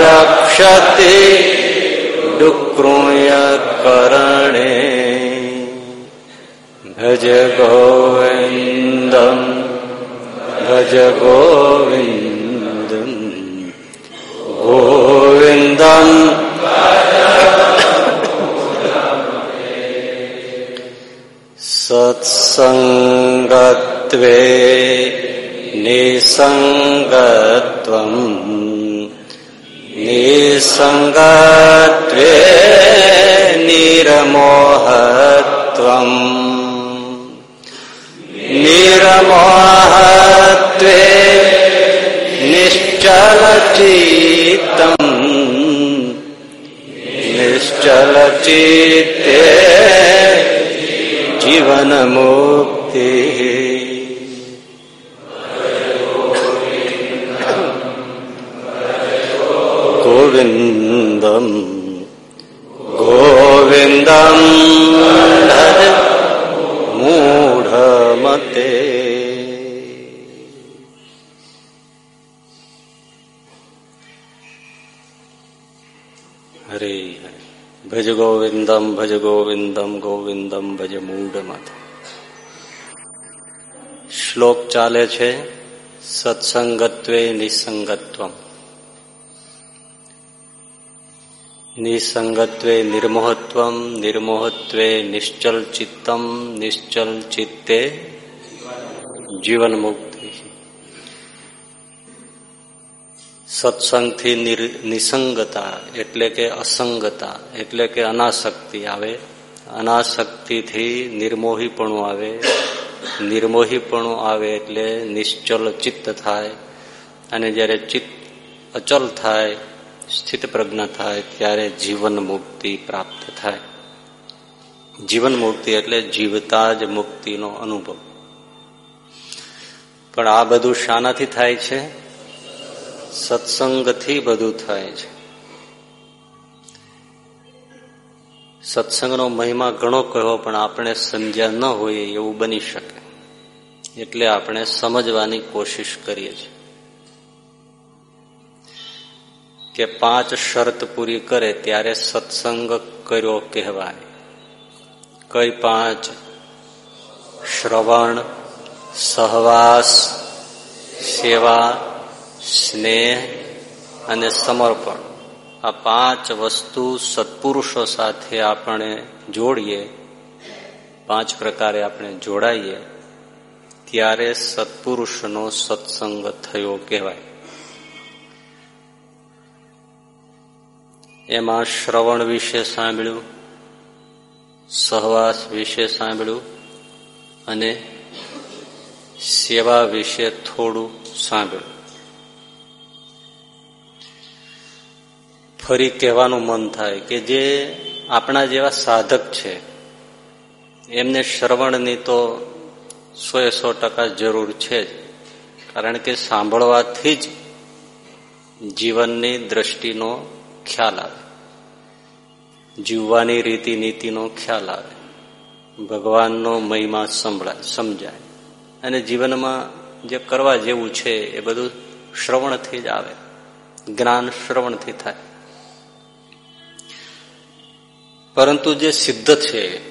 નહીં રક્ષતે ડુક્રુયત કરણે ભજ ગોવિંદમ ભજ सत्सङ्गत्वे નિસંગત્વમ નિસંગત્વે નિરમોહત્વમ નિરમોહત્વે નિશ્ચલચિત્તમ નિશ્ચલચિત્તે જીવન ગોવિંદમ ભજ ગોવિંદમ ગોવિંદમ ભજ મૂઢમતે શ્લોક ચાલે છે સત્સંગત્વે નિસંગત્વમ નિસંગત્વે નિર્મોહત્વમ નિર્મોહત્વે નિશ્ચલ ચિત્તમ નિશ્ચલ ચિત્તે જીવન સત્સંગથી નિસંગતા એટલે કે અસંગતા એટલે કે અનાસક્તિ આવે. અનાસક્તિથી નિર્મોહીપણું આવે. નિર્મોહીપણું આવે એટલે નિશ્ચલ ચિત્ત થાય. અને જ્યારે ચિત્ત અચલ થાય સ્થિત પ્રજ્ઞ થાય, ત્યારે જીવન મુક્તિ પ્રાપ્ત થાય. જીવન મુક્તિ એટલે જીવતા જ મુક્તિનો અનુભવ. પણ આ બધું શાનાથી થાય છે? સત્સંગથી બધું થાય છે. સત્સંગનો મહિમા ઘણો કહ્યો પણ આપણે સમજ્યા ન હોઈએ એવું બની શકે. એટલે આપણે સમજવાની કોશિશ કરીએ છીએ. કે પાંચ શરત પૂરી કરે ત્યારે સત્સંગ કર્યો કહેવાય. કઈ પાંચ? શ્રવણ, સહવાસ, સેવા સ્નેહ અને સમર્પણ આ પાંચ વસ્તુ સત્પુરુષો સાથે આપણે જોડીએ, પાંચ પ્રકારે આપણે જોડાઈએ, ત્યારે સત્પુરુષનો સત્સંગ થયો કહેવાય. એમાં શ્રવણ વિશે સાંભળ્યું, સહવાસ વિશે સાંભળ્યું અને સેવા વિશે થોડું સાંભળ્યું. ફરી કહેવાનું મન થાય કે જે આપણા જેવા સાધક છે, એમને શ્રવણની તો સો એ સો ટકા જરૂર છે જ. કારણ કે સાંભળવાથી જ જીવનની દ્રષ્ટિનો ખ્યાલ આવે. જીવવાની રીતિ નીતિનો ખ્યાલ આવે. ભગવાનનો મહિમા સંભળાય, સમજાય. અને જીવનમાં જે કરવા જેવું છે એ બધું શ્રવણથી જ આવે. જ્ઞાન શ્રવણથી થાય. પરંતુ જે સિદ્ધ છે,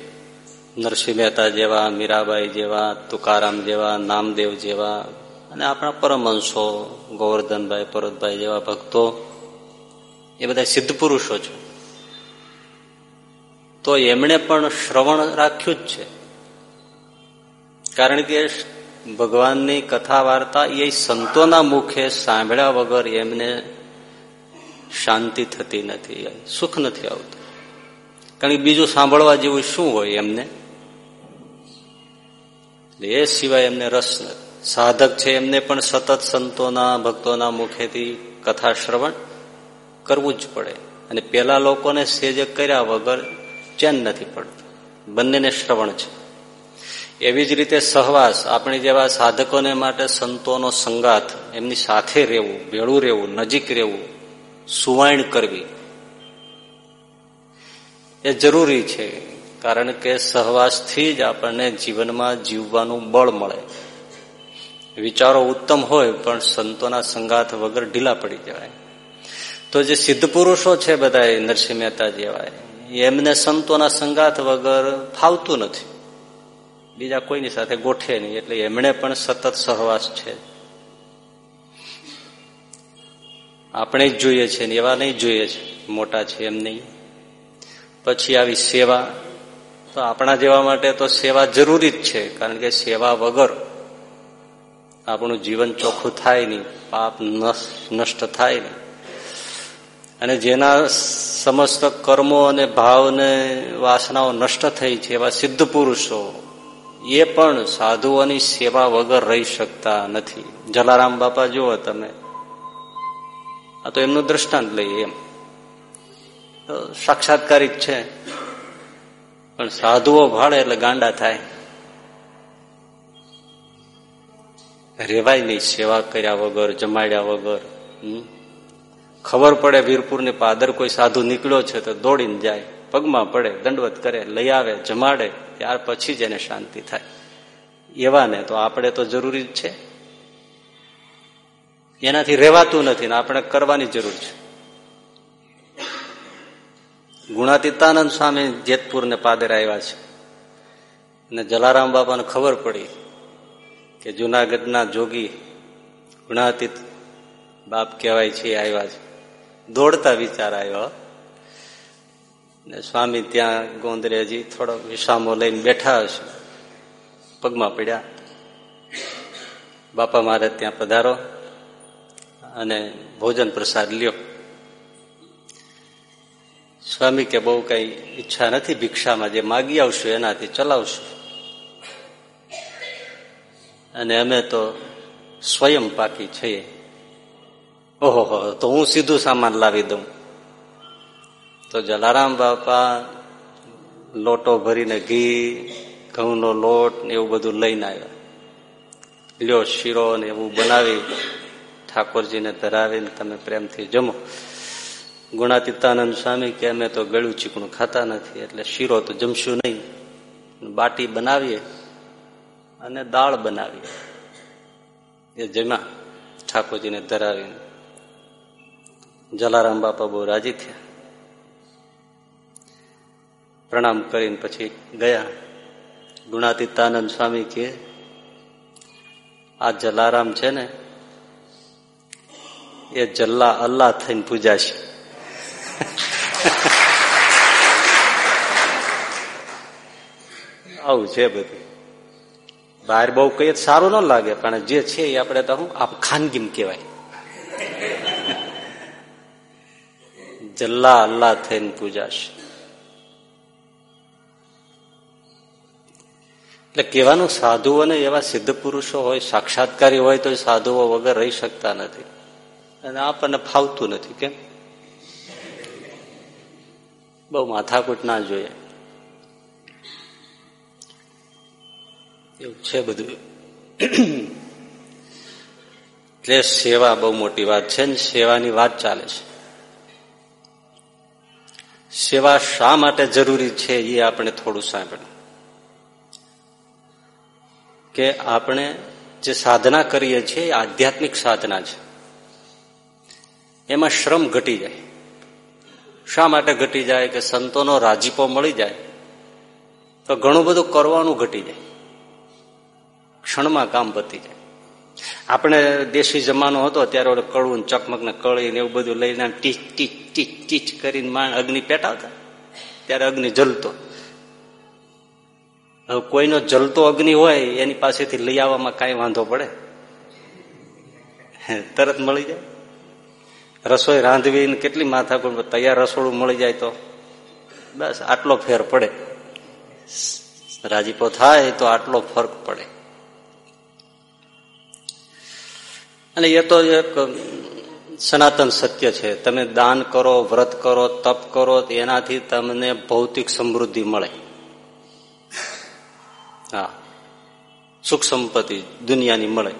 નરસિંહ મહેતા જેવા, મીરાબાઈ જેવા, તુકારામ જેવા, નામદેવ જેવા, અને આપણા પરમહંસો, ગોવર્ધનભાઈ, પરોતભાઈ જેવા ભક્તો, એ બધા સિદ્ધ પુરુષો છે. તો એમણે પણ શ્રવણ રાખ્યું જ છે. કારણ કે ભગવાનની કથા વાર્તા એ સંતોના મુખે સાંભળ્યા વગર એમને શાંતિ થતી નથી, સુખ નથી આવતું. કારણ કે બીજું સાંભળવા જેવું શું હોય એમને? એ સિવાય એમને રસ સાધક છે એમને પણ સતત સંતોના ભક્તોના મુખેથી કથા શ્રવણ કરવું જ પડે. અને પેલા લોકોને સેજે કર્યા વગર ચેન નથી પડતું. બંનેને શ્રવણ છે. એવી જ રીતે સહવાસ, આપણી જેવા સાધકોને માટે સંતોનો સંગાથ, એમની સાથે રહેવું, ભેળું રહેવું, નજીક રહેવું સુવાણ કરવી એ જરૂરી છે, કારણ કે સહવાસથી જ આપણને જીવનમાં જીવવાનું બળ મળે. વિચારો ઉત્તમ હોય, પણ સંતોના સંગાથ વગર ઢીલા પડી જવાય. તો જે સિદ્ધ પુરુષો છે બધા નરસિંહ મહેતા જેવાય એમને સંતોના સંગાથ વગર ફાવતું નથી. બીજા કોઈની સાથે ગોઠે નહીં, એટલે એમણે પણ સતત સહવાસ છે. આપણે જ જોઈએ છે ને, એવા નહીં જોઈએ છે, મોટા છે એમ નહીં. પછી આવી સેવા. તો આપણા જેવા માટે તો સેવા જરૂરી જ છે, કારણ કે સેવા વગર આપણું જીવન ચોખ્ખું થાય નહીં, પાપ નષ્ટ થાય નહીં. અને જેના સમસ્ત કર્મો અને ભાવને વાસનાઓ નષ્ટ થઈ છે, એવા સિદ્ધ પુરુષો, એ પણ સાધુઓની સેવા વગર રહી શકતા નથી. જલારામ બાપા, જુઓ તમે. આ તો એમનું દ્રષ્ટાંત લઈએ એમ. સાક્ષાત્કારિક છે. પણ સાધુઓ ભાડે એટલે ગાંડા થાય. રેવાય નહીં સેવા કર્યા વગર, જમાડ્યા વગર ખબર પડે વીરપુરની પાદર કોઈ સાધુ નીકળ્યો છે તો દોડીને જાય, પગમાં પડે, દંડવત કરે, લઈ આવે, જમાડે, ત્યાર પછી જ એને શાંતિ થાય. એવા ને તો આપણે તો જરૂરી જ છે. એનાથી રહેવાતું નથી ને આપણે કરવાની જરૂર છે. ગુણાતીતાનંદ સ્વામી જેતપુર ને પાદર આવ્યા છે. અને જલારામ બાપાને ખબર પડી કે જુનાગઢના જોગી ગુણાતીત બાપ કહેવાય છે આવ્યા છે. દોડતા વિચાર આવ્યો. ને સ્વામી ત્યાં ગોંદરે હજી થોડો વિસામો લઈને બેઠા હશે. પગમાં પડ્યા. બાપા મારે ત્યાં પધારો અને ભોજન પ્રસાદ લ્યો. સ્વામી કે બહુ કઈ ઈચ્છા નથી, ભિક્ષામાં જે માગી આવશું એનાથી ચલાવશું. અને અમે તો સ્વયં પાકી છીએ. ઓહો તો હું સીધું સામાન લાવી દઉં. તો જલારામ બાપા લોટો ભરીને ઘી, ઘઉંનો લોટ ને એવું બધું લઈને આવ્યા. લ્યો શીરો ને એવું બનાવી ઠાકોરજીને ધરાવીને તમે પ્રેમથી જમો. ગુણાતીતાનંદ સ્વામી કે અમે તો ગળું ચીકણું ખાતા નથી, એટલે શીરો તો જમશું નહીં. બાટી બનાવીએ અને દાળ બનાવીએ. એ જમ્યા, ઠાકોરજીને ધરાવીને. જલારામ બાપા બહુ રાજી થયા. પ્રણામ કરીને પછી ગયા. ગુણાતીતાનંદ સ્વામી કે, આ જલારામ છે ને, એ જલ્લા અલ્લાહ થઈને પૂજાશે. આવું છે બધું. બહાર બહુ કઈ સારું ન લાગે, પણ જે છે એ આપણે તો શું, આપ ખાનગીમ કહેવાય. જલ્લા અલ્લાહ થઈને પૂજાશે. એટલે કહેવાનું સાધુઓને એવા સિદ્ધ પુરુષો હોય, સાક્ષાત્કારી હોય તો સાધુઓ વગર રહી શકતા નથી. અને આપણને ફાવતું નથી, કેમ? બહુ માથાકૂટ ના જોઈએ. એવું છે બધું. એટલે સેવા બહુ મોટી વાત છે ને સેવાની વાત ચાલે છે. સેવા શા માટે જરૂરી છે એ આપણે થોડું સાંભળ્યું કે આપણે જે સાધના કરીએ છીએ એ આધ્યાત્મિક સાધના છે. એમાં શ્રમ ઘટી જાય. શા માટે ઘટી જાય કે સંતોનો રાજીપો મળી જાય? તો ઘણું બધું કરવાનું ઘટી જાય. ક્ષણમાં કામ પતી જાય. આપણે દેશી જમાનો હતો, ત્યારે ઓલે કળવું ચકમક ને કળી ને એવું બધું લઈને ટીચ ટીચ ટીચ ટીચ કરીને માણ અગ્નિ પેટાવતા. ત્યારે અગ્નિ જલતો. હવે કોઈનો જલતો અગ્નિ હોય, એની પાસેથી લઈ આવવામાં કાંઈ વાંધો પડે? તરત મળી જાય. રસોઈ રાંધવી કેટલી માથાકૂટ, તૈયાર રસોડું મળી જાય તો? બસ, આટલો ફેર પડે. રાજીપો થાય તો આટલો ફરક પડે. અને એ તો એક સનાતન સત્ય છે. તમે દાન કરો, વ્રત કરો, તપ કરો, એનાથી તમને ભૌતિક સમૃદ્ધિ મળે. હા. સુખ સંપત્તિ દુનિયાની મળે.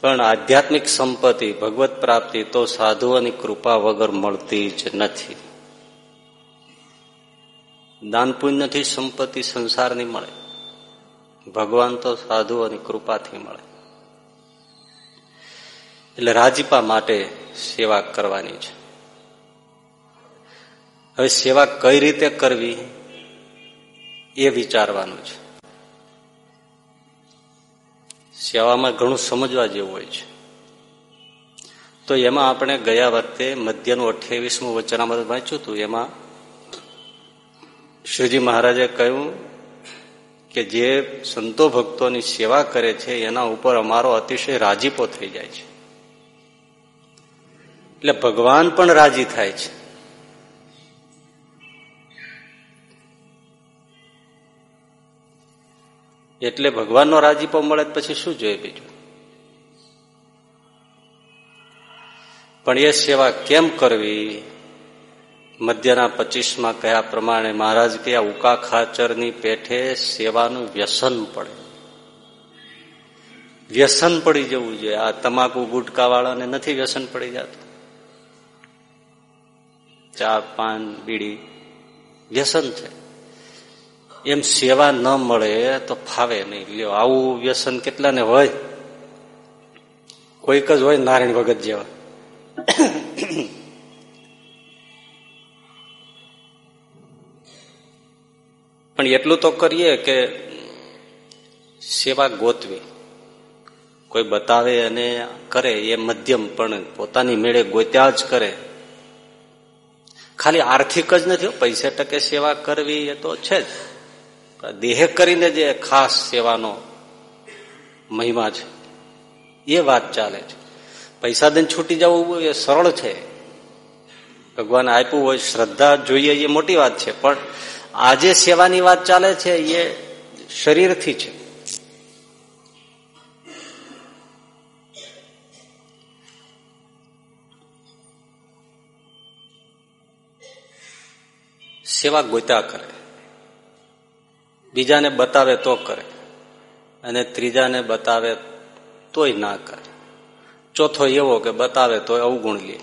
પણ આધ્યાત્મિક સંપત્તિ, ભગવત પ્રાપ્તિ તો સાધુઓની કૃપા વગર મળતી જ નથી. દાન પુણ્યથી સંપત્તિ સંસારની મળે. ભગવાન તો સાધુઓની કૃપાથી મળે. એટલે રાજીપા માટે સેવા કરવાની છે. હવે સેવા કઈ રીતે કરવી? એ વિચારવાનું છે. સેવામાં ઘણું સમજવા જેવું હોય છે. તો એમાં આપણે ગયા વખતે મધ્યનું અઠ્યાવીસમું વચનામૃત વાંચ્યું હતું. એમાં શ્રીજી મહારાજે કહ્યું કે જે સંતો ભક્તોની સેવા કરે છે, એના ઉપર અમારો અતિશય રાજીપો થઈ જાય છે. એટલે ભગવાન પણ રાજી થાય છે. એટલે ભગવાનનો રાજીપો મળે પછી શું જોઈએ બીજું? પણ એ સેવા કેમ કરવી? મધ્યના પચીસમાં કયા પ્રમાણે મહારાજ કે આ ઉકા ખાચરની પેઠે સેવાનું વ્યસન પડે. વ્યસન પડી જવું જોઈએ. આ તમાકુ, ગુટકા વાળાને નથી વ્યસન પડી જતું. ચા, પાન, બીડી, વ્યસન છે. એમ સેવા ન મળે તો ફાવે નહીં. લ્યો, આવું વ્યસન કેટલાને હોય? કોઈક જ હોય નારાયણ ભગત જેવા. પણ એટલું તો કરીએ કે સેવા ગોતવી. કોઈ બતાવે અને કરે, એ મધ્યમ પણ પોતાની મેળે ગોત્યા જ કરે. ખાલી આર્થિક જ નથી પૈસે ટકે સેવા કરવી એ તો છે જ. દેહ કરીને જે ખાસ સેવાનો મહિમા છે, એ વાત ચાલે છે. પૈસા દઈને છૂટી જવું એ સરળ છે. ભગવાન આપ્યું હોય, શ્રદ્ધા જોઈએ એ મોટી વાત છે, પણ આજે સેવાની વાત ચાલે છે એ શરીરથી છે. સેવા ગોતા કરે. બીજાને બતાવે તો કરે અને ત્રીજાને બતાવે તોય ના કરે. ચોથો એવો કે બતાવે તો અવગુણ લે.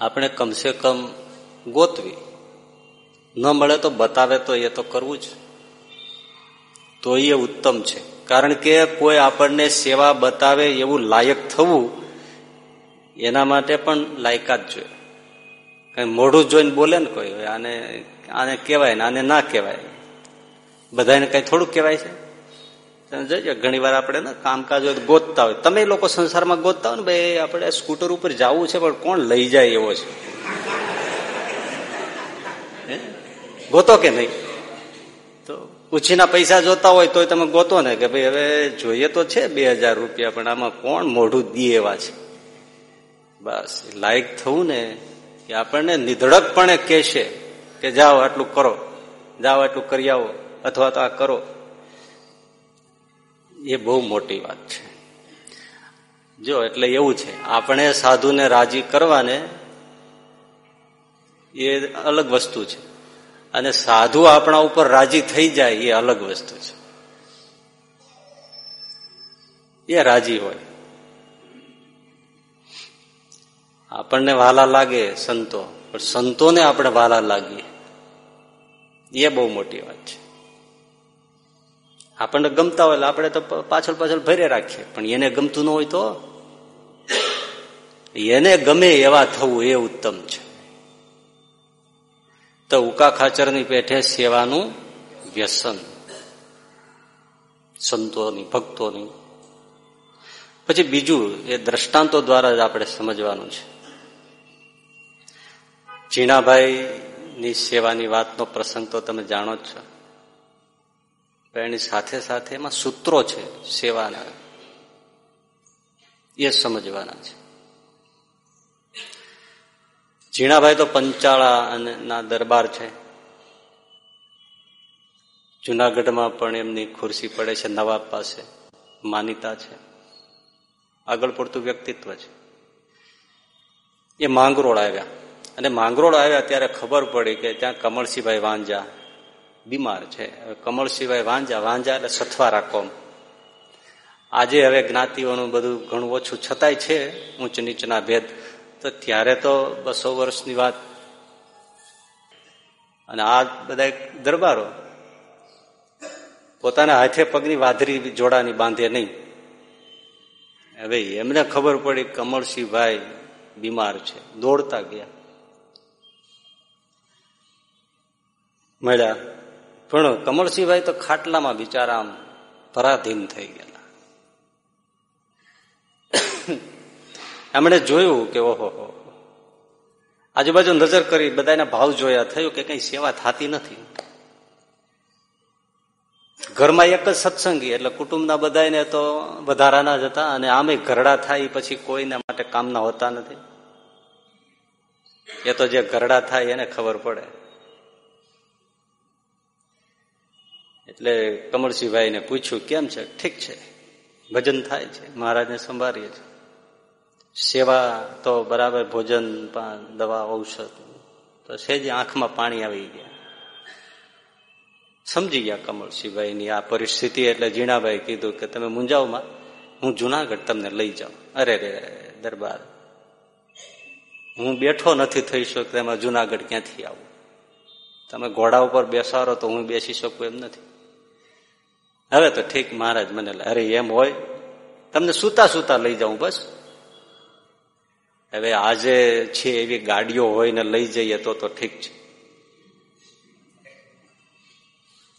આપણે કમસે કમ ગોતવી. ન મળે તો બતાવે તો એ તો કરવું જ. તો એ ઉત્તમ છે. કારણ કે કોઈ આપણને સેવા બતાવે એવું લાયક થવું એના માટે પણ લાયકાત જોઈએ. કઈ મોઢું જોઈને બોલે ને કોઈ, આને આને કહેવાય ને આને ના કહેવાય. બધાને કઈ થોડુંક કહેવાય છે? જોઈજો ઘણી વાર આપણે ને કામકાજ હોય ગોતતા હોય. તમે લોકો સંસારમાં ગોતતા હોય ને, ભાઈ આપણે સ્કૂટર ઉપર જવું છે, પણ કોણ લઈ જાય એવો છે? ગોતો કે નહીં? તો ઉછીના પૈસા જોતા હોય તોય તમે ગોતો ને કે, ભાઈ, હવે જોઈએ તો છે બે રૂપિયા, પણ આમાં કોણ મોઢું દી એવા છે? બસ લાયક થવું ને કે આપણને નિધડકપણે કહેશે કે, જાઓ, આટલું કરો. જાઓ, આટલું કરી આવો. અથવા તો આ કરો. એ બહુ મોટી વાત છે. જો, એટલે એવું છે. આપણે સાધુને રાજી કરવાને એ અલગ વસ્તુ છે. અને સાધુ આપણા ઉપર રાજી થઈ જાય એ અલગ વસ્તુ છે. એ રાજી હોય. આપણને વાલા લાગે સંતો, પણ સંતોને આપણે વાલા લાગીએ. એ બહુ મોટી વાત છે. આપણને ગમતા હોય આપણે તો પાછળ પાછળ ભરે રાખીએ. પણ એને ગમતું ન હોય તો? એને ગમે એવા થવું એ ઉત્તમ છે. તો ઉકા ખાચરની પેઠે સેવાનું વ્યસન. સંતોની, ભક્તોની. પછી બીજું, એ દ્રષ્ટાંતો દ્વારા જ આપણે સમજવાનું છે. ઝીણાભાઈની સેવાની વાતનો પ્રસંગ તો તમે જાણો જ છો. એની સાથે સાથે એમાં સૂત્રો છે, સેવાના. એ સમજવાના છે. ઝીણાભાઈ તો પંચાળા ના દરબાર છે. જુનાગઢમાં પણ એમની ખુરશી પડે છે, નવાબ પાસે માનીતા છે. આગળ પડતું વ્યક્તિત્વ છે. એ માંગરોળ આવ્યા. અને માંગરોળ આવ્યા ત્યારે ખબર પડી કે ત્યાં કમળસિંહભાઈ વાંજા બીમાર છે. કમળસિંહભાઈ વાંજા વાંજા એટલે સથવા રાખો આજે હવે જ્ઞાતિઓનું બધું ઘણું ઓછું છતાંય છે, ઊંચ નીચના ભેદ. તો ત્યારે તો બસો વર્ષની વાત. અને આ બધા દરબારો પોતાના હાથે પગની વાધરી જોડાની બાંધે નહીં. હવે એમને ખબર પડી કમળસિંહભાઈ બીમાર છે. દોડતા ગયા. મળ્યા. પણ કમળસિંહભાઈ તો ખાટલામાં બિચારા આમ પરાધીન થઈ ગયેલા. એમણે જોયું કે ઓહો હો. આજુબાજુ નજર કરી બધાના ભાવ જોયા, થયું કે કઈ સેવા થતી નથી. ઘરમાં એક જ સત્સંગી, એટલે કુટુંબના બધાને તો વધારાના જ હતા અને આમે ઘરડા થાય પછી કોઈના માટે કામના હોતા નથી. એ તો જે ઘરડા થાય એને ખબર પડે. એટલે કમળસિંહભાઈને પૂછ્યું, કેમ છે? ઠીક છે? ભજન થાય છે? મહારાજને સંભાળીએ છીએ સેવા તો બરાબર ભોજન, પાન, દવા, ઔષધ. તો સેજ આંખમાં પાણી આવી ગયા. સમજી ગયા કમળસિંહભાઈની આ પરિસ્થિતિ એટલે જીણાભાઈ કીધું કે, તમે મુંજાવમાં હું જુનાગઢ તમને લઈ જાઉં. અરે રે, દરબાર. હું બેઠો નથી થઈ શકતો, એમાં જુનાગઢ ક્યાંથી આવું? તમે ઘોડા ઉપર બેસારો તો હું બેસી શકું એમ નથી. હવે તો ઠીક મહારાજ, મને અરે, એમ હોય? તમને સુતા સુતા લઈ જાઉં બસ. હવે આજે છે એવી ગાડીઓ હોય ને લઈ જઈએ તો તો ઠીક છે.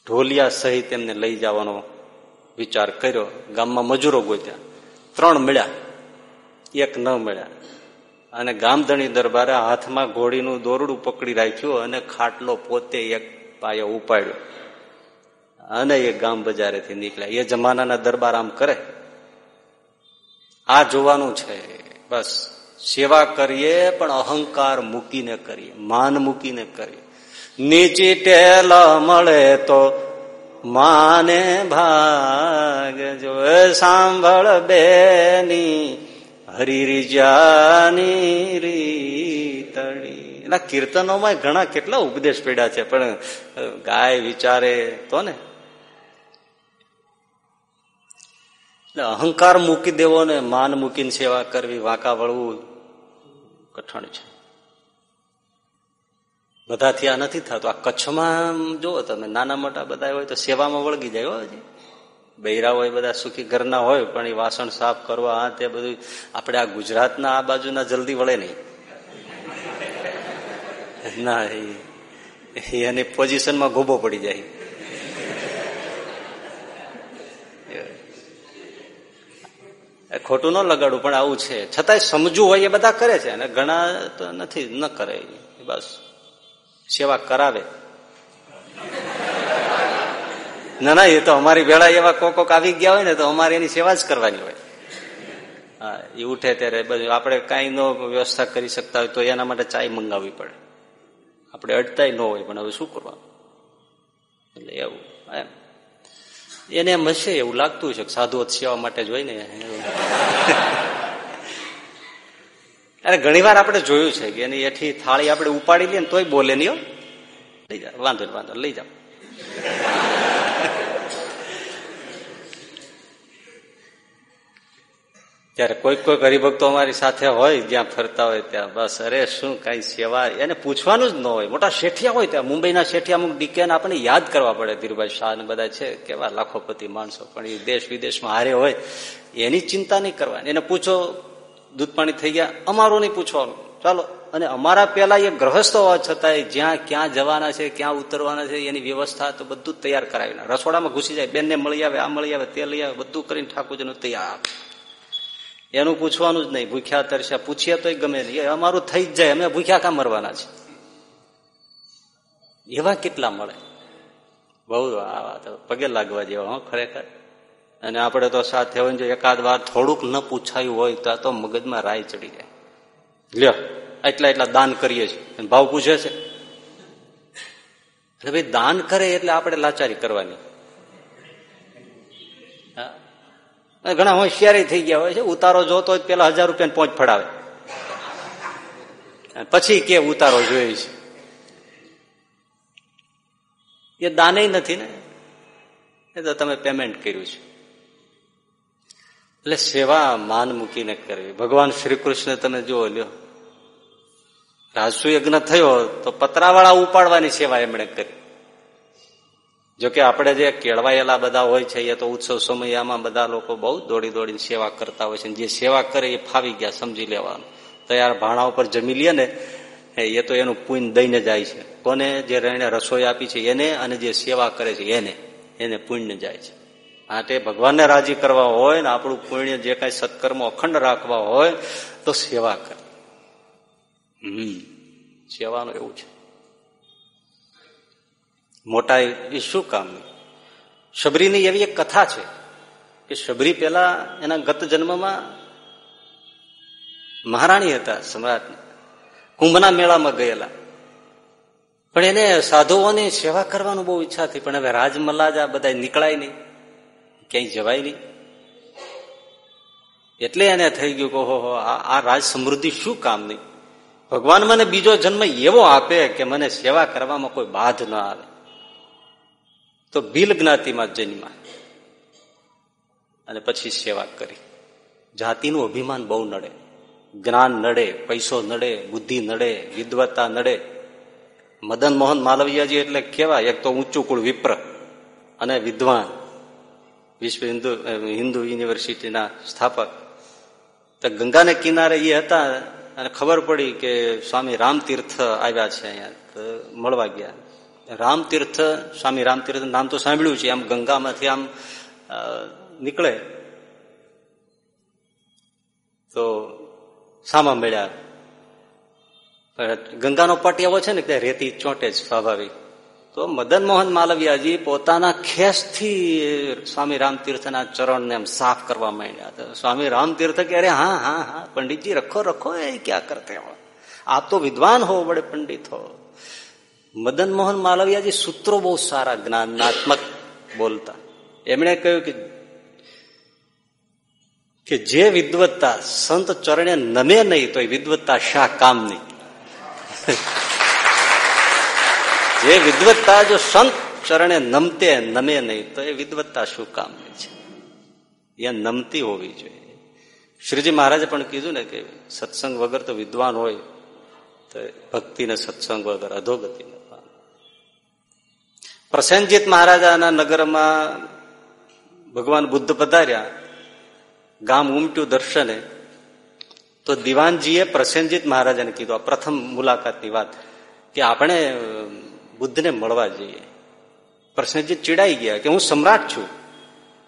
ઢોલિયા સહિત એમને લઈ જવાનો વિચાર કર્યો. ગામમાં મજૂરો ગોત્યા. ત્રણ મળ્યા. એક ન મળ્યા. અને ગામધણી દરબારે હાથમાં ઘોડીનું દોરડું પકડી રાખ્યું અને ખાટલો પોતે એક પાયો ઉપાડ્યો. અને એ ગામ બજારેથી નીકળ્યા એ જમાનાના દરબાર આમ કરે. આ જોવાનું છે. બસ. સેવા કરીએ પણ અહંકાર મૂકીને કરીએ. માન મૂકીને કરીએ. નીચી ટેલ મળે તો માને ભાગ. જો સાંભળ બેની હરિરિજાની રીતડી. એના કીર્તનોમાં ઘણા કેટલા ઉપદેશ પડ્યા છે, પણ ગાય વિચારે તો ને. એટલે અહંકાર મૂકી દેવો ને માન મૂકીને સેવા કરવી, વાંકા વળવું કઠણ છે. બધાથી આ નથી થતું. આ કચ્છમાં જુઓ તમે, નાના મોટા બધા હોય તો સેવામાં વળગી જાય હોય બૈરા હોય, બધા સુખી ઘરના હોય, પણ એ વાસણ સાફ કરવા, આ તે બધું, આપણે આ ગુજરાતના આ બાજુના જલ્દી વળે નહીં. ના એની પોઝિશનમાં ગોબો પડી જાય. ખોટું ન લગાડવું, પણ આવું છે. છતાંય સમજવું હોય એ બધા કરે છે, અને ઘણા તો નથી, ન કરે બસ. સેવા કરાવે. ના ના, એ તો અમારી વેળા એવા કોક કોક આવી ગયા હોય ને, તો અમારે એની સેવા જ કરવાની હોય. હા, એ ઉઠે ત્યારે બધું. આપણે કાંઈ ન વ્યવસ્થા કરી શકતા હોય તો એના માટે ચાય મંગાવવી પડે. આપણે અડતાય ન હોય, પણ હવે શું કરવાનું? એટલે એવું, એમ. એને એમ હશે એવું લાગતું છે સાધુ સેવા માટે જોઈ ને. અરે ઘણી વાર આપણે જોયું છે કે એની એઠી થાળી આપણે ઉપાડી લઈએ ને તોય બોલે નહીં વાંધો વાંધો લઈ જાઓ ત્યારે કોઈક કોઈક હરિભક્તો અમારી સાથે હોય, જ્યાં ફરતા હોય ત્યાં, બસ, અરે શું કઈ સેવા? એને પૂછવાનું જ ન હોય. મોટા શેઠિયા હોય ત્યાં. મુંબઈના શેઠિયા અમુક ડીકેન આપણને યાદ કરવા પડે. ધીરુભાઈ શાહ બધા છે, કેવા લાખોપતિ માણસો. પણ એ દેશ વિદેશમાં હારે હોય, એની ચિંતા નહીં કરવાની. એને પૂછો, દૂધ પાણી થઈ ગયા, અમારું નહીં પૂછવાનું. ચાલો, અને અમારા પેલા એ ગ્રહસ્થ હોવા છતાંય જ્યાં ક્યાં જવાના છે, ક્યાં ઉતરવાના છે, એની વ્યવસ્થા તો બધું તૈયાર કરાવીને. રસોડામાં ઘૂસી જાય. બેનને મળી આવે, આ મળી આવે, તે લઈ આવે, બધું કરીને ઠાકોરજીનું તૈયાર. એનું પૂછવાનું જ નહીં. ભૂખ્યા તરસ્યા. પૂછીએ તોય ગમે નહીં. અમારું થઈ જ જાય. અમે ભૂખ્યા કામ મરવાના છે એવા કેટલા મળે? બહુ આ પગે લાગવા જેવા, હો, ખરેખર. અને આપણે તો સાથે હોય જો એકાદ વાર થોડુંક ન પૂછાયું હોય તો તો મગજમાં રાય ચડી જાય. લ્યો એટલા એટલા દાન કરીએ છીએ. ભાવ પૂછે છે. એટલે ભાઈ, દાન કરે એટલે આપણે લાચારી કરવાની. ઘણા હોશિયારી થઈ ગયા હોય છે. ઉતારો જોતો હોય પેલા હજાર રૂપિયા પહોંચ ફડાવે. પછી કે ઉતારો જોઈએ છે. એ દાને નથી ને? એ તો તમે પેમેન્ટ કર્યું છે. એટલે સેવા માન મૂકીને કરવી. ભગવાન શ્રી કૃષ્ણ તમે જુઓ લ્યો. રાજસુ યજ્ઞ થયો તો પતરાવાળા ઉપાડવાની સેવા એમણે કરી. જોકે આપણે જે કેળવાયેલા બધા હોય છે, એ તો ઉત્સવ સમયમાં બધા લોકો બહુ દોડી દોડીને સેવા કરતા હોય છે. જે સેવા કરે એ ફાવી ગયા, સમજી લેવાનું. તૈયાર ભાણા ઉપર જમી લે ને, એ તો એનું પુણ્ય દઈને જાય છે. કોને જે એને રસોઈ આપી છે, એને અને જે સેવા કરે છે, એને એને પુણ્ય જાય છે. માટે ભગવાનને રાજી કરવા હોય ને, આપણું પુણ્ય જે કાંઈ સત્કર્મો અખંડ રાખવા હોય, તો સેવા કરે. હમ, સેવાનું એવું છે. મોટા એ શું કામ? શબરીની એવી એક કથા છે કે શબરી પેલા એના ગત જન્મમાં મહારાણી હતા સમ્રાટ કુંભના મેળામાં ગયેલા. પણ એને સાધુઓની સેવા કરવાનું બહુ ઈચ્છા હતી, પણ હવે રાજમલ્લાજ આ બધા નીકળાય નહીં. ક્યાંય જવાય નહીં. એટલે એને થઈ ગયું કે ઓહો, આ રાજ સમૃદ્ધિ શું કામ નહીં? ભગવાન મને બીજો જન્મ એવો આપે કે મને સેવા કરવામાં કોઈ બાધ ન આવે. તો બિલ જ્ઞાતિમાં જન્મા અને પછી સેવા કરી. જાતિનું અભિમાન બહુ નડે. જ્ઞાન નડે, પૈસો નડે, બુદ્ધિ નડે, વિદ્વત્તા નડે. મદન મોહન માલવિયાજી એટલે કેવા? એક તો ઊંચું કુળ વિપ્ર અને વિદ્વાન. વિશ્વ હિન્દુ હિન્દુ યુનિવર્સિટીના સ્થાપક. તો ગંગાને કિનારે એ હતા અને ખબર પડી કે સ્વામી રામતીર્થ આવ્યા છે અહીંયા. મળવા ગયા. રામતીર્થ, સ્વામી રામતીર્થ, નામ તો સાંભળ્યું છે. આમ ગંગામાંથી આમ નીકળે. તો સામા મળ્યા. ગંગાનો પટ એવો છે ને કે રેતી ચોંટે જ સ્વાભાવિક. તો મદન મોહન માલવિયાજી પોતાના ખેસથી સ્વામી રામતીર્થના ચરણને એમ સાફ કરવા માંડ્યા. તો સ્વામી રામતીર્થ કે અરે હા હા હા, પંડિતજી, રખો રખો, એ ક્યાં કરતે હો આપ તો વિદ્વાન હો વડે પંડિત હો. મદન મોહન માલવિયાજી સૂત્રો બહુ સારા જ્ઞાનાત્મક બોલતા. એમણે કહ્યું કે કે જે વિદ્વત્તા સંત ચરણે નમે નહીં, તો એ વિદવત્તા શા કામની જે વિદ્વત્તા જો સંત ચરણે નમતે, નમે નહીં, તો એ વિદવત્તા શું કામની છે? એ નમતી હોવી જોઈએ. શ્રીજી મહારાજે પણ કીધું ને કે સત્સંગ વગર તો વિદ્વાન હોય, તો ભક્તિને સત્સંગ વગર અધોગતિ પ્રસેનજીત મહારાજાના નગરમાં ભગવાન બુદ્ધ પધાર્યા, ગામ ઉમટ્યું દર્શને, તો દિવાનજીએ પ્રસેનજીત મહારાજાને કીધું, આ પ્રથમ મુલાકાતની વાત કે આપણે બુદ્ધને મળવા જઈએ. પ્રસેનજીત ચીડાઈ ગયા કે, હું સમ્રાટ છું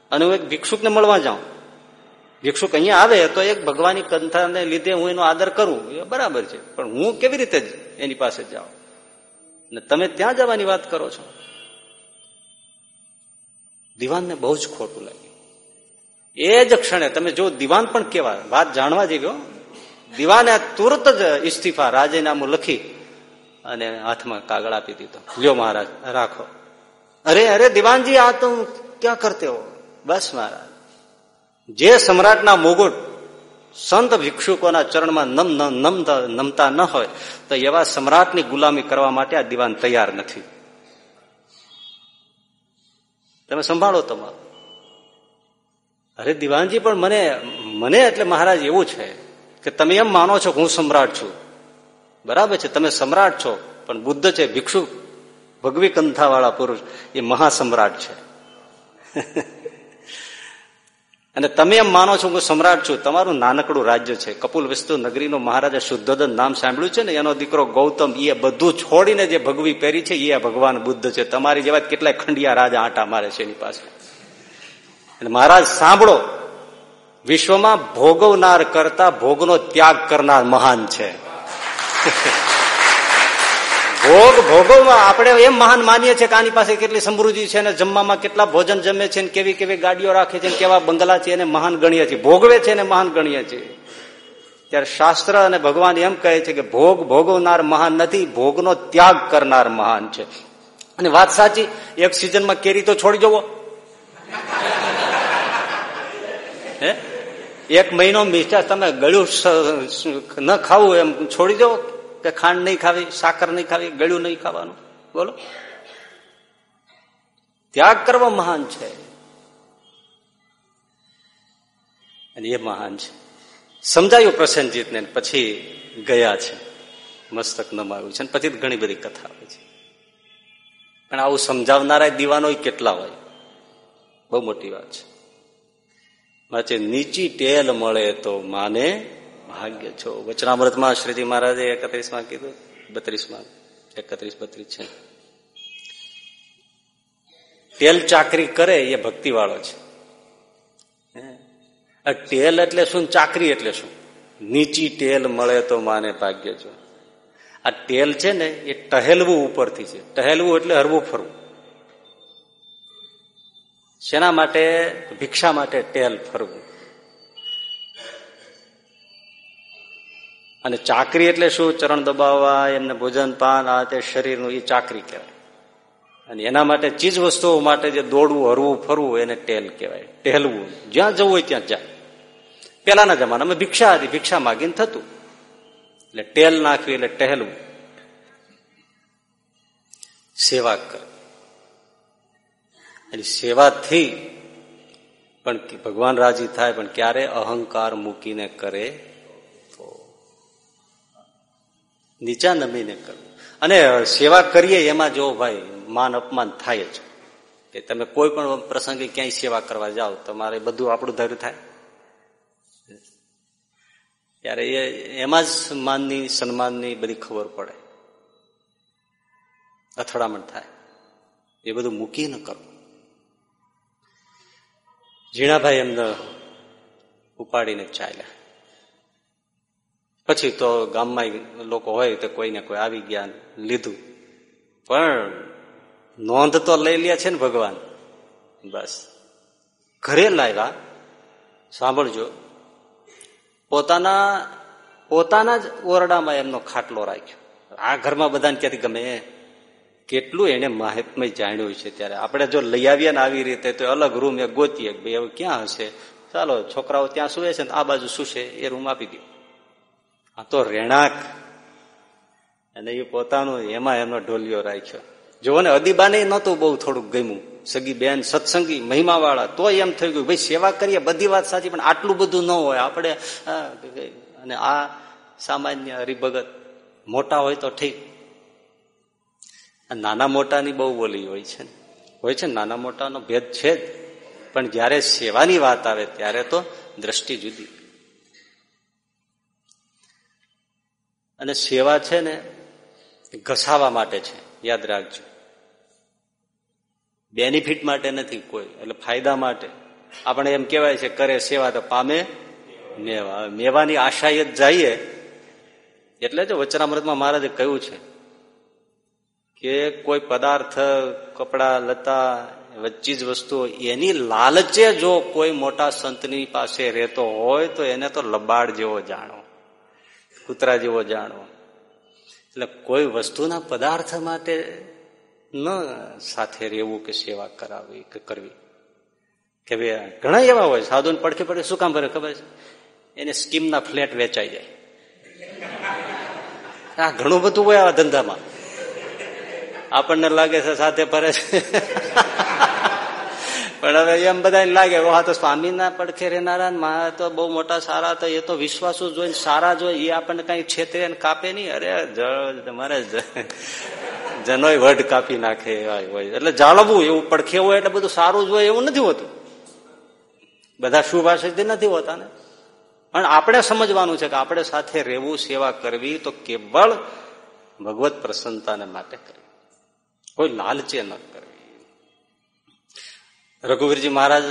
અને હું એક ભિક્ષુકને મળવા જાઉં. ભિક્ષુક અહીંયા આવે તો એક ભગવાનની કંથાને લીધે હું એનો આદર કરું. એ બરાબર છે, પણ હું કેવી રીતે એની પાસે જાઉં? ને તમે ત્યાં જવાની વાત કરો છો. દિવાનને બહુ જ ખોટું લાગ્યું. એ જ ક્ષણે, તમે જો દિવાન પણ કેવા વાત જાણવા જેવી દિવાને તુરત જ ઇસ્તીફા રાજીનામું લખી અને હાથમાં કાગળ આપી દીધો. લ્યો મહારાજ, રાખો. અરે અરે, દિવાનજી, આ તો ક્યાં કરતે હો બસ મહારાજ. જે સમ્રાટના મુગુટ સંત ભિક્ષુકોના ચરણમાં નમ નમતા ન હોય, તો એવા સમ્રાટની ગુલામી કરવા માટે આ દિવાન તૈયાર નથી. તમે સંભાળો તમારું. અરે દિવાનજી, પણ મને મને એટલે મહારાજ એવું છે કે તમે એમ માનો છો કે હું સમ્રાટ છું. બરાબર છે, તમે સમ્રાટ છો, પણ બુદ્ધ છે, ભિક્ષુ, ભગવી કંથા વાળા પુરુષ, એ મહાસમ્રાટ છે. અને તમે એમ માનો છો, હું સમ્રાટ છું, તમારું નાનકડું રાજ્ય છે. કપુલ વિસ્તુ નગરીનો મહારાજા શુદ્ધોદન નામ સાંભળ્યું છે ને, એનો દીકરો ગૌતમ એ બધું છોડીને જે ભગવી પહેરી છે એ ભગવાન બુદ્ધ છે. તમારી જેવા કેટલાય ખંડિયા રાજા આટા મારે છે એની પાસે. અને મહારાજ, સાંભળો. વિશ્વમાં ભોગવનાર કરતા ભોગનો ત્યાગ કરનાર મહાન છે. ભોગ ભોગવવા આપણે એમ મહાન માનીએ છીએ કે આની પાસે કેટલી સમૃદ્ધિ છે અને જમવામાં કેટલા ભોજન જમે છે ને કેવી કેવી ગાડીઓ રાખે છે કેવા બંગલા છે એને મહાન ગણીએ છીએ. ભોગવે છે એને મહાન ગણીએ છીએ. ત્યારે શાસ્ત્ર અને ભગવાન એમ કહે છે કે ભોગ ભોગવનાર મહાન નથી, ભોગનો ત્યાગ કરનાર મહાન છે. અને વાત સાચી, એક સિઝનમાં કેરી તો છોડી જવો. હે? એક મહિનો મીઠા તમે ગળ્યું ન ખાવું એમ છોડી દો કે ખાંડ નહીં ખાવી, સાકર નહીં ખાવી, ગળ્યું નહીં ખાવાનું. બોલો. ત્યાગ કરવો મહાન છે. અને એ મહાન છે. સમજાયું પ્રસન્નજીતને પછી ગયા છે. મસ્તક નમાવ્યું છે. પછી ઘણી બધી કથા હોય છે. પણ આવું સમજાવનારા દીવાનો કેટલા હોય? બહુ મોટી વાત છે. માચે નીચી ટેલ મળે તો માને ભાગ્ય છો. વચનામૃતમાં શ્રીજી મહારાજે એકત્રીસમાં કીધું બત્રીસમાં એકત્રીસ, બત્રીસ છે. તેલ ચાકરી કરે એ ભક્તિ વાળો છે ટેલ એટલે શું, ચાકરી એટલે શું? નીચી ટેલ મળે તો માને ભાગ્ય છો. આ ટેલ છે ને, એ ટહેલવું ઉપરથી છે. ટહેલવું એટલે હરવું ફરવું. શેના માટે? ભિક્ષા માટે ટેલ ફરવું. અને ચાકરી એટલે શું? ચરણ દબાવવા, એમને ભોજન, પાન, આ તે શરીરનું એ ચાકરી કહેવાય. અને એના માટે ચીજ વસ્તુઓ માટે જે દોડવું, હરવું, ફરવું એને ટેલ કહેવાય. ટેલવું. જ્યાં જવું હોય ત્યાં જાય પેલાના જમાનામાં ભિક્ષા હતી, ભિક્ષા માગીને થતું. એટલે ટેલ નાખવી એટલે ટહેલવું સેવા કર. એની સેવાથી પણ ભગવાન રાજી થાય, પણ ક્યારે અહંકાર મૂકીને કરે નીચા નમીને કરવું અને સેવા કરીએ એમાં જો ભાઈ, માન અપમાન થાય જ. કે તમે કોઈ પણ પ્રસંગે ક્યાંય સેવા કરવા જાઓ, તમારે બધું આપણું ધૈર્ય થાય. ત્યારે એ, એમાં જ માનની, સન્માનની બધી ખબર પડે. અથડામણ થાય. એ બધું મૂકી ન કરવું ઝીણાભાઈ એમને ઉપાડીને ચાલ્યા. પછી તો ગામમાં લોકો હોય તો કોઈને કોઈ આવી ગયા લીધું. પણ નોંધ તો લઈ લે છે ને ભગવાન. બસ. ઘરે લાવ્યા. સાંભળજો. પોતાના પોતાના જ ઓરડામાં એમનો ખાટલો રાખ્યો. આ ઘરમાં બધાને ક્યાંથી ગમે? કેટલું એને માહિતમય જાણ્યું છે ત્યારે. આપણે જો લઈ આવીએ ને આવી રીતે, તો અલગ રૂમ, એ ગોતીએ ભાઈ, હવે ક્યાં હશે? ચાલો, છોકરાઓ ત્યાં સુવે છે ને, આ બાજુ શું છે એ રૂમ આપી દો. આ તો રેણાક. અને એ પોતાનું, એમાં એમનો ઢોલિયો રાખ્યો. જુઓ ને અદીબાને નહોતું બહુ થોડુંક ગમ્યું. સગી બેન, સત્સંગી મહિમા વાળા તો એમ થઈ ગયું ભાઈ, સેવા કરીએ, બધી વાત સાચી, પણ આટલું બધું ન હોય. આપણે અને આ સામાન્ય હરિભગત મોટા હોય તો ઠીક. નાના મોટાની બહુ બોલી હોય છે હોય છે નાના મોટાનો ભેદ છે જ. પણ જયારે સેવાની વાત આવે, ત્યારે તો દ્રષ્ટિ જુદી. અને સેવા છે ને ઘસાવા માટે છે. યાદ રાખજો. બેનિફિટ માટે નથી કોઈ, એટલે ફાયદા માટે. આપણે એમ કહેવાય છે, કરે સેવા તો પામે મેવા. મેવાની આશાએ જ જઈએ. એટલે જ વચનામૃતમાં મહારાજે કહ્યું છે કે કોઈ પદાર્થ, કપડા, લતા ચીજ વસ્તુઓ, એની લાલચે જો કોઈ મોટા સંતની પાસે રહેતો હોય તો એને તો લબાડ જેવો જાણો. કૂતરા જેવો જાણો એટલે કોઈ વસ્તુના પદાર્થ માટે ન સાથે રહેવું કે સેવા કરાવવી કે કરવી. કે ભાઈ ઘણા એવા હોય સાધુ પડખે પડે શું કામ ભરે ખબર છે? એને સ્કીમના ફ્લેટ વેચાઈ જાય. આ ઘણું બધું હોય આ ધંધામાં. આપણને લાગે છે સાથે ફરે છે. પણ હવે એમ બધા લાગે હા તો સ્વામીના પડખે રહેનારા મા તો બહુ મોટા સારા તો એ તો વિશ્વાસો જોઈને સારા જોઈ એ આપણને કઈ છેતરે કાપે નહીં. અરે તમારે જનોય વડ કાપી નાખે એવા હોય. એટલે જાળવવું એવું પડખે હોય એટલે બધું સારું જ હોય એવું નથી હોતું. બધા શુભ નથી હોતા ને. પણ આપણે સમજવાનું છે કે આપણે સાથે રહેવું, સેવા કરવી તો કેવળ ભગવત પ્રસન્નતાને માટે કરવી કોઈ લાલચે ન કરવી રઘુવીરજી મહારાજ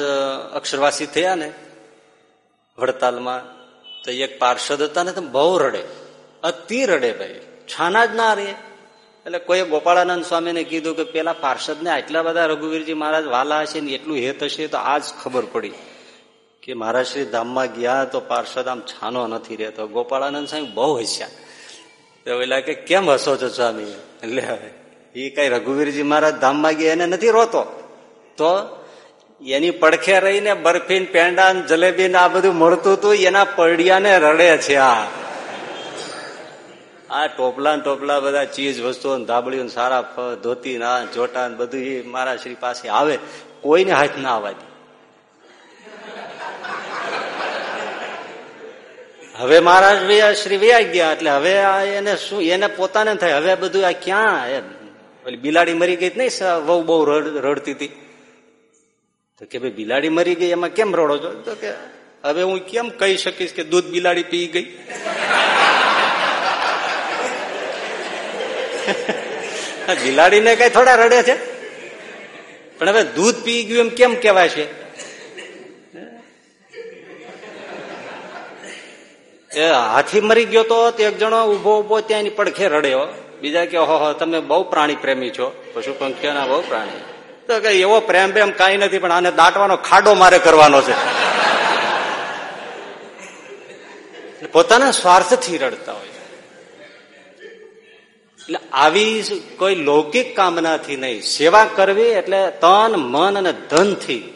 અક્ષરવાસી થયા ને, વડતાલમાં તો એક પાર્ષદ હતા ને, તો બહુ રડે, અતિ રડે ભાઈ છાના જ ના રે. એટલે કોઈ ગોપાળાનંદ સ્વામીને કીધું કે પેલા પાર્ષદ ને આટલા બધા રઘુવીરજી મહારાજ વાલા હશે ને એટલું હેત હશે તો આજ ખબર પડી કે મહારાજ શ્રી ધામમાં ગયા તો પાર્ષદ આમ છાનો નથી રહેતો. ગોપાળાનંદ સ્વામી બહુ હસ્યા. તો પેલા કે, કેમ હસો છો સ્વામી? એટલે એ કઈ રઘુવીરજી મહારાજ ધામમાં ગયા એને નથી રોતો. તો એની પડખે રહીને બરફી પેંડા જલેબી ને આ બધું મળતું હતું એના પડડિયાને રડે છે આ. આ ટોપલા ટોપલા બધા ચીજ વસ્તુઓ ધાબળીઓ સારા ધોતી ના જોટા બધું એ મારા શ્રી પાસે આવે. કોઈને હાથ ના આવવા હવે મહારાજ શ્રી વ્યાઈ ગયા, એટલે હવે એને શું, એને પોતાને થાય. હવે બધું આ ક્યાં? એમ બિલાડી મરી ગઈ નહીં, વહુ બહુ રડતી હતી. તો કે ભાઈ બિલાડી મરી ગઈ, એમાં કેમ રડો છો? તો કે હવે હું કેમ કહી શકીશ કે દૂધ બિલાડી પી ગઈ? બિલાડીને કઈ થોડા રડે છે? પણ હવે દૂધ પી ગયું એમ કેમ કેવાય છે? એ હાથી મરી ગયો તો એક જણો ઊભો ઊભો ત્યાં એની પડખે રડ્યો બીજા કે હો, તમે બહુ પ્રાણી પ્રેમી છો. પશુ પંખીઓના બહુ પ્રાણી. તો કે એવો પ્રેમ પ્રેમ કઈ નથી, પણ આને દાટવાનો ખાડો મારે કરવાનો છે. પોતાના સ્વાર્થથી રડતા હોય એટલે આવી કોઈ લૌકિક કામનાથી નહીં. સેવા કરવી એટલે તન, મન અને ધનથી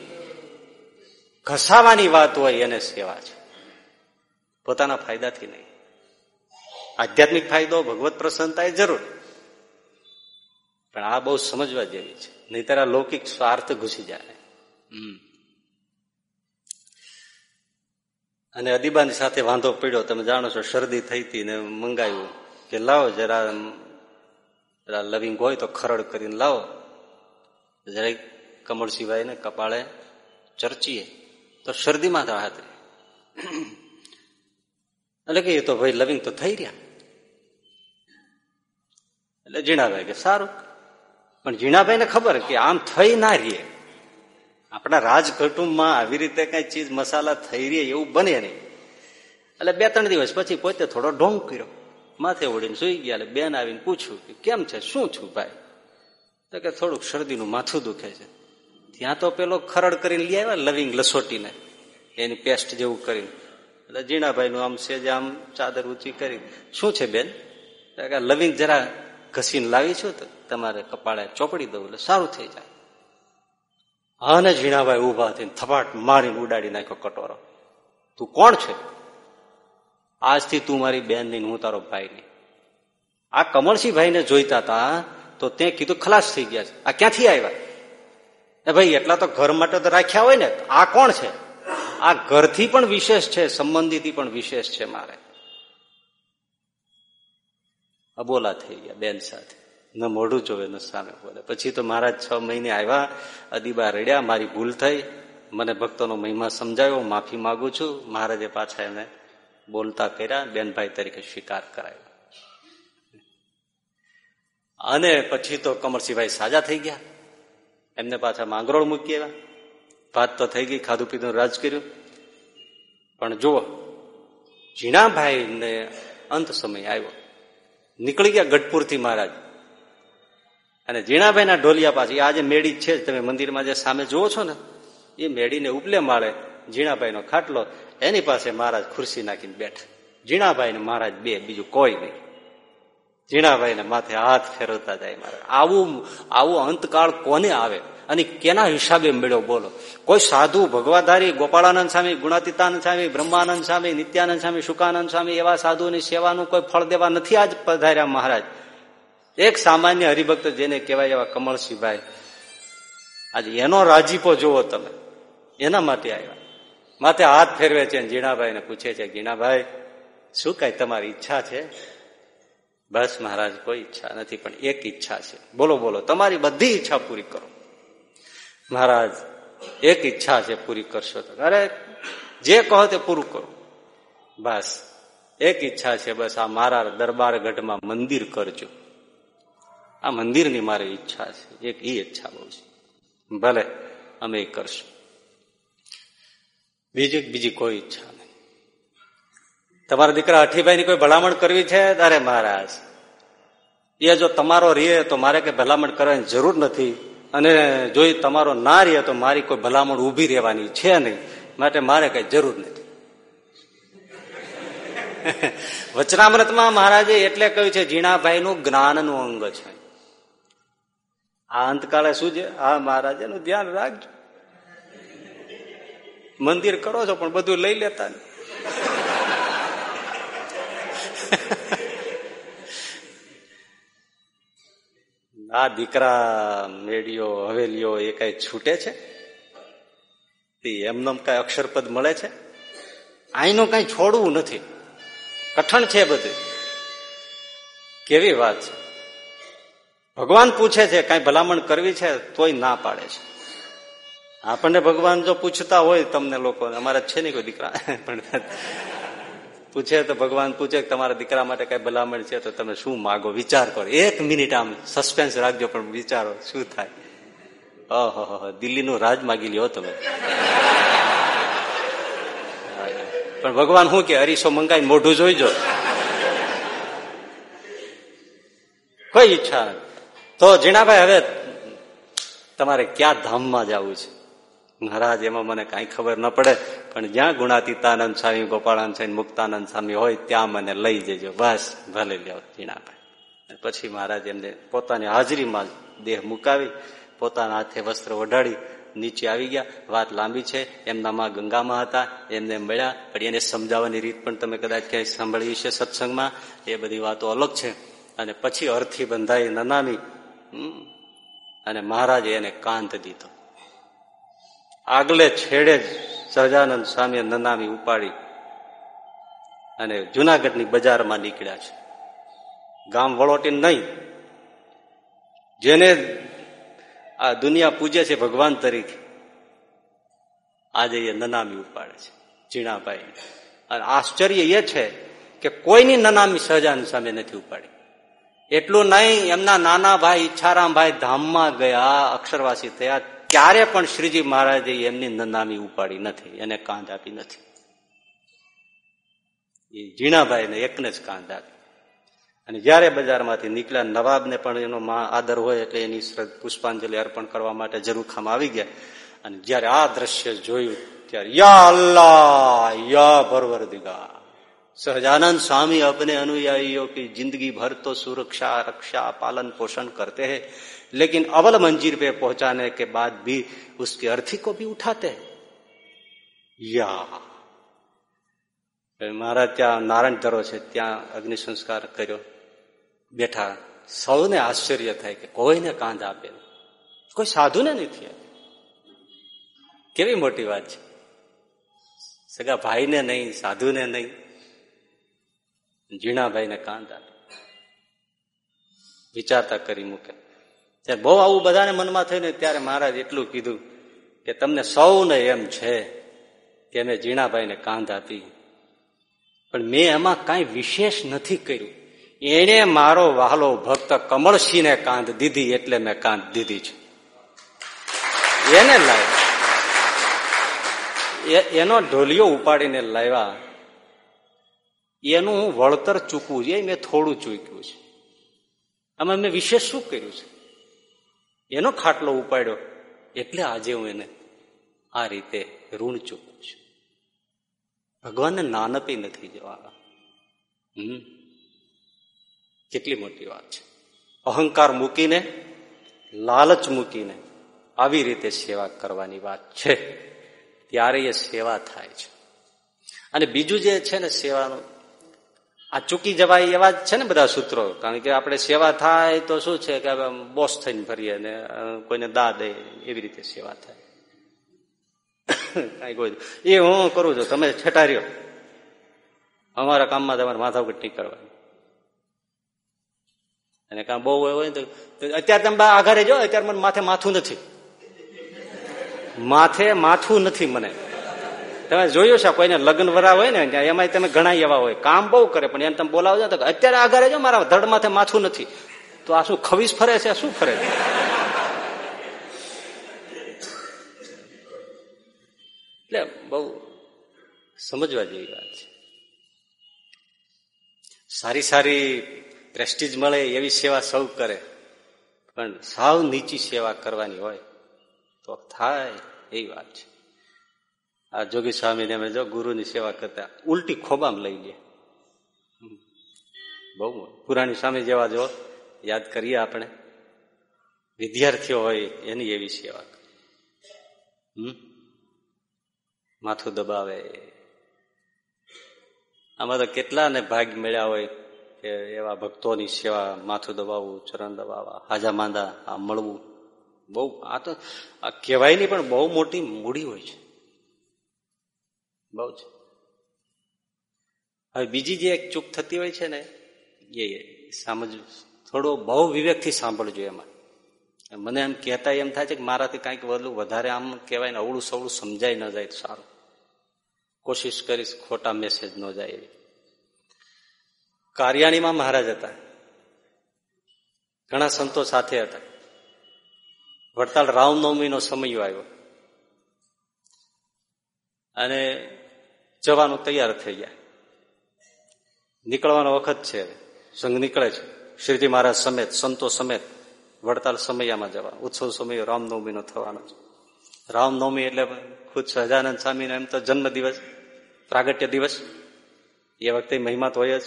ઘસાવાની વાત હોય એને સેવા છે. પોતાના ફાયદાથી નહીં. આધ્યાત્મિક ફાયદો ભગવત પ્રસન્નતા જરૂર. પણ આ બહુ સમજવા જેવી છે. નહીતર આ લૌકિક સ્વાર્થ ઘૂસી જાય. અને અદીબાની સાથે વાંધો પડ્યો. તમે જાણો છો, શરદી થઈ હતી ને મંગાવ્યું કે લાવો જરા જરા લવિંગ હોય તો ખરડ કરીને લાવો. જરાય કમળ સિવાય ને કપાળે ચર્ચીએ. તો શરદીમાં રાહત એટલે કે એ તો ભાઈ લવિંગ તો થઈ રહ્યા. એટલે જીણાભાઈ કે સારું. પણ જીણાભાઈ ને ખબર કે આમ થઈ ના રહીએ. આપણા રાજકુટુંબમાં આવી રીતે કઈ ચીજ મસાલા થઈ રહી એવું બને નહીં. એટલે બે ત્રણ દિવસ પછી પોતે થોડો ઢોંગ કર્યો. માથે ઓળીને સુઈ ગયા એટલે બેન આવીને પૂછ્યું કે કેમ છે, શું છું ભાઈ? તો કે થોડુંક શરદીનું માથું દુખે છે. ત્યાં તો પેલો ખરડ કરીને લઈ આવ્યા લવિંગ લસોટીને. એની પેસ્ટ જેવું કરીને. એટલે જીણાભાઈનું આમ સેજ આમ ચાદર ઊંચી કરી શું છે બેન? લવિંગ જરા ઘસીને લાવી છું તો? તમારે કપાળે ચોપડી દઉં એટલે સારું થઈ જાય. અને ઝીણાભાઈ ઊભા થઈને થપાટ મારીને ઉડાડી નાખ્યો કટોરો. તું કોણ છે? આજથી તું મારી બેન નહીં હું તારો ભાઈ નહીં આ કમળસિંહ ભાઈને જોઈતા હતા તો તે કીધું, ખલાસ થઈ ગયા છે. આ ક્યાંથી આવ્યા? એ ભાઈ, એટલા તો ઘર માટે તો રાખ્યા હોય ને. આ કોણ છે? આ ઘરથી પણ વિશેષ છે, સંબંધીથી પણ વિશેષ છે મારે. અબોલા થઈ ગયા બેન સાથે. ન મોઢું જોવે, ન સામે બોલે. પછી તો મહારાજ છ મહિને આવ્યા, અદીબા રડ્યા, મારી ભૂલ થઈ. મને ભક્તોનો મહિમા સમજાયો માફી માગું છું. મહારાજે પાછા એને બોલતા કર્યા, બેનભાઈ તરીકે સ્વીકાર કરાયો. અને પછી તો કમરસિંહભાઈ સાજા થઈ ગયા. એમને પાછા માંગરોળ મૂકી આવ્યા. ભાત તો થઈ ગઈ, ખાધું પીધું, રાજ કર્યું. પણ જુઓ ઝીણાભાઈ ને અંત સમય આવ્યો. નીકળી ગયા ગઢપુરથી મહારાજ. અને ઝીણાભાઈના ઢોલિયા પાછી. આ જે મેળી છે તમે મંદિરમાં જે સામે જુઓ છો ને, એ મેળીને ઉપલે માળે ઝીણાભાઈનો ખાટલો એની પાસે મહારાજ ખુરશી નાખીને બેઠ. ઝીણાભાઈ ને મહારાજ બે, બીજું કોઈ નહીં. ઝીણાભાઈ ને માથે હાથ ફેરવતા જાય મહારાજ. આવું આવું અંતકાળ કોને આવે? અને કેના હિસાબે મેળ્યો બોલો? કોઈ સાધુ ભગવાધારી ગોપાળાનંદ સ્વામી, ગુણાતીતાનંદ સ્વામી, બ્રહ્માનંદ સ્વામી, નિત્યાનંદ સ્વામી સુકાનંદ સ્વામી એવા સાધુની સેવાનું કોઈ ફળ દેવા નથી આજ પધાર્યા મહારાજ. એક સામાન્ય હરિભક્ત જેને કહેવાય એવા કમળસિંહભાઈ. આજે એનો રાજીપો જુઓ તમે. એના માટે આવ્યા. માથે હાથ ફેરવે છે જીણાભાઈ ને પૂછે છે, જીણાભાઈ, શું કઈ તમારી ઈચ્છા છે? બસ મહારાજ, કોઈ ઈચ્છા નથી, પણ એક ઈચ્છા છે. બોલો બોલો, તમારી બધી ઈચ્છા પૂરી કરો. મહારાજ, એક ઈચ્છા છે, પૂરી કરશો તો. અરે, જે કહો તે પૂરું કરો. બસ, એક ઈચ્છા છે, બસ આ મારા દરબાર ગઢમાં મંદિર કરજો. આ મંદિરની મારી ઈચ્છા છે. એક ઈ ઈચ્છા બહુ છે. ભલે અમે એ કરશું. બીજી બીજી કોઈ ઈચ્છા નહીં. તમારા દીકરા હઠીભાઈની કોઈ ભલામણ કરવી છે? અરે મહારાજ, એ જો તમારો રે તો મારે કઈ ભલામણ કરવાની જરૂર નથી. અને જો તમારો ના રહે તો મારી કોઈ ભલામણ ઊભી રહેવાની છે નહીં. માટે મારે કઈ જરૂર નથી. વચનામૃતમાં મહારાજે એટલે કહ્યું છે ઝીણાભાઈ નું જ્ઞાનનું અંગ છે. આ અંતકાળે શું છે? હા, મહારાજ, એનું ધ્યાન રાખજો. મંદિર કરો છો, પણ બધું લઈ લેતા આ દીકરા મેડીઓ હવેલીઓ, એ કઈ છૂટે છે? એમને કઈ અક્ષરપદ મળે છે? અહીંનું કઈ છોડવું નથી. કઠણ છે બધું. કેવી વાત છે? ભગવાન પૂછે છે, કઈ ભલામણ કરવી છે? તોય ના પાડે છે. આપણને ભગવાન જો પૂછતા હોય તમને લોકો અમારા છે નહીં કોઈ દીકરા? પણ પૂછે તો ભગવાન પૂછે તમારા દીકરા માટે કઈ ભલામણ છે તો તમે શું માગો? વિચાર કરો. એક મિનિટ આમ સસ્પેન્સ રાખજો, પણ વિચારો, શું થાય? ઓહો દિલ્હીનું રાજ માગી લ્યો તમે. પણ ભગવાન શું કે, અરીસો મંગાઈ મોઢું જોઈજો. કોઈ ઈચ્છા નથી. તો જીણાભાઈ હવે તમારે ક્યાં ધામમાં જવું છે? મહારાજ, એમાં મને કઈ ખબર ન પડે, પણ જ્યાં ગુણાતીતાનંદ સ્વામી, ગોપાળાનંદ સ્વામી, મુક્તાનંદ સ્વામી હોય, ત્યાં મને લઈ જજો. બસ, ભલે લ્યો જીણાભાઈ પછી મહારાજ એમને પોતાની હાજરીમાં દેહ મુકાવી, પોતાના હાથે વસ્ત્ર ઓઢાડી, નીચે આવી ગયા. વાત લાંબી છે એમનામાં ગંગામાં હતા, એમને મળ્યા. પણ એને સમજાવવાની રીત પણ તમે કદાચ ક્યાંય સાંભળી છે સત્સંગમાં. એ બધી વાતો અલગ છે. અને પછી અર્થી બંધાઈ નનામી અને મહારાજે એને કાંત દીધો. આગલે છેડે જ સહજાનંદ સ્વામીએ નનામી ઉપાડી અને જુનાગઢની બજારમાં નીકળ્યા છે. ગામ વળોટી નહીં. જેને આ દુનિયા પૂજે છે ભગવાન તરીકે, આજે એ નનામી ઉપાડે છે જીણાભાઈ અને આશ્ચર્ય એ છે કે કોઈની નનામી સહજાનંદ સામે નથી ઉપાડી. એટલું નહીં, એમના નાના ભાઈ ઈચ્છારામભાઈ ધામમાં ગયા, અક્ષરવાસી થયા. ત્યારે પણ શ્રીજી મહારાજે એમની નનામી ઉપાડી નથી, એને કાંધ આપી નથી. એ ઝીણાભાઈને એકને જ કાંધ આપી. અને જ્યારે બજારમાંથી નીકળ્યા, નવાબને પણ એનો આદર હોય એટલે એની પુષ્પાંજલિ અર્પણ કરવા માટે જરૂખામ આવી ગયા. અને જયારે આ દ્રશ્ય જોયું, ત્યારે યા અલ્લાહ, યા ભરવર દિગા सहजानंद स्वामी अपने अनुयायियों की जिंदगी भर तो सुरक्षा रक्षा पालन पोषण करते हैं लेकिन अवल मंजिर पे पहुंचाने के बाद भी उसकी अर्थी को भी उठाते हैं યા મારા ત્યાં નારાયણ ધરો છે ત્યાં અગ્નિ સંસ્કાર કર્યો બેઠા સૌને આશ્ચર્ય થાય કે કોઈને કાંધ આપે કોઈ સાધુને નથી કેવી મોટી વાત છે સગા ભાઈને નહીં સાધુને નહીં જીણાભાઈને કાંધ આપે વિચારતા કરી મૂકે. ત્યારે બહુ આવું બધાને મનમાં થયું ને ત્યારે મહારાજ એટલું કીધું કે તમને સૌને એમ છે કે મેં જીણાભાઈને કાંધ આપી પણ મેં એમાં કાંઈ વિશેષ નથી કર્યું. એને મારો વહાલો ભક્ત કમળસિંહને કાંધ દીધી એટલે મેં કાંધ દીધી છે. એને લાવ્યા. એનો ઢોલિયો ઉપાડીને લાવ્યા. એનું હું વળતર ચૂકવું છે મેં થોડું ચૂક્યું છે. આમાં મેં વિશેષ શું કર્યું છે? એનો ખાટલો ઉપાડ્યો, એટલે આજે હું એને આ રીતે ઋણ ચૂકવું છું. ભગવાનને નાનપી નથી જવાના. હમ? કેટલી મોટી વાત છે. અહંકાર મૂકીને, લાલચ મૂકીને આવી રીતે સેવા કરવાની વાત છે. ત્યારે એ સેવા થાય છે. અને બીજું જે છે ને, સેવાનું આ ચૂકી જવાય એવા જ છે ને બધા સૂત્રો? કારણ કે આપણે સેવા થાય તો શું છે કે બોસ થઈને ફરીએ ને કોઈને દા દે, એવી રીતે સેવા થાય. કઈ કોઈ એ હું કરું છું, તમે છેટાર્યો અમારા કામમાં તમારે માથાકૂટ નહીં કરવાની. અને કામ બહુ હોય તો અત્યારે તમે આઘારે જો, અત્યારે મને માથે માથું નથી. માથે માથું નથી મને. તમે જોયું છે, કોઈને લગ્ન વરા હોય ને એમાં તમે ઘણા એવા હોય. કામ બહુ કરે, પણ એને તમે બોલાવજો તો અત્યારે આઘારે જો, મારા ધડ માથે માથું નથી. તો આ શું ખવીસ ફરે છે શું ફરે છે? એટલે બહુ સમજવા જેવી વાત છે. સારી સારી પ્રેસ્ટીજ મળે, એવી સેવા સૌ કરે. પણ સાવ નીચી સેવા કરવાની હોય, તો થાય એવી વાત છે. આ જોગી સ્વામીને અમે જો ગુરુની સેવા કરતા ઉલટી ખોબામાં લઈ લે બહુ પુરાણી સ્વામી જેવા જો યાદ કરીએ આપણે વિદ્યાર્થીઓ હોય એની એવી સેવા માથું દબાવે આમાં તો કેટલાને ભાગ મળ્યા હોય કે એવા ભક્તોની સેવા માથું દબાવવું ચરણ દબાવવા હાજા માંદા આ મળવું બહુ આ તો આ કહેવાય નહીં પણ બહુ મોટી મૂડી હોય છે બહુ છે હવે બીજી જે એક ચૂક થતી હોય છે ને, એ સમજ થોડો બહુ વિવેકથી સાંભળજો એમાં. મને એમ કહેતા એમ થાય છે કે મારાથી કાંઈક વધુ વધારે આમ કહેવાય ને, અવળું સવળું સમજાય ન જાય સારું. કોશિશ કરીશ ખોટા મેસેજ ન જાય એવી. કાર્યાણીમાં મહારાજ હતા. ઘણા સંતો સાથે હતા. વડતાલ રામનવમીનો સમય આવ્યો. અને જવાનું તૈયાર થઈ ગયા. નીકળવાનો વખત છે સંઘ નીકળે છે. શ્રીજી મહારાજ સમેત, સંતો સમેત વડતાલ સમયામાં જવા. ઉત્સવ સમય રામનવમીનો થવાનો છે. રામનવમી એટલે ખુદ સહજાનંદ સ્વામીનો એમ તો જન્મ દિવસ પ્રાગટ્ય દિવસ. એ વખતે મહિમા તો હોય જ.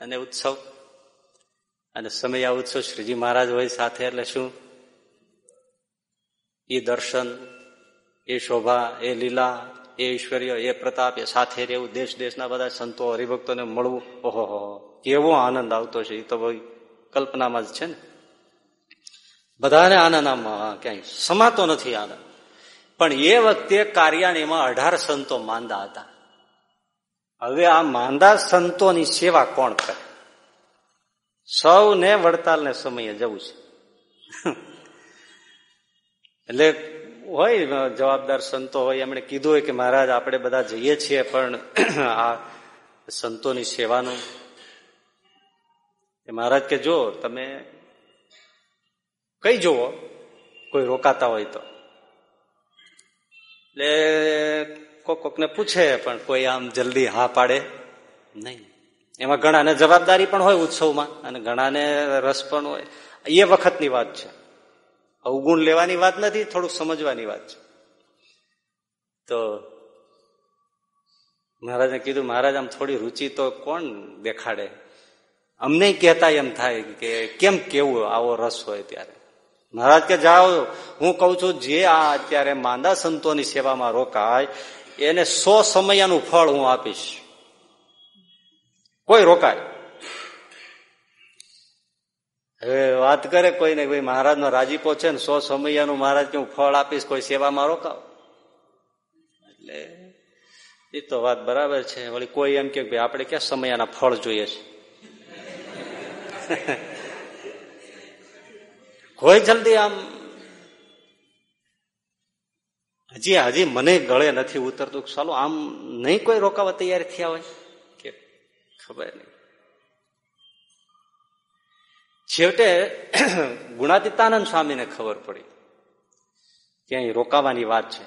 અને ઉત્સવ. અને સમય આ ઉત્સવ શ્રીજી મહારાજ હોય સાથે એટલે શું? એ દર્શન, એ શોભા, એ લીલા એ ઐશ્વર્ય, એ પ્રતાપ, એ સાથે રહેવું, દેશ, દેશના બધા સંતો, હરિભક્તોને મળવું ઓહો કેવો આનંદ આવતો છે એ તો કલ્પનામાં જ છે ને. બધાને આનંદ આમ ક્યાંય સમાતો નથી આનંદ. પણ એ વખતે કાર્યાણીમાં અઢાર સંતો માંદા હતા. હવે આ માંદા સંતોની સેવા કોણ કરે? સૌને વડતાલને સમયે જવું છે. એટલે હોય જવાબદાર સંતો હોય, એમણે કીધું હોય કે મહારાજ, આપણે બધા જઈએ છીએ, પણ આ સંતોની સેવાનું. મહારાજ કે, જો, તમે કઈ જુઓ, કોઈ રોકાતા હોય તો. એટલે કોક કોકને પૂછે, પણ કોઈ આમ જલ્દી હા પાડે? નહીં. એમાં ઘણાને જવાબદારી પણ હોય ઉત્સવમાં, અને ઘણાને રસ પણ હોય. એ વખતની વાત છે. અવગુણ લેવાની વાત નથી, થોડુંક સમજવાની વાત છે. તો મહારાજે કીધું, મહારાજ, આમ થોડી રુચિ તો કોણ દેખાડે? અમને કહેતા એમ થાય કે, કેમ કેવું આવો રસ હોય ત્યારે? મહારાજ કે, જાઓ, હું કઉ છું, જે આ અત્યારે માંદા સંતોની સેવામાં રોકાય, એને સો સમયનું ફળ હું આપીશ. કોઈ રોકાય. હવે વાત કરે કોઈ ને ભાઈ મહારાજ નો રાજીપો છે ને સો સમયાનું મહારાજ કે હું ફળ આપીશ, કોઈ સેવામાં રોકાવ એટલે એ તો વાત બરાબર છે. વળી કોઈ એમ કે ભાઈ આપણે ક્યાં સમયાના ફળ જોઈએ છે? કોઈ જલ્દી આમ હજી હજી મને ગળે નથી ઉતરતું ચાલો આમ નહીં કોઈ રોકાવા તૈયાર થયા હોય? કે ખબર નહીં. છેવટે ગુણાતીતાનંદ સ્વામીને ખબર પડી કે અહીં રોકાવાની વાત છે.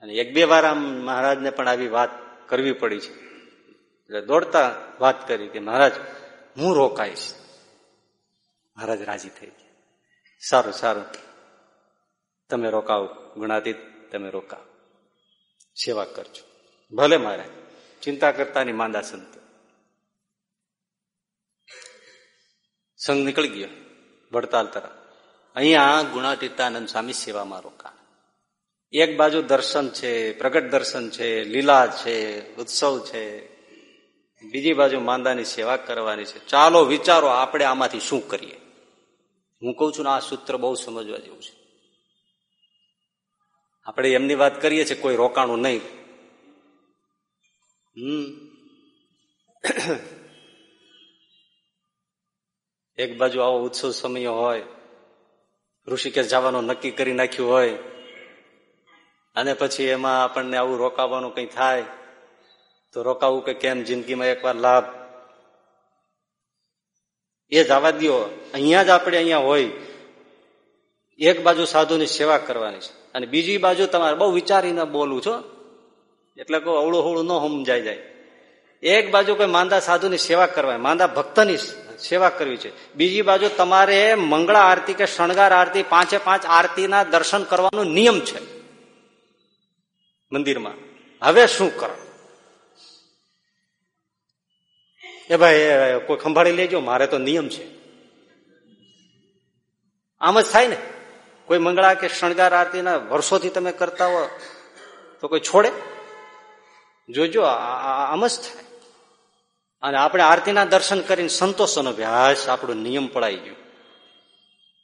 અને એક બે વાર આમ મહારાજને પણ આવી વાત કરવી પડી છે. એટલે દોડતા વાત કરી કે મહારાજ, હું રોકાઈશ. મહારાજ રાજી થઈ ગયા. સારું સારું. તમે રોકાવો ગુણાતીત, તમે રોકાવ સેવા કરજો. ભલે મહારાજ ચિંતા કરતાની માંદા સંત સંઘ નીકળી ગયો, વડતાલ તરફ. અહીંયા ગુણાતીતાનંદ સ્વામી સેવામાં રોકાણ. એક બાજુ દર્શન છે, પ્રગટ દર્શન છે, લીલા છે, ઉત્સવ છે. બીજી બાજુ માંદાની સેવા કરવાની છે. ચાલો વિચારો આપણે આમાંથી શું કરીએ. હું કઉ છું ને આ સૂત્ર બહુ સમજવા જેવું છે. આપણે એમની વાત કરીએ છીએ, કોઈ રોકાણું નહીં. હમ. એક બાજુ આવો ઉત્સવ સમય હોય, ઋષિકેશ જવાનું નક્કી કરી નાખ્યું હોય, અને પછી એમાં આપણને આવું રોકાવાનું કઈ થાય, તો રોકાવું કે કેમ, જિંદગીમાં એકવાર લાભ. એ જવા દો અહીંયા જ આપણે અહીંયા હોય. એક બાજુ સાધુની સેવા કરવાની છે, અને બીજી બાજુ તમારે બહુ વિચારીને બોલું છો એટલે કહું અવળું હવળું ન સમજાય જાય. એક બાજુ કોઈ માંદા સાધુની સેવા કરવાની, માંદા ભક્તની સેવા કરવી છે. બીજી બાજુ તમારે મંગળા આરતી કે શણગાર આરતી, પાંચે પાંચ આરતીના દર્શન કરવાનો નિયમ છે. મંદિરમાં. હવે શું કરો? એ ભાઈ કોઈ ખંભાળી લેજો, મારે તો નિયમ છે. આમ જ થાય ને? કોઈ મંગળા કે શણગાર આરતીના વર્ષોથી તમે કરતા હો, તો કોઈ છોડે? જોજો આમ જ થાય. અને આપણે આરતીના દર્શન કરીને સંતોષોનો અભ્યાસ આપણો નિયમ પડાઈ ગયો.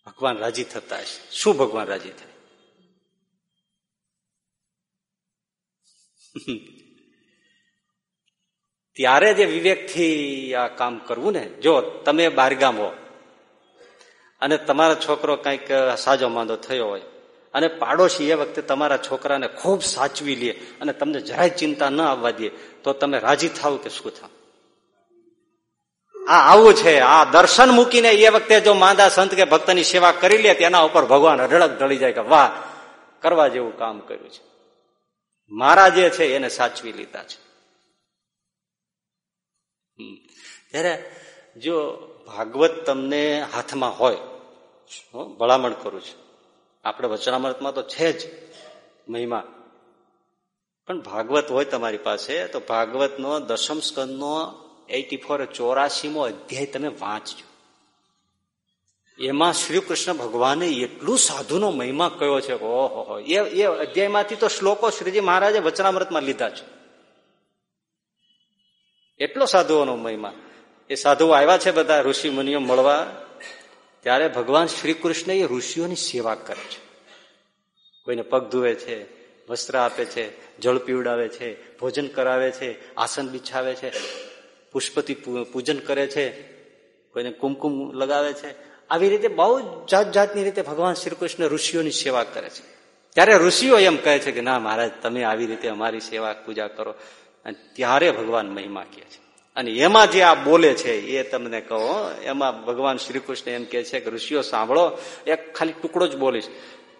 ભગવાન રાજી થતા હશે. શું ભગવાન રાજી થાય? ત્યારે જે વિવેકથી આ કામ કરવું ને, જો તમે બારગામ હો, અને તમારો છોકરો કંઈક સાજો માંદો થયો હોય, અને પાડોશી એ વખતે તમારા છોકરાને ખૂબ સાચવી લે, અને તમને જરાય ચિંતા ન આવવા દે, તો તમે રાજી થાવ કે શું થાવ? આ આવું છે. આ દર્શન મૂકીને એ વખતે જો માંદા સંત કે ભક્તની સેવા કરી લે, તેના ઉપર ભગવાન અઢળક ઢળી જાય કે વાહ, કરવા જેવું કામ કર્યું છે. મારા જે છે એને સાચવી લીધા છે. ત્યારે જો ભાગવત તમને હાથમાં હોય ભલામણ કરું છું. આપણે વચનામૃતમાં તો છે જ મહિમા. પણ ભાગવત હોય તમારી પાસે, તો ભાગવતનો દશમ સ્કંદનો એટી ફોર ચોરાસીમો અધ્યાય તમે વાંચજો. એમાં શ્રી કૃષ્ણ ભગવાને એટલું સાધુનો મહિમા કયો છે ઓહો એ એ અધ્યાયમાંથી તો શ્લોકો શ્રીજી મહારાજે વચનામૃતમાં લીધા છે. એટલો સાધુઓનો મહિમા. એ સાધુઓ આવ્યા છે બધા ઋષિ મુનિઓ મળવા, ત્યારે ભગવાન શ્રી કૃષ્ણ એ ઋષિઓની સેવા કરે છે. કોઈને પગ ધુવે છે, વસ્ત્ર આપે છે, જળ પીવડાવે છે, ભોજન કરાવે છે, આસન બિછાવે છે પુષ્પતિ પૂજન કરે છે, કોઈને કુમકુમ લગાવે છે. આવી રીતે બહુ જાત જાતની રીતે ભગવાન શ્રી કૃષ્ણ ઋષિઓની સેવા કરે છે. ત્યારે ઋષિઓ એમ કહે છે કે, ના મહારાજ, તમે આવી રીતે અમારી સેવા પૂજા કરો. અને ત્યારે ભગવાન મહિમા કહે છે. અને એમાં જે આ બોલે છે, એ તમને કહો, એમાં ભગવાન શ્રી કૃષ્ણ એમ કે છે કે, ઋષિઓ, સાંભળો, એક ખાલી ટુકડો જ બોલીશ.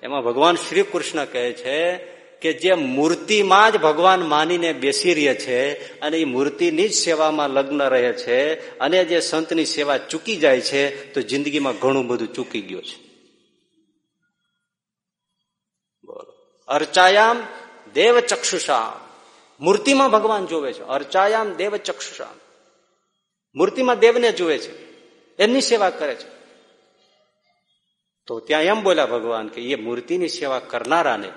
એમાં ભગવાન શ્રી કૃષ્ણ કહે છે કે જે મૂર્તિમાં જ ભગવાન માનીને બેસી રહે છે અને એ મૂર્તિની જ સેવામાં લગ્ન રહે છે અને જે સંતની સેવા ચૂકી જાય છે, તો જિંદગીમાં ઘણું બધું ચૂકી ગયું છે. અર્ચાયામ દેવ ચક્ષુષામ મૂર્તિમાં ભગવાન જોવે છે. અર્ચાયામ દેવ ચક્ષુષામ મૂર્તિમાં દેવને જોવે છે. એમની સેવા કરે છે. તો ત્યાં એમ બોલ્યા ભગવાન કે એ મૂર્તિની સેવા કરનારાને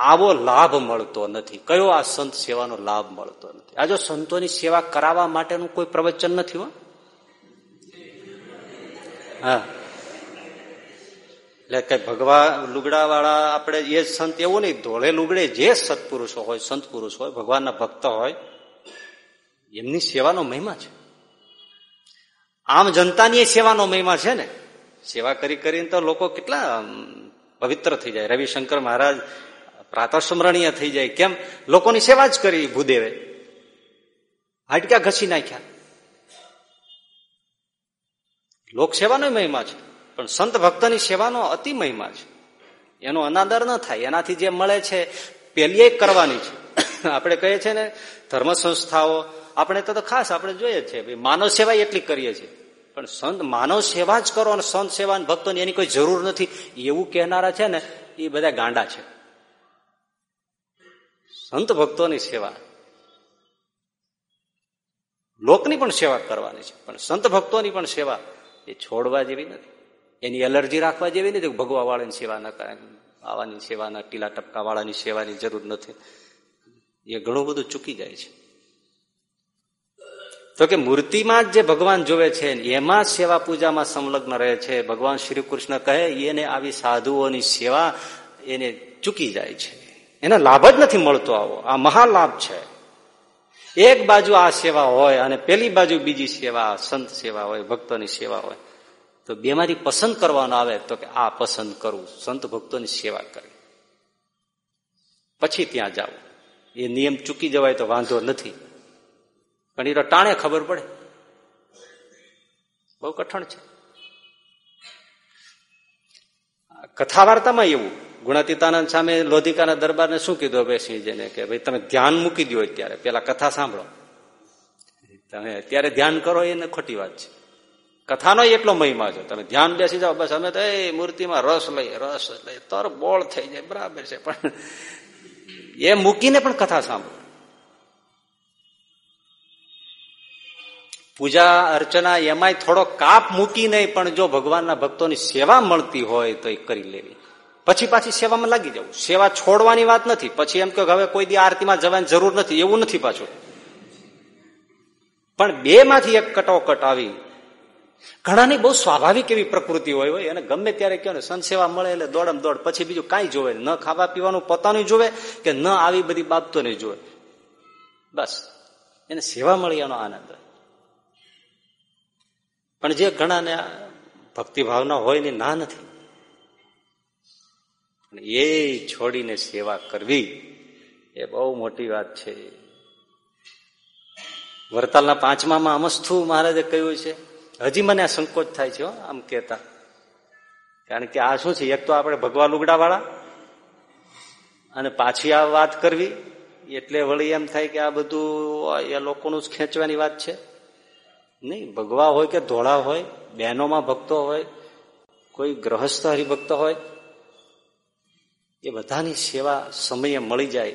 આવો લાભ મળતો નથી. કયો આ સંત સેવાનો લાભ મળતો નથી? આ જો સંતોની સેવા કરાવવા માટેનું કોઈ પ્રવચન નથી હો? હા. એટલે કઈ ભગવા લુગડા વાળા આપણે એ સંત એવું નહીં, ધોળે લુગડે જે સત્પુરુષો હોય સંત પુરુષ હોય, ભગવાનના ભક્ત હોય, એમની સેવાનો મહિમા છે. આમ જનતાની સેવાનો મહિમા છે ને. સેવા કરી કરીને તો લોકો કેટલા પવિત્ર થઈ જાય. રવિશંકર મહારાજ પ્રાતસ્મરણીય થઈ જાય. કેમ? લોકોની સેવા જ કરી ભૂદેવે. હાડક્યા ઘસી નાખ્યા. લોક સેવાનો મહિમા છે, પણ સંત ભક્તની સેવાનો અતિ મહિમા છે. એનો અનાદર ન થાય, એનાથી જે મળે છે પેલી કરવાની છે. આપણે કહીએ છીએ ને, ધર્મ સંસ્થાઓ, આપણે તો ખાસ આપણે જોઈએ છે માનવ સેવા એટલી કરીએ છીએ. પણ સંત માનવ સેવા જ કરો અને સંત સેવા ભક્તોની એની કોઈ જરૂર નથી. એવું કહેનારા છે ને, એ બધા ગાંડા છે. સંત ભક્તોની સેવા. લોકની પણ સેવા કરવાની છે. પણ સંત ભક્તોની પણ સેવા એ છોડવા જેવી નથી. એની એલર્જી રાખવા જેવી નથી ભગવા વાળાની સેવા ના કરે. આવાની સેવાના ટીલા ટપકા વાળાની સેવાની જરૂર નથી. એ ઘણું બધું ચૂકી જાય છે. તો કે મૂર્તિમાં જ જે ભગવાન જોવે છે, એમાં સેવા પૂજામાં સંલગ્ન રહે છે. ભગવાન શ્રી કૃષ્ણ કહે, એને આવી સાધુઓની સેવા એને ચૂકી જાય છે. એને લાભ જ નથી મળતો આવો. આ મહાલાભ છે. એક બાજુ આ સેવા હોય અને પેલી બાજુ બીજી સેવા, સંત સેવા હોય, ભક્તોની સેવા હોય. તો બેમાંથી પસંદ કરવાનો આવે તો કે આ પસંદ કરવું સંત ભક્તોની સેવા કરવી પછી ત્યાં જાવ એ નિયમ ચૂકી જવાય તો વાંધો નથી. પણ એ તો ટાણે ખબર પડે. બહુ કઠણ છે. કથા વાર્તામાં એવું. ગુણાતીતાનંદ સામે લોધિકાના દરબારને શું કીધું અભયસિંહજીને કે ભાઈ તમે ધ્યાન મૂકી દો અત્યારે, પેલા કથા સાંભળો. તમે અત્યારે ધ્યાન કરો એને ખોટી વાત છે. કથાનો એટલો મહિમા છે, તમે ધ્યાન બેસી જાઓ, બસ અમે તો, એ મૂર્તિમાં રસ લઈએ રસ લઈએ તર બોળ થઈ જાય, બરાબર છે. પણ એ મૂકીને પણ કથા સાંભળો. પૂજા અર્ચના એમાંય થોડો કાપ મૂકી નહીં પણ જો ભગવાનના ભક્તોની સેવા મળતી હોય તો એ કરી લેવી. પછી પાછી સેવામાં લાગી જવું. સેવા છોડવાની વાત નથી. પછી એમ કે હવે કોઈ દી આરતીમાં જવાની જરૂર નથી. એવું નથી પાછું. પણ બે માંથી એક કટોકટ આવી. ઘણાની બહુ સ્વાભાવિક એવી પ્રકૃતિ હોય હોય. અને ગમે ત્યારે કહો ને સંત સેવા મળે એટલે દોડમ દોડ. પછી બીજું કાંઈ જોવે ન, ખાવા પીવાનું પોતાનું જોવે કે ન આવી બધી બાબતો નહીં જોવે. બસ. એને સેવા મળી એનો આનંદ. પણ જે ઘણાને ભક્તિભાવના હોય ને, ના નથી. એ છોડીને સેવા કરવી એ બહુ મોટી વાત છે. વરતાલના પાંચમામાં અમસ્થુ મહારાજે કહ્યું છે, હજી મને આ સંકોચ થાય છે આમ કેતા કારણ કે આ શું છે, એક તો આપણે ભગવા લુગડા વાળા અને પાછી આ વાત કરવી, એટલે વળી એમ થાય કે આ બધું એ લોકોનું જ ખેંચવાની વાત છે. નહીં, ભગવા હોય કે ધોળા હોય, બહેનોમાં ભક્તો હોય, કોઈ ગ્રહસ્થ હરિભક્ત હોય એ બધાની સેવા સમયે મળી જાય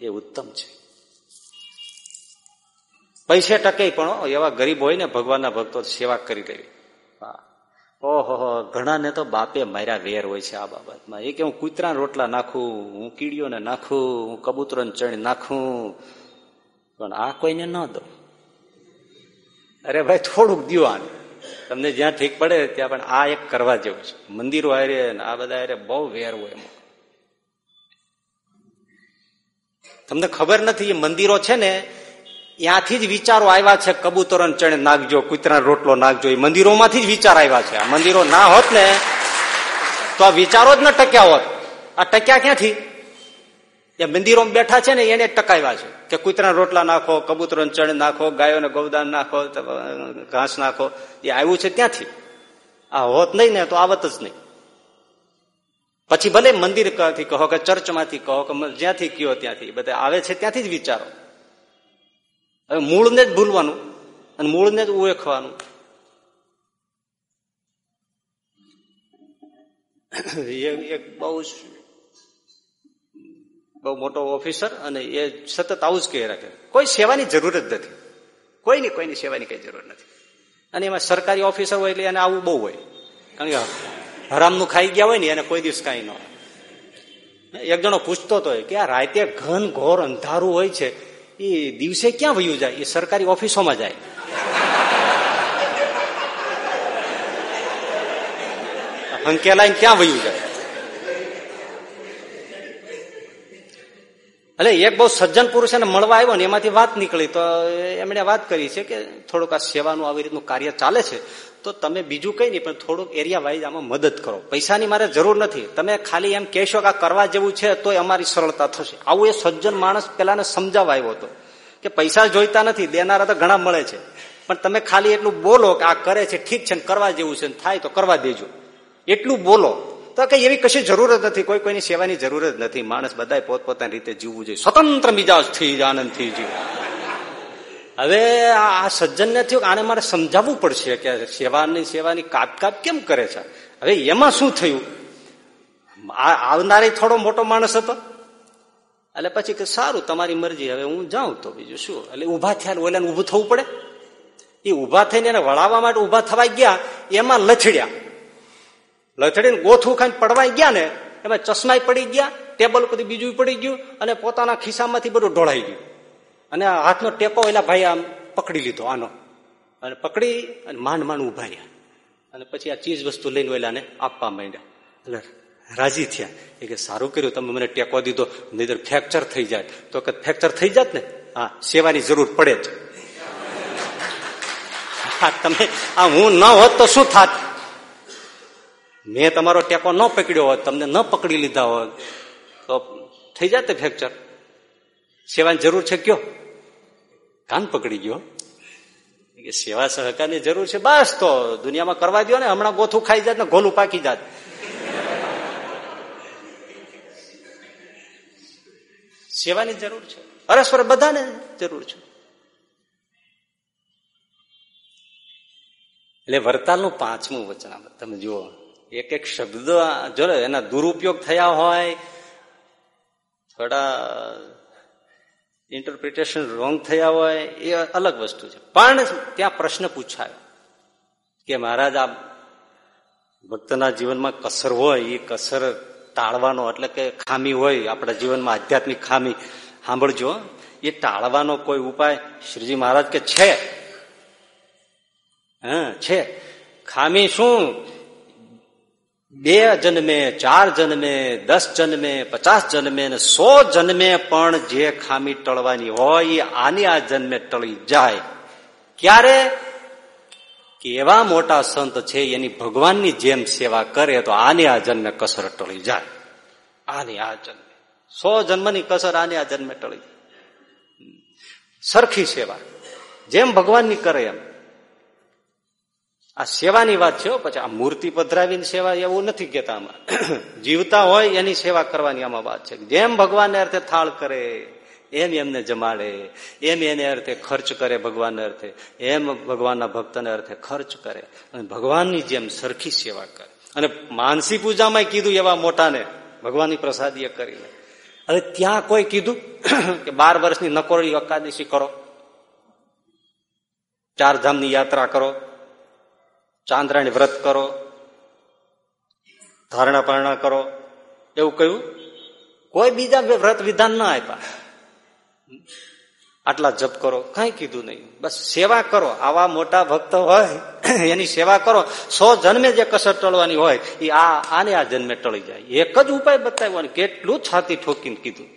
એ ઉત્તમ છે. પૈસે ટકે પણ એવા ગરીબ હોય ને ભગવાનના ભક્તો સેવા કરી લેવી. ઓહો ઘણાને તો બાપે માર્યા વેર હોય છે આ બાબતમાં. એ કે હું કૂતરા રોટલા નાખું, હું કીડીઓને નાખું, હું કબૂતરોને ચણી નાખું. પણ આ કોઈને ન દો અરે ભાઈ, થોડુંક દિયો આને. તમને જ્યાં ઠીક પડે ત્યાં પણ આ એક કરવા જેવું છે. મંદિરો હારે આ બધા હારે બહુ વેર હોય એમાં. તમને ખબર નથી, એ મંદિરો છે ને, ત્યાંથી જ વિચારો આવ્યા છે કબૂતરો ચણે નાખજો કૂતરા રોટલો નાખજો, એ મંદિરોમાંથી જ વિચાર આવ્યા છે. આ મંદિરો ના હોત ને, તો આ વિચારો જ ન ટક્યા હોત. આ ટક્યા ક્યાંથી? એ મંદિરો બેઠા છે ને, એને ટકાવ્યા છે કે કૂતરા રોટલા નાખો કબૂતરો ચણે નાખો, ગાયોને ગૌદાન નાખો ઘાસ નાખો. એ આવ્યું છે ત્યાંથી આ હોત નહીં ને, તો આવત જ નહીં. પછી ભલે મંદિરથી કહો કે ચર્ચમાંથી કહો કે જ્યાંથી કયો ત્યાંથી બધા આવે છે ત્યાંથી જ વિચારો. હવે મૂળને જ ભૂલવાનું અને મૂળને જ ઓળખવાનું. એક બહુ બહુ મોટો ઓફિસર અને એ સતત આવું જ કહી રાખે. કોઈ સેવાની જરૂર જ નથી. કોઈની કોઈની સેવાની કઈ જરૂર નથી. અને એમાં સરકારી ઓફિસર હોય એટલે એને આવું બહુ હોય. કારણ કે હરામનું ખાઈ ગયા હોય ને એને કોઈ દિવસ કાંઈ ન એક જણો પૂછતો હતો કે આ રાતે ઘન ઘોર અંધારું હોય છે, એ દિવસે ક્યાં વયું જાય? એ સરકારી ઓફિસોમાં જાય. હંકેલાઈને ક્યાં વયું જાય? એટલે એક બહુ સજ્જન પુરુષ એને મળવા આવ્યો ને એમાંથી વાત નીકળી તો એમણે વાત કરી છે કે થોડુંક આ સેવાનું આવી રીતનું કાર્ય ચાલે છે. તો તમે બીજું કઈ નહીં, પણ થોડુંક એરિયા વાઇઝ આમાં મદદ કરો. પૈસાની મારે જરૂર નથી. તમે ખાલી એમ કહેશો કે આ કરવા જેવું છે તો અમારી સરળતા થશે. આવું એ સજ્જન માણસ પેલાને સમજાવવા આવ્યો હતો કે પૈસા જોઈતા નથી, દેનારા તો ઘણા મળે છે. પણ તમે ખાલી એટલું બોલો કે આ કરે છે, ઠીક છે કરવા જેવું છે થાય તો કરવા દેજો. એટલું બોલો. તો કઈ એવી કશી જરૂર નથી. કોઈ કોઈની સેવાની જરૂર જ નથી. માણસ બધા પોતપોતાની રીતે જીવવું જોઈએ. સ્વતંત્ર મિજાજથી જ આનંદથી જીવવું હવે આ સજ્જનને થયું આને મારે સમજાવવું પડશે કે સેવાની સેવાની કાપ કાપ કેમ કરે છે? હવે એમાં શું થયું? આવનારી થોડો મોટો માણસ હતો. એટલે પછી કે સારું, તમારી મરજી, હવે હું જાઉં તો બીજું શું? એટલે ઊભા થયા ઓલાને ઉભું થવું પડે. એ ઊભા થઈને એને વળાવવા માટે ઊભા થવા ગયા, એમાં લથડ્યા. લથડીને ગોથું ખાઈને પડવાઈ ગયા ને, એમાં ચશ્માય પડી ગયા, ટેબલ પરથી બીજું પડી ગયું અને પોતાના ખિસ્સામાંથી બધું ઢોળાઈ ગયું. અને હાથનો ટેકો એલા ભાઈ આમ પકડી લીધો, આનો. અને પકડી અને માંડ માંડ ઊભા રહ્યા. અને પછી આ ચીજ વસ્તુ લઈને ઓલાને આપવા માંડ્યા. એટલે રાજી થયા. એ કે, સારું કર્યું, તમે મને ટેકો દીધો, નહીતર ફ્રેક્ચર થઈ જાય. તો કે ફ્રેક્ચર થઈ જાત ને? હા, સેવાની જરૂર પડે જ. તમે, આ હું ન હોત તો શું થાત? મેં તમારો ટેકો ન પકડ્યો હોત, તમને ન પકડી લીધા હોત. તો થઈ જાત ફ્રેક્ચર? સેવાની જરૂર છે કયો? કાન પકડી ગયો. સેવા સહકારની જરૂર છે. બસ તો દુનિયામાં કરવા દો ને, હમણાં ગોથું ખાઈ જાત ને ગોલું પાકી જાત. સેવાની જરૂર છે. પરસ્પર બધાને જરૂર છે. એટલે વરતાલનું પાંચમું વચન તમે જુઓ. એક એક શબ્દ જો એના દુરુપયોગ થયા હોય, થોડા ઇન્ટરપ્રિટેશન રોંગ થયા હોય, એ અલગ વસ્તુ છે. પણ ત્યાં પ્રશ્ન પૂછાયો કે મહારાજ, આ ભક્તના જીવનમાં કસર હોય, એ કસર ટાળવાનો એટલે કે ખામી હોય, આપણા જીવનમાં આધ્યાત્મિક ખામી, સાંભળજો, એ ટાળવાનો કોઈ ઉપાય શ્રીજી મહારાજ કે છે? હા, છે. ખામી શું? બે જન્મે, ચાર જન્મે, દસ જન્મે, પચાસ જન્મે ને સો જન્મે પણ જે ખામી ટળવાની હોય, આની આ જન્મે ટળી જાય. ક્યારે? કે એવા મોટા સંત છે, એની ભગવાનની જેમ સેવા કરે તો આની આ જન્મે કસર ટળી જાય. આની આ જન્મે. સો જન્મની કસર આની આ જન્મે ટળી સરખી સેવા. જેમ ભગવાનની કરે એમ. આ સેવાની વાત છે પછી આ મૂર્તિ પધરાવીને સેવા એવું નથી કેતા આમાં. જીવતા હોય એની સેવા કરવાની આમાં વાત છે. જેમ ભગવાનને અર્થે થાળ કરે, એમ એમને જમાડે, એમ એને અર્થે ખર્ચ કરે ભગવાન અર્થે, એમ ભગવાનના ભક્તને અર્થે ખર્ચ કરે. અને ભગવાનની જેમ સરખી સેવા કરે. અને માનસી પૂજામાં કીધું એવા મોટાને, ભગવાનની પ્રસાદીએ કરીને. હવે ત્યાં કોઈ કીધું કે બાર વર્ષની નકોરડી એકાદશી કરો, ચાર ધામની યાત્રા કરો ચાંદ્રાણી વ્રત કરો, ધારણા પારણા કરો, એવું કહ્યું? કોઈ બીજા વ્રત વિધાન ના આપ્યા. આટલા જપ કરો, કઈ કીધું નહીં. બસ સેવા કરો. આવા મોટા ભક્ત હોય, એની સેવા કરો. સો જન્મે જે કસર ટળવાની હોય એ આ આને આ જન્મે ટળી જાય. એક જ ઉપાય બતાવ્યો કેટલું છાતી ઠોકીને કીધું.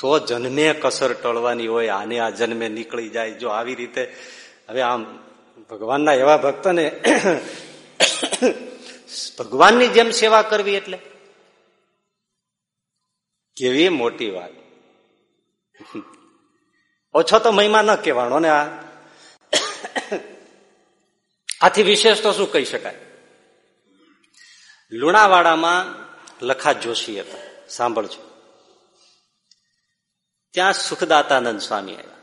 સો જન્મે કસર ટળવાની હોય, આને આ જન્મે નીકળી જાય. જો આવી રીતે, હવે આમ ભગવાનના એવા ભક્તને ભગવાનની જેમ સેવા કરવી એટલે? કેવી મોટી વાત. ઓછો તો મહિમા ન કહેવાનો ને આથી વિશેષ તો શું કહી શકાય? લુણાવાડામાં લખા જોશી હતા. સાંભળજો. ત્યાં સુખદાતાનંદ સ્વામી આવ્યા.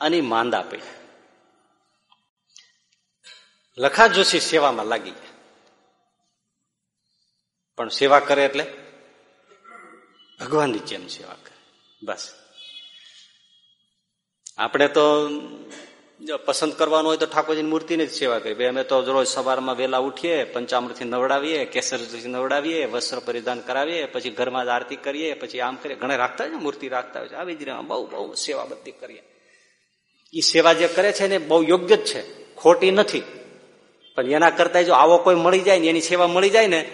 અને માંદા પડ્યા લખા જોશી સેવામાં લાગી ગયા. પણ સેવા કરે એટલે? ભગવાનની જેમ સેવા કરે. બસ. આપણે તો પસંદ કરવાનું હોય તો ઠાકોરજીની મૂર્તિની જ સેવા કરી અમે તો રોજ સવારમાં વહેલા ઉઠીએ, પંચામૃતથી નવડાવીએ કેસરથી નવડાવીએ, વસ્ત્ર પરિધાન કરાવીએ, પછી ઘરમાં જ આરતી કરીએ, પછી આમ કરીએ. ઘણા રાખતા હોય ને મૂર્તિ રાખતા હોય છે. આવી જ રીતે બહુ બહુ સેવા બધી કરીએ. એ સેવા જે કરે છે ને બહુ યોગ્ય જ છે. ખોટી નથી. પણ એના કરતા જો આવો કોઈ મળી જાય ને, એની સેવા મળી જાય ને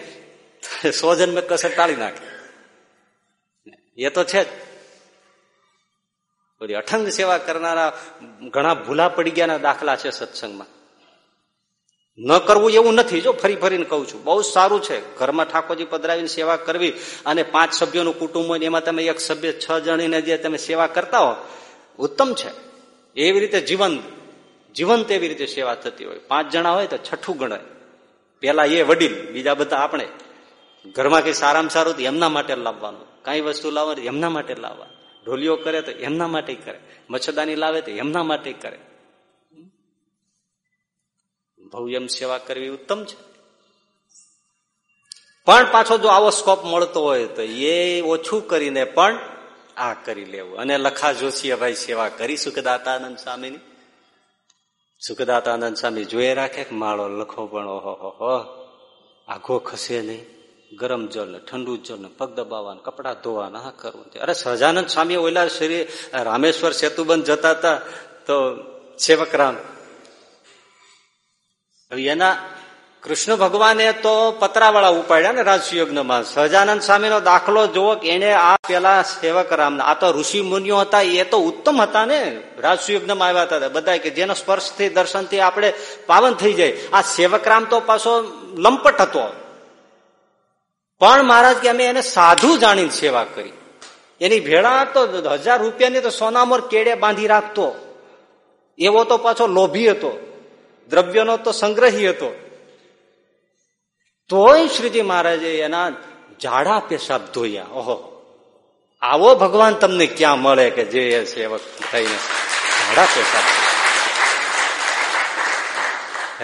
સો જન્મે કસર ટાળી નાખે. એ તો છે જ. અઠંગ સેવા કરનારા ઘણા ભૂલા પડી ગયાના દાખલા છે સત્સંગમાં. ન કરવું એવું નથી, જો ફરી ફરીને કહું છું. બહુ સારું છે. ઘરમાં ઠાકોરજી પધરાવીને સેવા કરવી અને પાંચ સભ્યોનું કુટુંબ હોય એમાં તમે એક સભ્ય છ જણીને જે તમે સેવા કરતા હો, ઉત્તમ છે. એવી રીતે જીવન જીવંત એવી રીતે સેવા થતી હોય. પાંચ જણા હોય તો છઠ્ઠું ગણાય. પેલા એ વડીલ, બીજા બધા આપણે. ઘરમાં કઈ સારામાં સારું એમના માટે લાવવાનું. કઈ વસ્તુ લાવવાની એમના માટે લાવવા. ઢોલીઓ કરે તો એમના માટે કરે. મચ્છરદાની લાવે તો એમના માટે કરે. ભવ્યમ સેવા કરવી ઉત્તમ છે. પણ પાછો જો આવો સ્કોપ મળતો હોય તો એ ઓછું કરીને પણ આ કરી લેવું. અને લખા જોશી ભાઈ સેવા કરી સુખદાતાનંદ સ્વામીની? સુખદાતાનંદ સ્વામી જોઈ રાખે માળો લખો પણ ઓહો હો આઘો ખસે નહીં. ગરમ જળ ને ઠંડુ જળ ને પગ દબાવવાના, કપડા ધોવાના, હા, કરવું અરે સહજાનંદ સ્વામી ઓલા શ્રી રામેશ્વર સેતુબંધ જતા હતા, તો સેવક રામ એના કૃષ્ણ ભગવાને તો પતરાવાળા ઉપાડ્યા ને રાજસુયજ્ઞમાં. સહજાનંદ સ્વામીનો દાખલો જોવો કે એને આ પેલા સેવક રામ આ તો ઋષિ મુનિઓ હતા, એ તો ઉત્તમ હતા ને. રાજસુયજ્ઞમાં આવ્યા હતા બધા કે જેનો સ્પર્શથી, દર્શનથી આપણે પાવન થઈ જાય. આ સેવક રામ તો પાછો લંપટ હતો. પણ મહારાજ કે અમે એને સાધુ જાણીને સેવા કરી. એની ભેળા તો હજાર રૂપિયાની તો સોનામોર કેડે બાંધી રાખતો. એવો તો પાછો લોભી હતો. દ્રવ્યનો તો સંગ્રહી હતો. તોય શ્રીજી મહારાજે એના જાડા પેશાબ ધોયા. ઓહો. આવો ભગવાન તમને ક્યાં મળે કે જે સેવક થઈને જાડા પેશાબ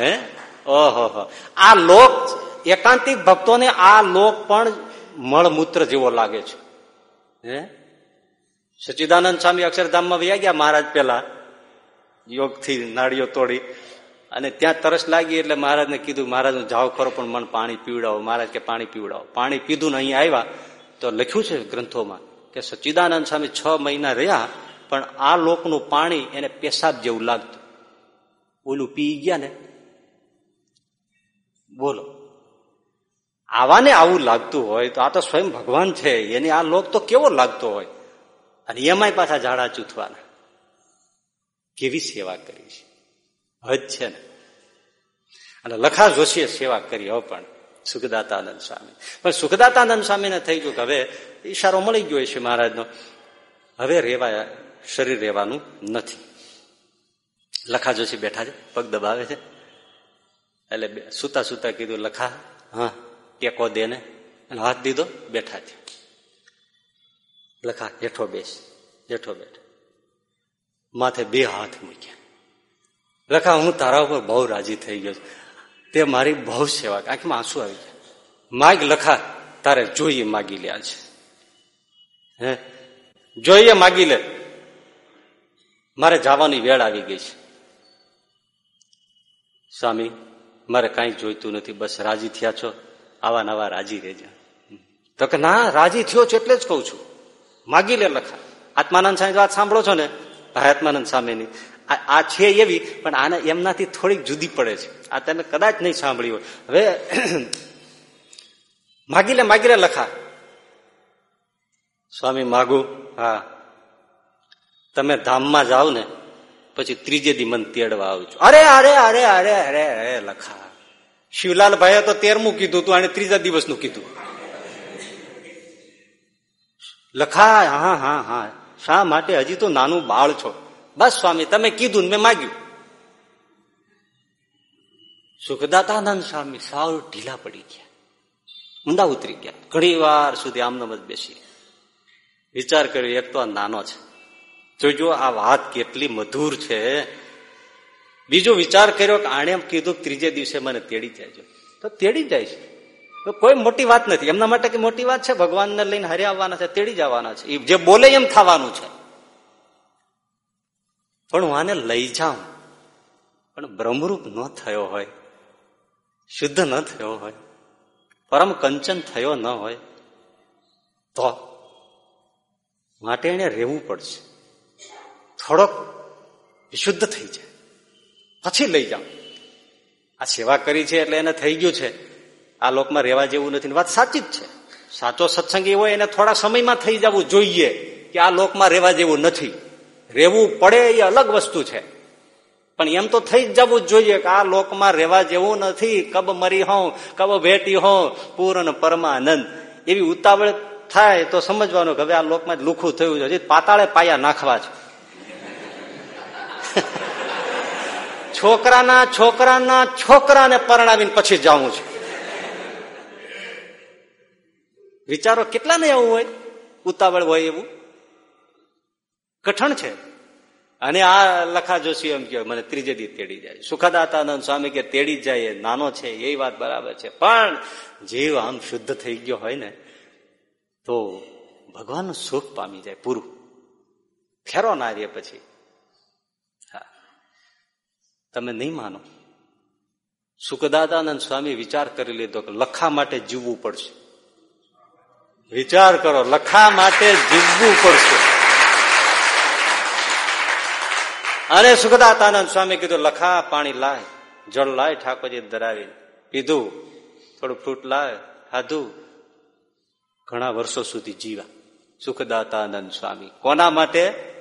હે? ઓહો આ લોક, એકાંતિક ભક્તોને આ લોક પણ મળમૂત્ર જેવો લાગે છે. હે? સચિદાનંદ સ્વામી અક્ષરધામમાં વ્યા ગયા મહારાજ પેલા યોગથી નાળીઓ તોડી. અને ત્યાં તરસ લાગી એટલે મહારાજને કીધું મહારાજ હું જાઓ ખરો, પણ મને પાણી પીવડાવો. મહારાજ કે, પાણી પીવડાવો. પાણી પીધું ને અહીંયા આવ્યા, તો લખ્યું છે ગ્રંથોમાં કે સચ્ચિદાનંદ સ્વામી છ મહિના રહ્યા, પણ આ લોકનું પાણી એને પેશાબ જેવું લાગતું. ઓલું પી ગયા ને. બોલો. આવાને આવું લાગતું હોય તો આ તો સ્વયં ભગવાન છે, એને આ લોક તો કેવો લાગતો હોય? અને એમાંય પાછા ઝાડા ચૂથવાના. કેવી સેવા કરી છે હજ છે ને. અને લખા જોશીએ સેવા કરી હવે પણ, સુખદાતાનંદ સ્વામી. પણ સુખદાતાનંદ સ્વામીને થઈ ગયું કે હવે ઈશારો મળી ગયો છે મહારાજનો. હવે રેવા, શરીર રહેવાનું નથી. લખા જોશી બેઠા છે, પગ દબાવે છે. એટલે સુતા સુતા કીધું, લખા, હા, ટેકો દે ને અને હાથ દીધો, બેઠા છે. લખા હેઠો બેસ હેઠો બેઠ. માથે બે હાથ મૂક્યા. લખા, હું તારા ઉપર બહુ રાજી થઈ ગયો છું. તે મારી બહુ સેવા આંખમાં આંસુ આવી ગયા. માગ લખા, તારે જોઈએ માગી લ્યા છે હે? જોઈએ માગી લે. મારે જવાની વેળ આવી ગઈ છે. સ્વામી, મારે કાંઈ જોઈતું નથી, બસ રાજી થયા છો. આવા નવા રાજી રહેજો. તો કે ના, રાજી થયો છો એટલે જ કઉ છું. માગી લે લખા. આત્માનંદ સ્વામી વાત સાંભળો છો ને? આત્માનંદ સ્વામીની આ છે એવી, પણ આને એમનાથી થોડીક જુદી પડે છે. આ તને કદાચ નહીં સાંભળી હોય. હવે માગી લે માગી લે લખા. સ્વામી, માગુ, હા. તમે ધામમાં જાઓ ને, પછી ત્રીજે દી મન તેડવા આવજો. અરે અરે અરે અરે અરે અરે, લખા. શિવલાલ ભાઈએ તો તેરમું કીધું તું અને ત્રીજા દિવસનું કીધું. લખા, હા હા હા. શા માટે? હજી તો નાનું બાળ છો. બસ સ્વામી, તમે કીધું મેં માગ્યું. સુખદાતાનંદ સ્વામી સાવ ઢીલા પડી ગયા. ઊંડા ઉતરી ગયા. ઘણી વાર સુધી આમનામ જ બેસી વિચાર કર્યો, એક તો આ નાનો છે. જોજો, આ વાત કેટલી મધુર છે. બીજો વિચાર કર્યો કે આણે એમ કીધું ત્રીજે દિવસે મને તેડી જાય. તો તેડી જાય છે. કોઈ મોટી વાત નથી. એમના માટે કે મોટી વાત છે? ભગવાનને લઈને હરે આવવાના છે, તેડી જવાના છે. જે બોલે એમ થવાનું છે. પણ હું આને લઈ જાઉં. પણ બ્રહ્મરૂપ ન થયો હોય, શુદ્ધ ન થયો હોય, પરમ કંચન થયો ન હોય, તો માટે એને રહેવું પડશે. થોડોક વિશુદ્ધ થઈ જાય. પછી લઈ જાઓ આ સેવા કરી છે એટલે એને થઈ ગયું છે. આ લોકમાં રહેવા જેવું નથી. વાત સાચી જ છે. સાચો સત્સંગી હોય એને થોડા સમયમાં થઈ જવું જોઈએ કે આ લોકમાં રહેવા જેવું નથી. રહેવું પડે એ અલગ વસ્તુ છે. પણ એમ તો થઈ જ જવું જ જોઈએ કે આ લોકમાં રહેવા જેવું નથી. કબ મરી હોઉં, કબ ભેટી હોઉં, પૂર્ણ પરમાનંદ. એવી ઉતાવળ થાય તો સમજવાનું કે હવે આ લોકમાં જ લુખું થયું છે. હજી પાતાળે પાયા નાખવા છે. છોકરાના છોકરાના છોકરાને પરણાવીને પછી જવું છે. વિચારો કેટલાને એવું હોય? ઉતાવળ હોય એવું? કઠણ છે. અને આ લખા જોશી એમ કે મને ત્રીજે દી તેડી જાય. સુખદાતાનંદ સ્વામી કે, તેડી જાય નાનો છે, એ વાત બરાબર છે. પણ જીવ આમ શુદ્ધ થઈ ગયો હોય ને, તો ભગવાનનું સુખ પામી જાય પૂરું. ફેરો ના રે પછી. હા. તમે નહીં માનો. સુખદાદાનંદ સ્વામી વિચાર કરી લીધો કે લખા માટે જીવવું પડશે. વિચાર કરો, લખા માટે જીવવું પડશે. અને સુખદાતાનંદ સ્વામી કીધું, લખા, પાણી લાય, જળ લાય, ઠાકોરજી ધરાવી પીધું, થોડું ફ્રૂટ લાય, ખાધું. ઘણા વર્ષો સુધી જીવા સુખદાતાનંદ સ્વામી. કોના માટે?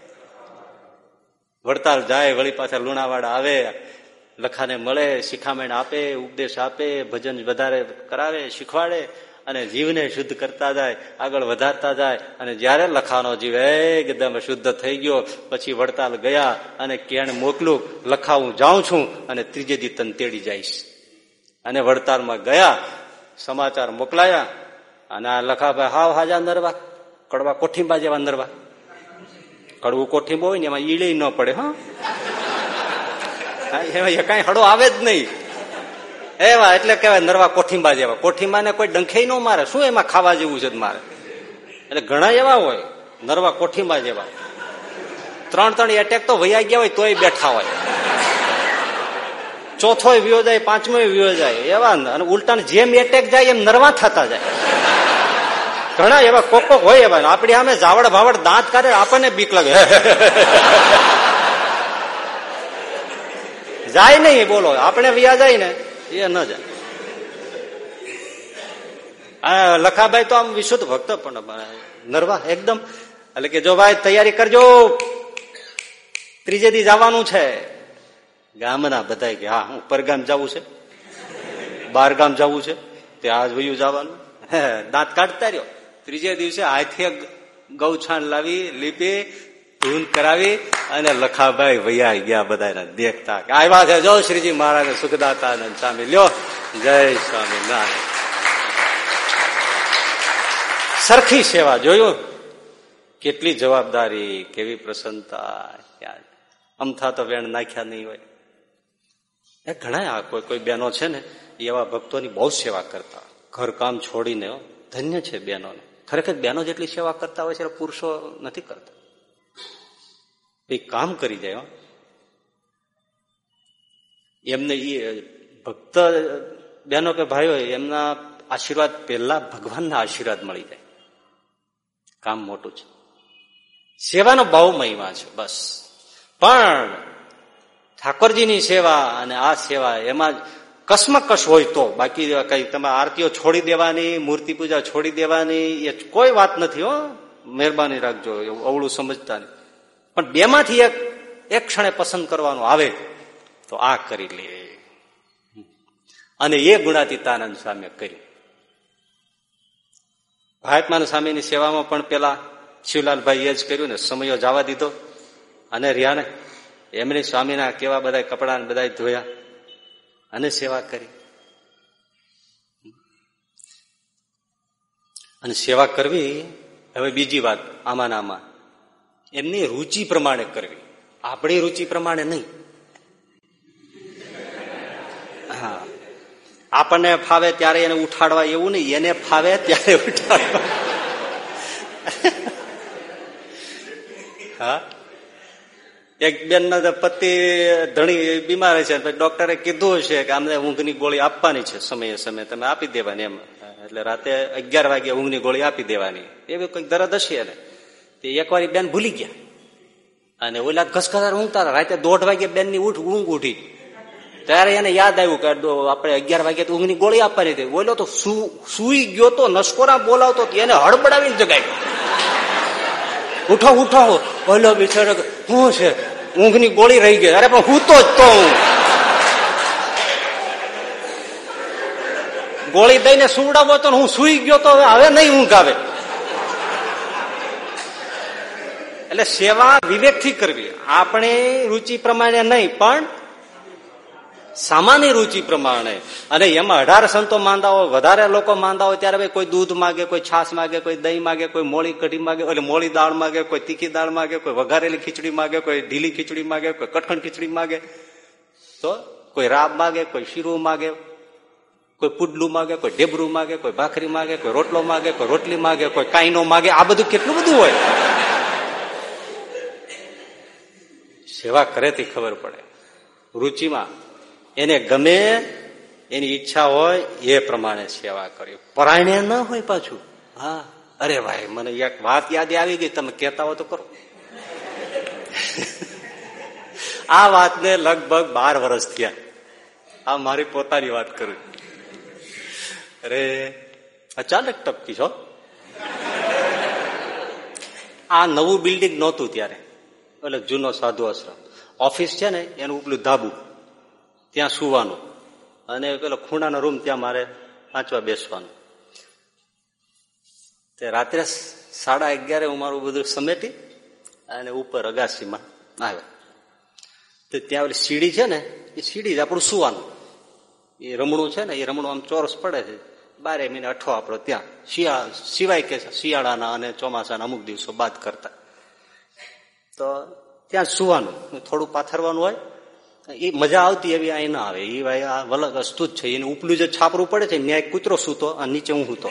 વડતાલ જાય, વળી પાછા લુણાવાડા આવે, લખાને મળે, શિખામણ આપે, ઉપદેશ આપે, ભજન વધારે કરાવે, શીખવાડે અને જીવને શુદ્ધ કરતા જાય, આગળ વધારતા જાય, અને જયારે લખાનો જીવ, એકદમ શુદ્ધ થઈ ગયો, પછી વડતાલ ગયા અને કેણ મોકલું લખા હું જાઉં છું, અને ત્રીજે દી તન તેડી જઈશ. અને વડતાલમાં ગયા, સમાચાર મોકલાયા, અને આ લખાભાઈ હાવ હાજા નરવા, કડવા કોઠીંબા જેવા નરવા. કડવું કોઠીંબો હોય ને એમાં ઈડે ન પડે, હા. એમાં કઈ હડો આવે જ નહીં. એવા એટલે કેવાય નરવા કોઠીંબા જેવા. કોઠીંબા ને કોઈ ડંખે ન મારે. શું એમાં ખાવા જેવું છે મારે? એટલે ઘણા એવા હોય, નરવા કોઠીંબા જેવા. ત્રણ ત્રણ એટેક તો વૈયા ગયા હોય તોય બેઠા હોય. ચોથો વ્યો જાય, પાંચમો વ્યો જાય, એવા અને ઉલટા જેમ એટેક જાય એમ નરવા થતા જાય. ઘણા એવા કોક હોય એવા. આપડી સામે જાવડ ભાવડ દાંત કાઢે, આપણને બીક લાગે. જાય નહીં, બોલો. આપણે વ્યા જાય ને. એ ન જાય લખાભાઈ તો આમ વિશુદ્ધ ભક્ત પણ નરવા એકદમ. એટલે કે જો ભાઈ તૈયારી કરજો. ત્રીજે દી જવાનું છે. ગામના બધા કે, હા, હું પરગામ જવું છે. બાર ગામ જવું છે. ત્યાં જ વયું જવાનું. દાંત કાઢતા રહ્યો. ત્રીજે દિવસે હાથે ગૌછાણ લાવી, લીપી ધૂન કરાવી અને લખાભાઈ વૈયા ગયા બધા દેખતા આવ્યા છે. જો શ્રીજી મહારાજ સુખદાતા સ્વામી લ્યો. જય સ્વામી નારાયણ. સરખી સેવા જોયું? કેટલી જવાબદારી, કેવી પ્રસન્નતા અમથા તો વેણ નાખ્યા નહીં હોય. એ ઘણા કોઈ કોઈ બહેનો છે ને એવા ભક્તોની બહુ સેવા કરતા. ઘરકામ છોડીને ધન્ય છે બહેનોને. ખરેખર બહેનો જેટલી સેવા કરતા હોય છે પુરુષો નથી કરતા. એ કામ કરી જાય એમને એ ભક્ત બહેનો કે ભાઈઓ, એમના આશીર્વાદ પહેલા ભગવાનના આશીર્વાદ મળી જાય. કામ મોટું છે. સેવાનો બહુ મહિમા છે, બસ. પણ ઠાકોરજીની સેવા અને આ સેવા એમાં કસમકસ હોય તો, બાકી કઈ તમે આરતીઓ છોડી દેવાની, મૂર્તિ પૂજા છોડી દેવાની, એ કોઈ વાત નથી, હો. મહેરબાની રાખજો, એવું અવળું સમજતા નહીં. પણ બેમાંથી એક એક ક્ષણે પસંદ કરવાનું આવે, તો આ કરી લે. અને એ ગુણાતીતાનંદ સ્વામી કર્યું. મહાત્માન સ્વામીની સેવામાં પણ પેલા શિવલાલભાઈ એ જ કર્યું ને સમયો જવા દીધો. અને રહ્યા ને એમની સ્વામીના કેવા બધા કપડા બધા ધોયા અને સેવા કરી. અને સેવા કરવી, હવે બીજી વાત આમાં આમાં. એમની રુચિ પ્રમાણે કરવી. આપણી રુચિ પ્રમાણે નહીં. હા. આપણને ફાવે ત્યારે એને ઉઠાડવા એવું નહીં. એને ફાવે ત્યારે ઉઠાડવા. હા. એક બેન ના પતિ ધણી બીમાર છે ડોક્ટરે કીધું છે કે આમને ઊંઘની ગોળી આપવાની છે સમયે સમયે. તમે આપી દેવાની એમ. એટલે રાતે અગિયાર વાગે ઊંઘની ગોળી આપી દેવાની. એવી કંઈક દરદ હશે એને? તે એકવાર બેન ભૂલી ગયા. અને ઓલા ઘસઘસાર ઊંઘતા રાતે દોઢ વાગે બેનની ઉઠ ઊંઘ ઉઠી. ત્યારે એને યાદ આવ્યું કે આપણે અગિયાર વાગે તો ઊંઘની ગોળી આપવાની હતી. બોલો તો સુઈ ગયો તો, નસકોરા બોલાવતો એને હડબડાવીને જગાય ઉઠો ઉઠો. બોલો બિચારો શું છે? ઊંઘની ગોળી રહી ગઈ. અરે, પણ હું તો જ તો હું. ગોળી દઈને સુવડાવો તો હું સુઈ ગયો તો હવે નહીં ઊંઘ આવે. એટલે સેવા વિવેકથી કરવી આપણે રુચિ પ્રમાણે નહીં પણ સામાન્ય રુચિ પ્રમાણે અને એમાં અઢાર સંતો માંદા હોય વધારે લોકો માંદા હોય ત્યારે કોઈ દૂધ માગે કોઈ છાશ માગે કોઈ દહીં માગે કોઈ મોળી કઢી માગે એટલે મોળી દાળ માગે કોઈ તીખી દાળ માગે કોઈ વઘારેલી ખીચડી માગે કોઈ ઢીલી ખીચડી માગે કોઈ કઠણ ખીચડી માગે તો કોઈ રાબ માગે કોઈ શીરું માગે કોઈ પુડલું માગે કોઈ ઢેબરું માગે કોઈ ભાખરી માગે કોઈ રોટલો માગે કોઈ રોટલી માગે કોઈ કાઈનો માગે આ બધું કેટલું બધું હોય સેવા કરે તે ખબર પડે. રુચિમાં એને ગમે, એની ઈચ્છા હોય, એ પ્રમાણે સેવા કરી. પરાયણે ન હોય પાછું. હા, અરે ભાઈ, મને એક વાત યાદ આવી ગઈ, તમે કેતા હો તો કરો. આ વાતને લગભગ બાર વર્ષ થયા. આ મારી પોતાની વાત કરું. અરે, અચાનક ટપકી છો આ નવું બિલ્ડિંગ નહોતું ત્યારે. એટલે જૂનો સાધુ આશ્રમ. ઓફિસ છે ને, એનું ઉપલું ધાબુ. ત્યાં સુવાનું. અને પેલો ખૂણાનો રૂમ ત્યાં મારે વાંચવા બેસવાનું. તે રાત્રે સાડા અગિયારે હું મારું બધું સમેટી અને ઉપર અગાસીમાં આવ્યો. તો ત્યાં ઓલી સીડી છે ને, એ સીડી જ આપણું સુવાનું. એ રમણું છે ને, એ રમણું આમ ચોરસ પડે છે. બારે મહિને અઠો આપણો ત્યાં. શિયાળા સિવાય કે શિયાળાના અને ચોમાસાના અમુક દિવસો બાદ કરતા. તો ત્યાં સુવાનું. થોડું પાથરવાનું હોય એ મજા આવતી એવી અહીં ના આવે. એ ભાઈ આ વલગ વસ્તુ જ છે. એને ઉપલું જે છાપરું પડે છે ન્યાય કૂતરો સૂતો અને નીચે હું સૂતો.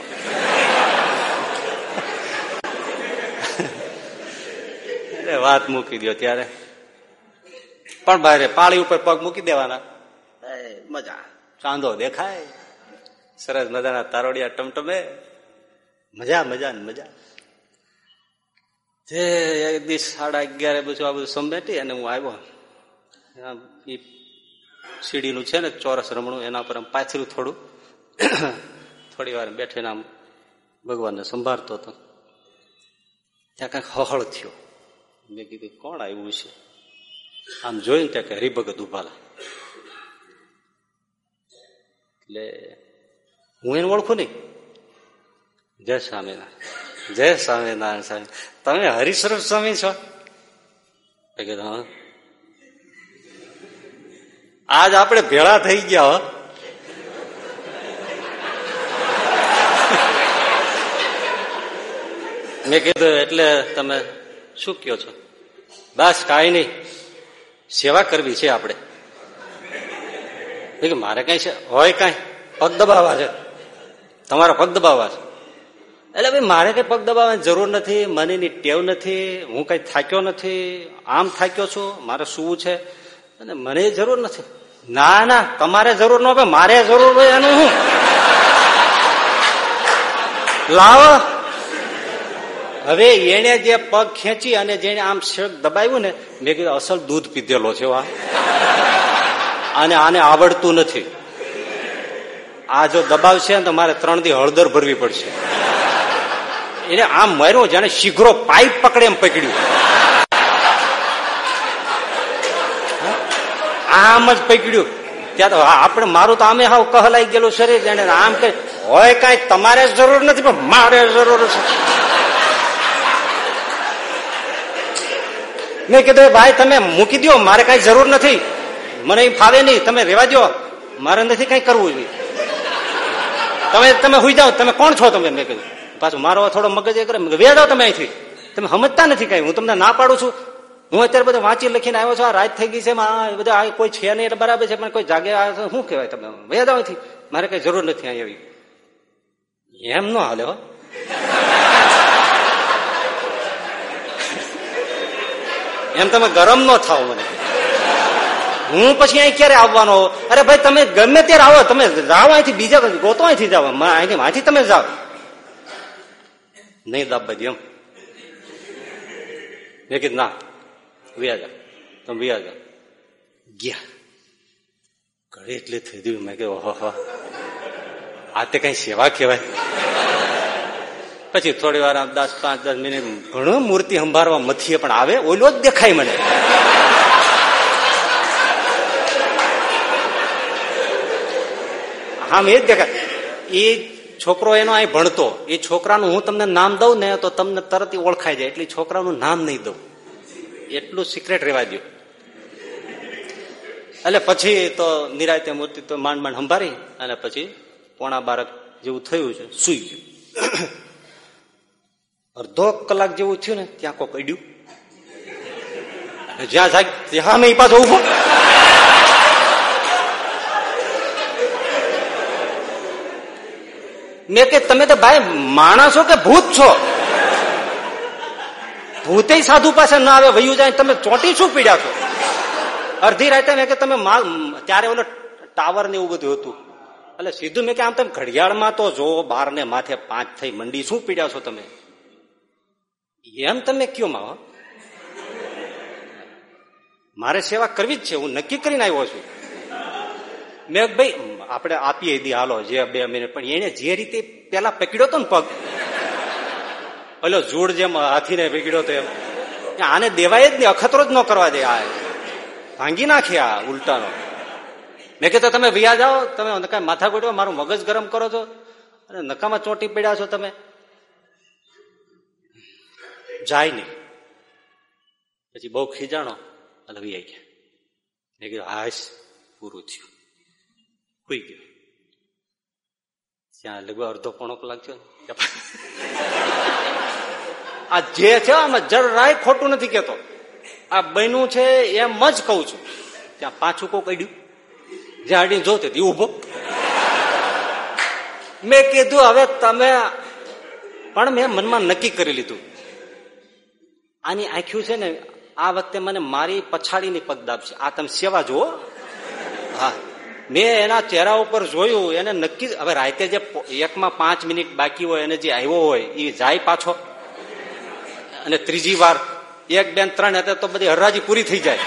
વાત મૂકી દો ત્યારે. પણ ભાઈ પાળી ઉપર પગ મૂકી દેવાના. મજા. ચાંદો દેખાય. સરસ મજાના તારોડિયા ટમટમે. મજા મજા ને મજા. જે એક દિવસ સાડા અગિયારે પછી આ બધું સમેટી અને હું આવ્યો. એ સીડીનું છે ને ચોરસ રમણું, એના પર આમ પાછળું થોડું. થોડી વાર બેઠીને આમ ભગવાનને સંભાળતો હતો. ત્યાં કાંઈક હહળ થયો. મેં કીધું, કોણ આવ્યું છે આમ જોઈને ત્યાં કે હરિભગત ઉભાલા એટલે હું એને ઓળખું નહીં. જય સ્વામિનારાયણ. જય સ્વામિનારાયણ સ્વામી. તમે હરિસ્વરૂપ સ્વામી છો? આજ આપણે ભેળા થઈ ગયા મેં કીધું, એટલે તમે શું કયો છો? બસ, કાંઈ નહીં. સેવા કરવી છે આપણે. મારે કઈ છે? હોય કઈ? પગ દબાવવા છે. તમારા પગ દબાવવા છે. એટલે ભાઈ, મારે કઈ પગ દબાવવાની જરૂર નથી મને એની ટેવ નથી, હું કઈ થાક્યો નથી, આમ થાક્યો છું, મારે શું છે. અને મને જરૂર નથી. ના ના, તમારે જરૂર ન હોય મારે જરૂર હોય એનું હું. લાવો. હવે એને જે પગ ખેંચી અને જેને આમ શેક દબાવ્યું ને, મેં કીધું, અસલ દૂધ પીધેલો છે અને આને આવડતું નથી. આ જો દબાવશે તો મારે ત્રણ દી હળદર ભરવી પડશે. એને આમ માર્યો જાણે શીઘ્રો પાઇપ પકડે એમ પકડ્યું. આમ જ પકડ્યું. ત્યાં તો આપણે મારું તો આમે હાવ કહલાઈ ગયેલું શરીર જાણે. આમ કે હોય કઈ તમારે જરૂર નથી, પણ મારે જરૂર છે. મેં કીધું ભાઈ, તમે મૂકી દો મારે કઈ જરૂર નથી. મને ફાવે નહીં. તમે રેવા દો મારે નથી કઈ કરવું જોઈએ. તમે તમે હુઈ જાઓ. તમે કોણ છો તમે? મેં કીધું. પાછું મારો થોડો મગજ એ કરે. વેડો તમે અહીંથી. તમે સમજતા નથી કઈ. હું તમને ના પાડું છું. હું અત્યારે બધું વાંચી લખીને આવ્યો છું. આ રાત થઈ ગઈ છે. બધા કોઈ છે નહીં એટલે બરાબર છે. પણ કોઈ જાગે શું કહેવાય તમે? વેદા અહીંથી. મારે કઈ જરૂર નથી અહીં એવી એમ ન હાલે હો. એમ તમે ગરમ ન થાવ મને. હું પછી અહીં ક્યારે આવવાનો? અરે ભાઈ, તમે ગમે ત્યારે આવો. તમે જાઓ અહીંથી બીજા ગોતો અહીંથી જાઓ. અહીંથી વાંચી તમે જાઓ. નહીં દાબા એમ મેં કીધું ના વ્યાજા તમે વ્યા ગયા ઘરે એટલે થઈ ગયું મેં કહ્યું ઓહો આ તે કઈ સેવા કહેવાય પછી થોડી વાર દસ પાંચ દસ મિનિટ ઘણું મૂર્તિ સંભાળવા મથીએ પણ આવે ઓલો જ દેખાય મને હા એ જ દેખાય એ છોકરો એનો અહીં ભણતો, એ છોકરાનું હું તમને નામ દઉં ને તો તમને તરત ઓળખાઈ જાય, એટલે છોકરાનું નામ નહીં દઉં. એટલું સિક્રેટ રહેવા દો એટલે પછી તો નિરાયતે મૂર્તિ તો માંડ માંડ સંભાળી, અને પછી પોણા બારક જેવું થયું છે, સુઈ ગયું. અડધો કલાક જેવું થયું ને, ત્યાં કોક અડ્યું. જ્યાં જાગ, ત્યાં મેં પાછો ઊભો મેં કે તમે તો ભાઈ માણસો કે ભૂત છો? ભૂતે સાધુ પાસે ના આવે વયું જાય તમે ચોટી શું પીડ્યા છો? અડધી રાતે મેં કે તમે ત્યારે ઓલો ટાવર ને એવું બધું હતું. એટલે સીધું મેં કે આમ તમે ઘડિયાળમાં તો જો બાર ને માથે પાંચ થઈ મંડી, શું પીડ્યા છો તમે? એમ તમે કયો માં મારે સેવા કરવી જ છે, હું નક્કી કરીને આવ્યો છું. મેં ભાઈ આપણે આપીએ દી હાલો, જે બે મિનિટ પણ એને જે રીતે પેલા પકડ્યો હતો ને પગ. પેલો જોડ જેમ હાથીને પકડ્યો તો એમ. આને દેવાય જ નહીં, અખતરો જ ન કરવા દે આ. ભાંગી નાખે આ ઉલટાનો. મેં કીધું, તમે વ્યા જાઓ, તમે કઈ માથા ગોઠવો, મારું મગજ ગરમ કરો છો. અને નકામાં ચોંટી પડ્યા છો તમે. જાય નહીં. પછી બહુ ખીજાણો એટલે વ્યાઈ ગયા. મેં કીધું, હાશ, પૂરું થયું. હોઈ ગયો? ત્યાં લગભગ અડધો પોણો કલાક થયો આ જે છે આમાં જરાય ખોટું નથી કેતો આ બન્યું છે એમ જ કઉ છું. ત્યાં પાછું કોક અડ્યું. જ્યાં અડીને જોતે ઊભો મેં કીધું, હવે તમે પણ મેં મનમાં નક્કી કરી લીધું. આની આંખ્યું છે ને, આ વખતે મને મારી પછાડીની પગ દાબશે આ તમે સેવા જુઓ. હા. મેં એના ચહેરા ઉપર જોયું, એને નક્કી હવે રાતે જે એકમાં પાંચ મિનિટ બાકી હોય, એને જે આવ્યો હોય એ જાય પાછો. અને ત્રીજી વાર, એક બેન ત્રણ હતા તો બધી હરરાજી પૂરી થઈ જાય.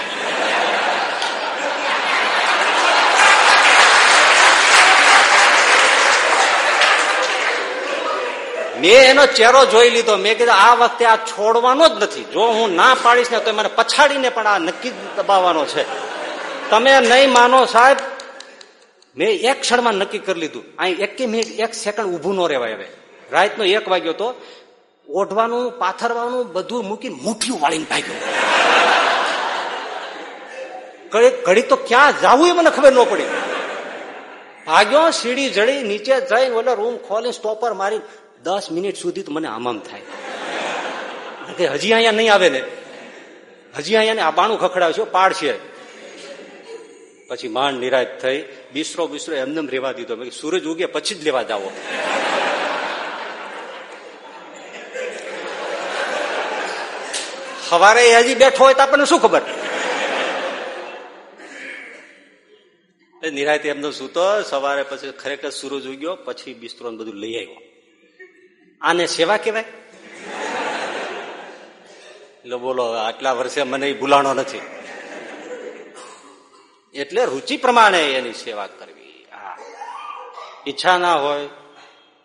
મેં એનો ચહેરો જોઈ લીધો. મેં કીધું, આ વખતે આ છોડવાનો જ નથી. જો હું ના પાડીશ ને, તો મને પછાડીને પણ આ નક્કી દબાવવાનો છે. તમે નહીં માનો સાહેબ મેં એક ક્ષણમાં નક્કી કરી લીધું. અહીં એક મિનિટ, એક સેકન્ડ ઊભું ન રહેવાય હવે. રાતનો એક વાગ્યો તો ઓઢવાનું, પાથરવાનું, બધું મૂકીને મુઠ્ઠીઓ વાળીને ભાગ્યો. ઘડી તો ક્યાં જવું એ મને ખબર ન પડી. ભાગ્યો, સીડી જડી, નીચે જઈને ઓલા રૂમ ખોલી સ્ટોપર મારી દસ મિનિટ સુધી તો મને આમામ થાય. કે હજી અહીંયા નહીં આવે ને. હજી અહીંયા ને આ બાણું ખખડાવશે પાડ છે પછી માંડ નિરાશ થઈ બિસ્રો બિસ્રો એમને રેવા દીધો મેં સૂરજ ઉગે પછી જ લેવા જાવો સવારે હજી બેઠો હોય તો આપણને શું ખબર નિરાયતે એમનો સૂતો સવારે પછી ખરેખર સૂરજ ઉગ્યો પછી બિસ્તરો બધું લઈ આવ્યો આને સેવા કહેવાય એટલે બોલો આટલા વર્ષે મને ભૂલાણો નથી એટલે રુચિ પ્રમાણે એની સેવા કરવી. હા. ઈચ્છા ના હોય,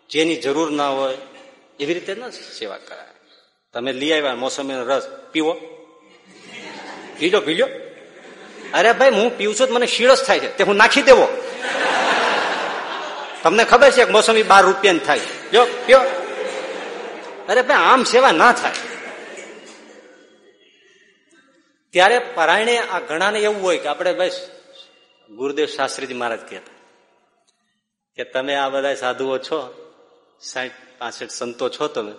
જેની જરૂર ના હોય, એવી રીતે ન સેવા કરાય. તમે લઈ આવ્યા, મોસમી રસ, પીવો. પીજો પીજો. અરે ભાઈ, હું પીવું છું મને શીળસ થાય છે. તે હું નાખી દેવો. તમને ખબર છે મોસમી બાર રૂપિયાની થાય. જો, પીઓ. અરે ભાઈ, આમ સેવા ના થાય. ત્યારે પરાયણે આ ઘણાને એવું હોય કે આપણે ભાઈ ગુરુદેવ શાસ્ત્રીજી મહારાજ કહેતા કે તમે આ બધા સાધુઓ છો સાઠ પાસઠ સંતો છો તમે,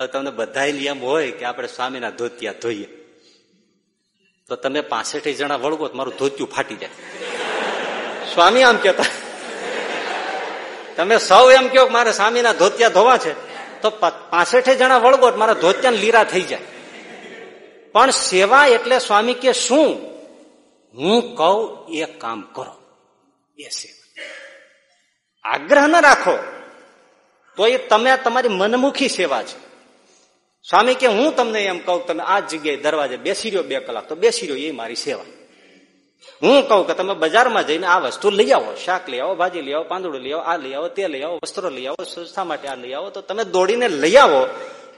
હવે તમને બધા નિયમ હોય કે આપણે સ્વામીના ધોતિયા ધોઈએ. તો તમે પાસઠ જણા વળગો મારું ધોતિયું ફાટી જાય. સ્વામી આમ કેતા તમે સૌ એમ કહો મારે સ્વામીના ધોતિયા ધોવા છે, તો પાસઠ જણા વળગો મારા ધોતિયા લીરા થઈ જાય. પણ સેવા એટલે સ્વામી કે શું? હું કહું, એ કામ કરો. એ સેવા. આગ્રહ ન રાખો. તો એ તમે, તમારી મનમુખી સેવા છે. સ્વામી કે, હું તમને એમ કહું, તમે આ જગ્યાએ દરવાજે બેસી રહ્યો બે કલાક, તો બેસી રહ્યો, એ મારી સેવા. હું કહું કે, તમે બજારમાં જઈને આ વસ્તુ લઈ આવો, શાક લઈ આવો, ભાજી લઈ આવો, પાંદડું લઈ આવો, આ લઈ આવો, તે લઈ આવો, વસ્ત્રો લઈ આવો સંસ્થા માટે આ લઈ આવો? તો તમે દોડીને લઈ આવો,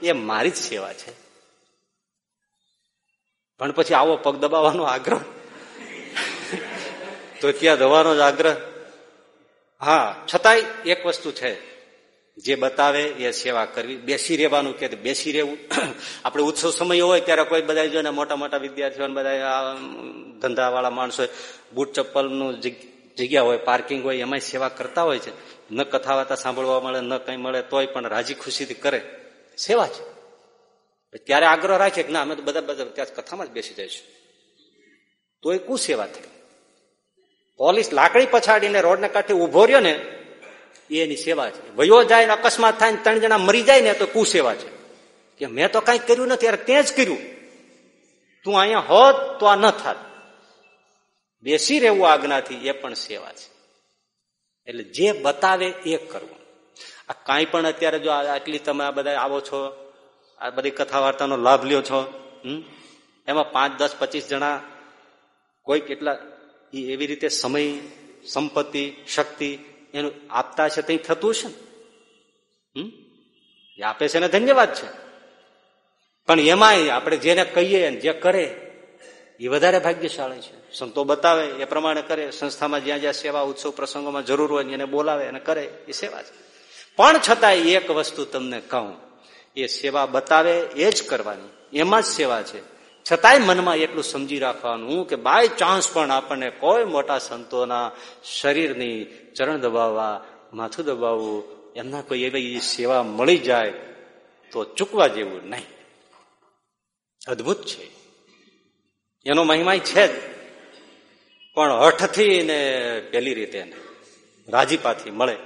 એ મારી જ સેવા છે. પણ પછી આવો પગ દબાવવાનો આગ્રહ તો ત્યાં જવાનો જ આગ્રહ. હા, છતાંય એક વસ્તુ છે. જે બતાવે એ સેવા કરવી. બેસી રહેવાનું કે બેસી રહેવું. આપણે ઉત્સવ સમય હોય ત્યારે કોઈ બધા જો મોટા મોટા વિદ્યાર્થીઓ બધા ધંધા વાળા માણસો બુટ ચપ્પલનું જગ્યા હોય, પાર્કિંગ હોય એમાં સેવા કરતા હોય છે. ન કથા વાર્તા સાંભળવા મળે, ન કઈ મળે, તોય પણ રાજી ખુશીથી કરે. સેવા છે. ત્યારે આગ્રહ રાખે કે ના, અમે તો બધા બધા, ત્યાં કથામાં જ બેસી જઈશું. તોય કુ સેવા થઈ? પોલીસ લાકડી પછાડીને રોડને કાંઠે ઊભો રહ્યો ને, એની સેવા છે. વયો જાય અકસ્માત થાય ને ત્રણ જણા મરી જાય ને તો કુસેવા છે? કે મેં તો કઈ કર્યું નથી, અરે તે જ કર્યું. તું અહીંયા હોત તો આ ન થાત. બેસી રહેવું આજ્ઞાથી, એ પણ સેવા છે. એટલે જે બતાવે એ કરવું. આ કાંઈ પણ અત્યારે જો આટલી તમે આ બધા આવો છો, આ બધી કથા વાર્તાનો લાભ લ્યો છો એમાં પાંચ, દસ, પચીસ જણા કોઈ કેટલા એવી રીતે સમય, સંપત્તિ, શક્તિ એનું આપતા છે ત્યાં થતું છે ને? એ આપે છે ને ધન્યવાદ છે. પણ એમાંય આપણે જેને કહીએ જે કરે, એ વધારે ભાગ્યશાળી છે. સંતો બતાવે, એ પ્રમાણે કરે, સંસ્થામાં જ્યાં જ્યાં સેવા, ઉત્સવ, પ્રસંગોમાં જરૂર હોય એને બોલાવે અને કરે, એ સેવા છે. પણ છતાં એક વસ્તુ તમને કહું, એ સેવા બતાવે, એ જ કરવાની. એમાં જ સેવા છે. છતાંય મનમાં એટલું સમજી રાખવાનું કે બાય ચાન્સ પણ આપણને કોઈ મોટા સંતોના શરીરની ચરણ દબાવવા, માથું દબાવવું, એમના કોઈ એવી સેવા મળી જાય તો ચૂકવા જેવું નહીં. અદભુત છે. એનો મહિમા છે જ. પણ હઠથી ને પેલી રીતે રાજીપાથી મળે.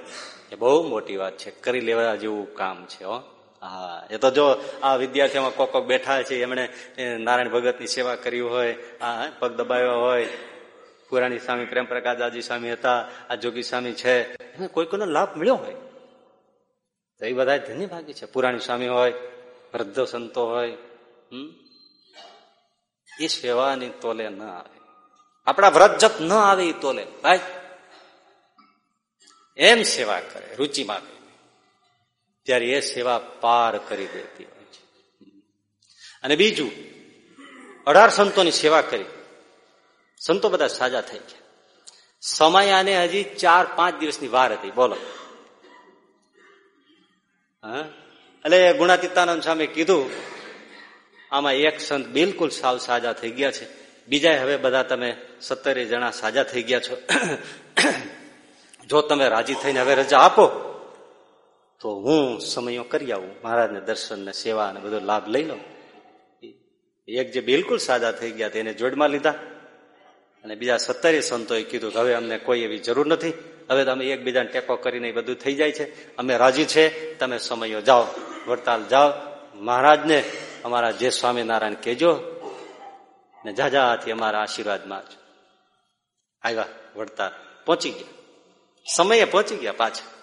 એ બહુ મોટી વાત છે. કરી લેવા જેવું કામ છે, હો. હા, એ તો જો આ વિદ્યાર્થીઓમાં કોક કોક બેઠા છે, એમણે નારાયણ ભગતની સેવા કરી હોય, આ પગ દબાવ્યો હોય. પુરાણી સ્વામી પ્રેમ પ્રકાશદાસજી સ્વામી હતા, આ જોગી સ્વામી છે. એને કોઈ કોઈનો લાભ મળ્યો હોય? તો એ બધા ધન્ય ભાગી છે. પુરાણી સ્વામી હોય, વૃદ્ધ સંતો હોય એ સેવાની તોલે ન આવે. આપણા વ્રત જપ ન આવે એ તોલે. ભાઈ, એમ સેવા કરે, રુચિમાં ત્યારે એ સેવા પાર કરી દેતી હોય છે. અને બીજું, અઢાર સંતોની સેવા કરી. સંતો બધા સાજા થઈ ગયા. સમય આને હજી ચાર, પાંચ દિવસની વાર હતી. બોલો. હા? એટલે ગુણાતીતાનંદ સામે કીધું, આમાં એક સંત બિલકુલ સાવ સાજા થઈ ગયા છે. બીજા હવે બધા તમે સત્તરે જણા સાજા થઈ ગયા છો. જો તમે રાજી થઈને હવે રજા આપો તો હું સમયો કરી આવું, મહારાજને દર્શન ને સેવા અને બધો લાભ લઈ લઉં. એક જે બિલકુલ સાજા થઈ ગયા તેને જોડમાં લીધા. અને બીજા સત્તરે સંતોએ કીધું હવે અમને કોઈ એવી જરૂર નથી. હવે તમે એકબીજાને ટેકો કરીને બધું થઈ જાય છે. અમે રાજી છે. તમે સમયો જાઓ, વડતાલ જાઓ. મહારાજને અમારા જે સ્વામિનારાયણ કેજો ને જાજાથી અમારા આશીર્વાદમાં જ આવ્યા વડતાલ. પહોંચી ગયા. સમયે પહોંચી ગયા પાછા.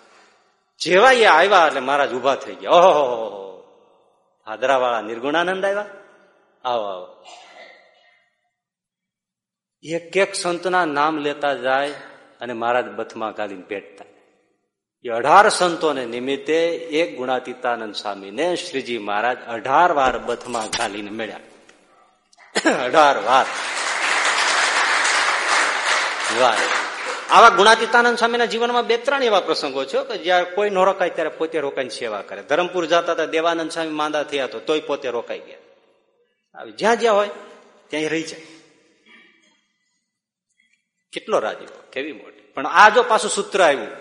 જેવા એ આવ્યા એટલે મહારાજ ઊભા થઈ ગયા. ઓહો હાદરાવાળા નિર્ગુણાનંદ આવ્યા? આવો આવો. એક એક સંતના નામ લેતા જાય અને મહારાજ બથમાં ગાલીને પેટતા. એ અઢાર સંતોને નિમિત્તે એક ગુણાતીતાનંદ સ્વામીને શ્રીજી મહારાજ અઢાર વાર બથમાં ગાલીને મળ્યા. અઢાર વાર. વાર આવા ગુણાતીતાનંદ સ્વામીના જીવનમાં બે ત્રણ એવા પ્રસંગો છે કે જયારે કોઈ ન રોકાય ત્યારે પોતે રોકાઈને સેવા કરે. ધરમપુર જતા હતા, દેવાનંદ સ્વામી માંદા થયા તો તોય પોતે રોકાઈ ગયા. જ્યાં જ્યાં હોય ત્યાં રહી જાય. કેટલો રાજી કેવી મોટી. પણ આ જો પાછું સૂત્ર આવ્યું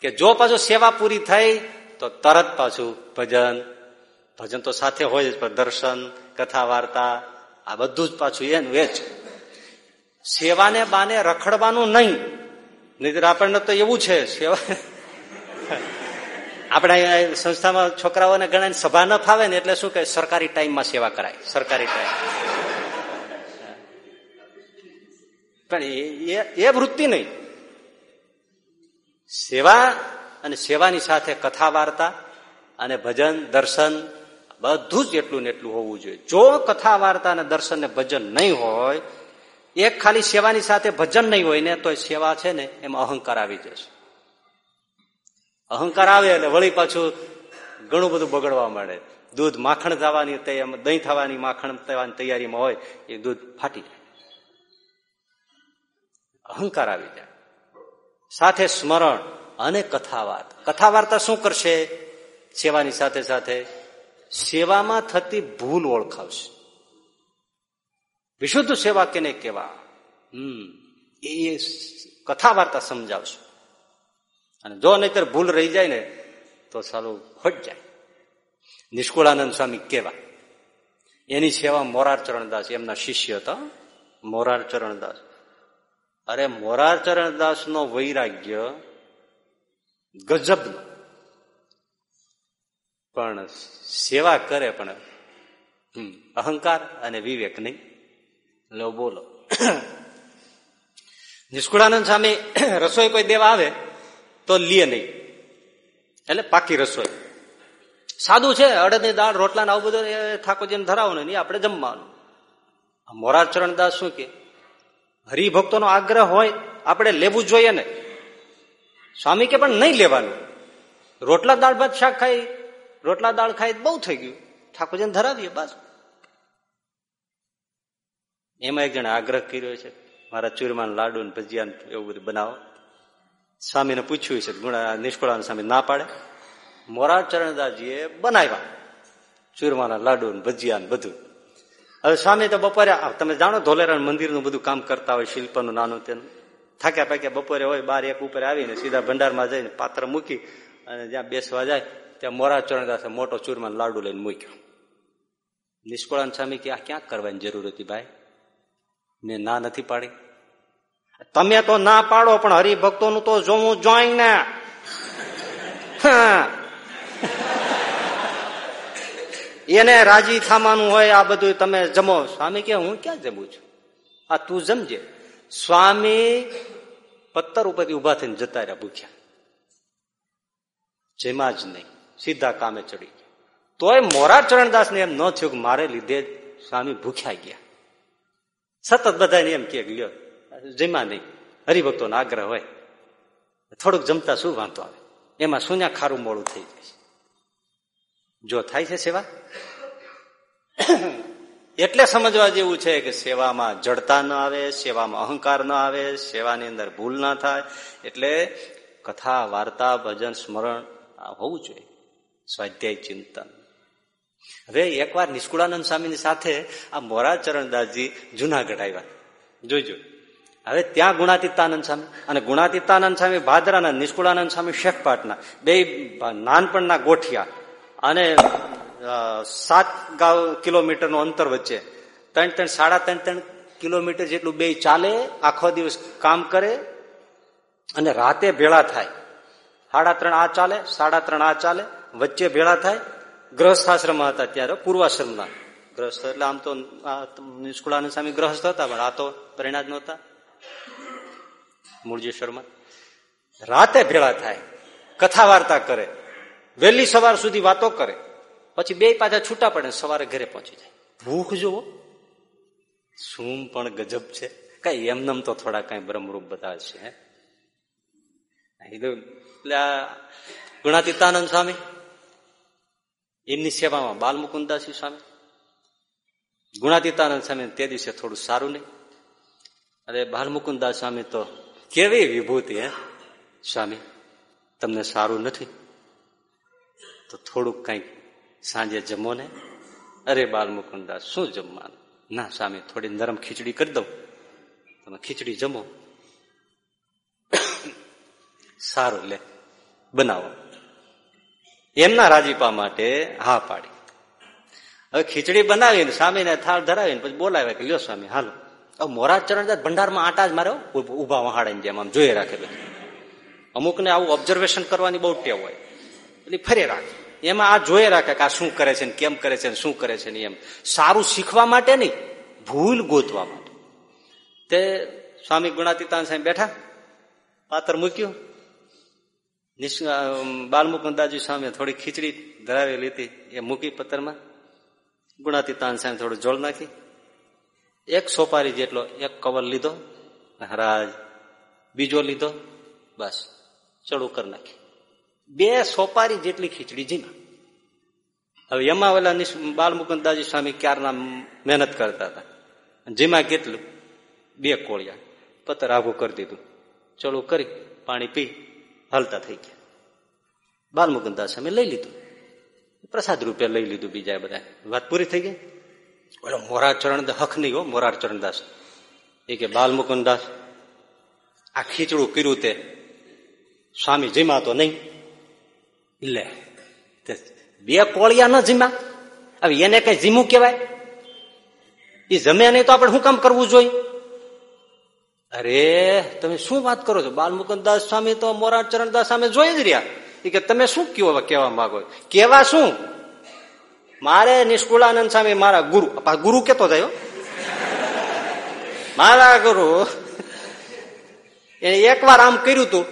કે જો પાછું સેવા પૂરી થઈ તો તરત પાછું ભજન ભજન તો સાથે હોય જ, પણ દર્શન, કથા વાર્તા, આ બધું જ પાછું એનું એ જ. સેવાને બાને રખડવાનું નહીં. નહીં આપણને તો એવું છે, સેવા આપણે સંસ્થામાં છોકરાઓને ઘણા સભા ન ફાવે ને એટલે શું કે સરકારી ટાઈમમાં સેવા કરાય, સરકારી ટાઈમ. પણ એ વૃત્તિ નહીં. સેવા અને સેવાની સાથે કથા વાર્તા અને ભજન, દર્શન, બધું જ એટલું ને એટલું હોવું જોઈએ. જો કથા વાર્તા અને દર્શન ને ભજન નહીં હોય એક ખાલી સેવાની સાથે ભજન નહીં હોય ને તો સેવા છે ને, એમાં અહંકાર આવી જશે. અહંકાર આવે એટલે વળી પાછું ઘણું બધું બગડવા માંડે. દૂધ માખણ થવાની દહીં થવાની, માખણ થવાની તૈયારીમાં હોય, એ દૂધ ફાટી જાય. અહંકાર આવી જાય. સાથે સ્મરણ અને કથા વાર્તા કથા વાર્તા શું કરશે? સેવાની સાથે સાથે સેવામાં થતી ભૂલ ઓળખાવશે. વિશુદ્ધ સેવા કેને કેવા? હમ, એ કથા વાર્તા સમજાવશે. અને જો નહીતર ભૂલ રહી જાય ને, તો સારું હટ જાય. નિષ્કુળાનંદ સ્વામી કેવા? એની સેવા મોરાર ચરણદાસ, એમના શિષ્ય હતા. મોરાર ચરણદાસ. અરે મોરાર ચરણદાસ નો વૈરાગ્ય ગજબ પણ સેવા કરે, પણ અહંકાર અને વિવેક નહીં. લો, બોલો. નિષ્કુળાનંદ સ્વામી રસોઈ કોઈ દેવા આવે, તો લીએ નહીં. એટલે પાકી રસોઈ. સાદું છે, અડદની દાળ રોટલા આવું બધું ઠાકોરજીને ધરાવવાનું નહીં આપણે જમવાનું. મોરાર ચરણદાસ શું કે? હરિભક્તોનો આગ્રહ હોય, આપણે લેવું જોઈએ ને. સ્વામી કે પણ નહીં લેવાનું. રોટલા, દાળ, ભાત, શાક ખાઈ, રોટલા, દાળ ખાઈ બહુ થઈ ગયું. ઠાકોરજીને ધરાવીએ, બસ. એમાં એક જણે આગ્રહ કર્યો છે, મારા ચૂરમાન લાડુ ને ભજીયા એવું બધું બનાવો. સ્વામીને પૂછ્યું છે, ગુણા નિષ્કુળાન સ્વામી ના પાડે? મોરાર ચરણદાસજીએ બનાવ્યા, ચૂરમાના લાડુ ને ભજીયા બધું. હવે સ્વામી તો બપોરે તમે જાણો ધોલેરા મંદિરનું બધું કામ કરતા હોય, શિલ્પનું, નાનું તેનું. થાક્યા પાક્યા બપોરે હોય, બાર એક ઉપર આવીને સીધા ભંડારમાં જઈને પાત્ર મૂકી અને જ્યાં બેસવા જાય, ત્યાં મોરા ચરણદાસે મોટો ચૂરમાન લાડુ લઈને મૂક્યો. નિષ્કળાન સ્વામી કે, આ ક્યાં કરવાની જરૂર હતી ભાઈ? મેં ના નથી પાડી? તમે તો ના પાડો, પણ હરિભક્તોનું તો જોવું જોઈ ને એને રાજી થવાનું હોય, આ બધું તમે જમો. સ્વામી કે, હું ક્યાં જમું છું? આ તું જમજે. સ્વામી પથ્થર ઉપરથી ઊભા થઈને જતા રહ્યા ભૂખ્યા. જેમાં જ નહીં, સીધા કામે ચડી ગયા. તોય મોરા ચરણદાસ ને એમ ન થયું કે મારે લીધે સ્વામી ભૂખ્યા ગયા. સતત બધાને એમ કે, લ્યો, જીમા નહીં. હરિભક્તોનો આગ્રહ હોય. થોડુંક જમતા શું વાંધો આવે? એમાં સુન્યા ખારું મોડું થઈ જાય જો થાય છે સેવા? એટલે સમજવા જેવું છે કે સેવામાં જડતા ન આવે, સેવામાં અહંકાર ન આવે, સેવાની અંદર ભૂલ ના થાય. એટલે કથા, વાર્તા, ભજન, સ્મરણ આ હોવું જોઈએ. સ્વાધ્યાય ચિંતન. હવે એકવાર નિષ્કુળાનંદ સ્વામીની સાથે આ મોરા ચરણદાસજી જુનાગઢ આવ્યા. જોઈજો. હવે ત્યાં ગુણાતીતાનંદ સ્વામી અને ગુણાતીતાનંદ સ્વામી ભાદરાના નિષ્કુળાનંદ સ્વામી શેખપાટના બે નાનપણના ગોઠિયા અને સાત ગાવ કિલોમીટરનું અંતર વચ્ચે ત્રણ ત્રણ સાડા ત્રણ ત્રણ કિલોમીટર જેટલું બે ચાલે, આખો દિવસ કામ કરે અને રાતે ભેળા થાય. સાડા ત્રણ આ ચાલે, સાડા ત્રણ આ ચાલે, વચ્ચે ભેળા થાય ગ્રહસ્થાશ્રમમાં હતા ત્યારે પૂર્વાશ્રમના ગ્રહસ્થ એટલે આમ તો નિષ્કુળાનંદ સ્વામી ગ્રહસ્થ હતા, પણ આ તો પરિણામ નહોતા. મૂળજેશ્વરમાં રાતે ભેળા થાય કથા વાર્તા કરે, વહેલી સવાર સુધી વાતો કરે, પછી બે પાછા છૂટા પડે સવારે ઘરે પહોંચી જાય. ભૂખ જુઓ. શું પણ ગજબ છે. કઈ એમનેમ તો થોડા કઈ બ્રહ્મરૂપ બધા છે. એટલે ગુણાતીતાનંદ સ્વામી એમની સેવામાં બાલમુકુદાસી સ્વામી. ગુણાતીતાનંદ સ્વામી તે દિવસે થોડું સારું નહીં. અરે બાલમુકુદાસ સ્વામી તો કેવી વિભૂતિ હે, સ્વામી. તમને સારું નથી? તો થોડુંક કંઈક સાંજે જમો ને. અરે બાલમુકુદાસ શું જમવાનું? ના સ્વામી, થોડી નરમ ખીચડી કરી દઉં. તમે ખીચડી જમો. સારું, લે, બનાવો. એમના રાજીપા માટે હા પાડી. હવે ખીચડી બનાવીને સ્વામીને થાળ ધરાવીને પછી બોલાવે કે લ્યો સ્વામી, હાલો. મોરાજ ચરણદાસ ભંડારમાં આટા જ માર્યો, ઊભા વહાડે જેમ આમ જોઈએ રાખે બધું. અમુકને આવું ઓબ્ઝર્વેશન કરવાની બહુ ટેવ હોય. એટલે ફરી રાખે. એમાં આ જોઈએ રાખે કે આ શું કરે છે કેમ કરે છે શું કરે છે એમ. સારું શીખવા માટે નહીં, ભૂલ ગોતવા માટે. તે સ્વામી ગુણાતીતાન સાહેબ બેઠા, પાત્ર મૂક્યું. બાલમુકુદાજી સામે થોડી ખીચડી ધરાવેલી હતી. એ મૂકી પત્તરમાં ગુણાતીતાન સામે થોડું જોળ નાખી. એક સોપારી જેટલો એક કવર લીધો મહારાજ બીજો લીધો, બસ, ચડું કરી નાખી. બે સોપારી જેટલી ખીચડી જીમાં હવે એમાં ઓલા બાલમુકુદાજી સ્વામી ક્યારના મહેનત કરતા હતા? જીમાં કેટલું? બે કોળિયા. પત્તર આઘું કરી દીધું. ચડું કરી, પાણી પી, હલતા થઈ ગયા. બાલમુકુદાસ અમે લઈ લીધું. પ્રસાદ રૂપે લઈ લીધું બીજા બધા વાત પૂરી થઈ ગઈ? ઓલો મોરાર ચરણ હક નહીં હો, મોરાર ચરણદાસ એ કે બાલમુકુદાસ આ ખીચડું કર્યું તે સ્વામી જીમા તો નહીં. લે બે કોળિયા ન જીમા. હવે એને કઈ જીમું કહેવાય? એ જમ્યા નહીં તો આપણે શું કામ કરવું જોઈએ? અરે, તમે શું વાત કરો છો? બાલમુકુદાસ સ્વામી તો મોરાર ચરણદાસ સામે જોઈ જ રહ્યા. એ કે તમે શું કયો કેવા માંગો? કેવા શું? મારે નિષ્કુળાનંદ સ્વામી મારા ગુરુ. ગુરુ કેતો થયો મારા ગુરુ. એને એકવાર આમ કર્યું તું,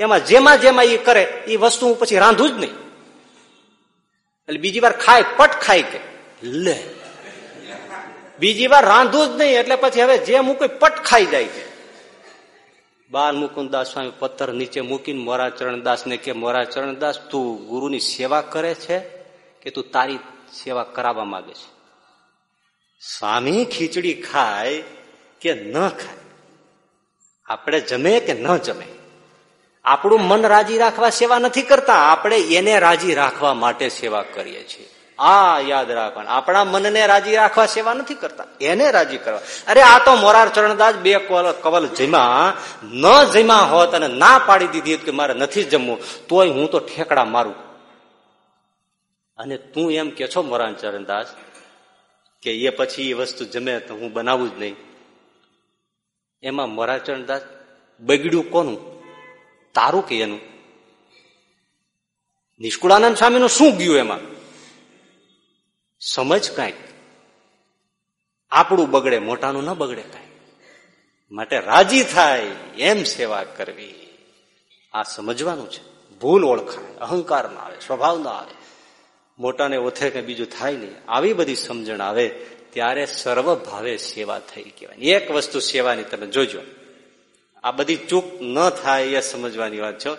એમાં જેમાં જેમાં એ કરે એ વસ્તુ હું પછી રાંધું જ નહીં. એટલે બીજી વાર ખાય, પટ ખાય કે, લે. બીજી વાર રાંધું જ નહીં, એટલે પછી હવે જે મૂકી પટ ખાઈ જાય છે બાલ મુકુદાસ સ્વામી પથ્થર નીચે મૂકીને મોરા ચરણદાસ ને કે, મોરા ચરણદાસ, તું ગુરુની સેવા કરે છે કે તું તારી સેવા કરાવવા માંગે છે? સ્વામી, ખીચડી ખાય કે ન ખાય? આપણે જમે કે ન જમે? આપણું મન રાજી રાખવા સેવા નથી કરતા? આપણે એને રાજી રાખવા માટે સેવા કરીએ છીએ. આ યાદ રાખવાનું. આપણા મનને રાજી રાખવા સેવા નથી કરતા. એને રાજી કરવા. અરે આ તો મોરાર ચરણદાસ બે કવલ જમ્યા. ન જમ્યા હોત અને ના પાડી દીધી કે મારે નથી જમવું, તોય હું તો ઠેકડા મારું. અને તું એમ કે છો મોરાર ચરણદાસ, કે એ પછી એ વસ્તુ જમે તો હું બનાવું જ નહીં. એમાં મોરાર ચરણદાસ બગડ્યું કોનું? તારું કે એનું? નિષ્કુળાનંદ સ્વામીનું શું ગયું એમાં? સમજ કાંઈક આપણું બગડે, મોટાનું ન બગડે કાંઈ. માટે રાજી થાય, એમ સેવા કરવી. આ સમજવાનું છે. ભૂલ ઓળખાય અહંકાર ના આવે સ્વભાવ ના આવે. મોટાને ઓથે કે બીજું થાય નહીં. આવી બધી સમજણ આવે, ત્યારે સર્વભાવે સેવા થઈ કહેવાય. એક વસ્તુ સેવાની તમે જોજો. આ બધી ચૂક ન થાય એ સમજવાની વાત છે.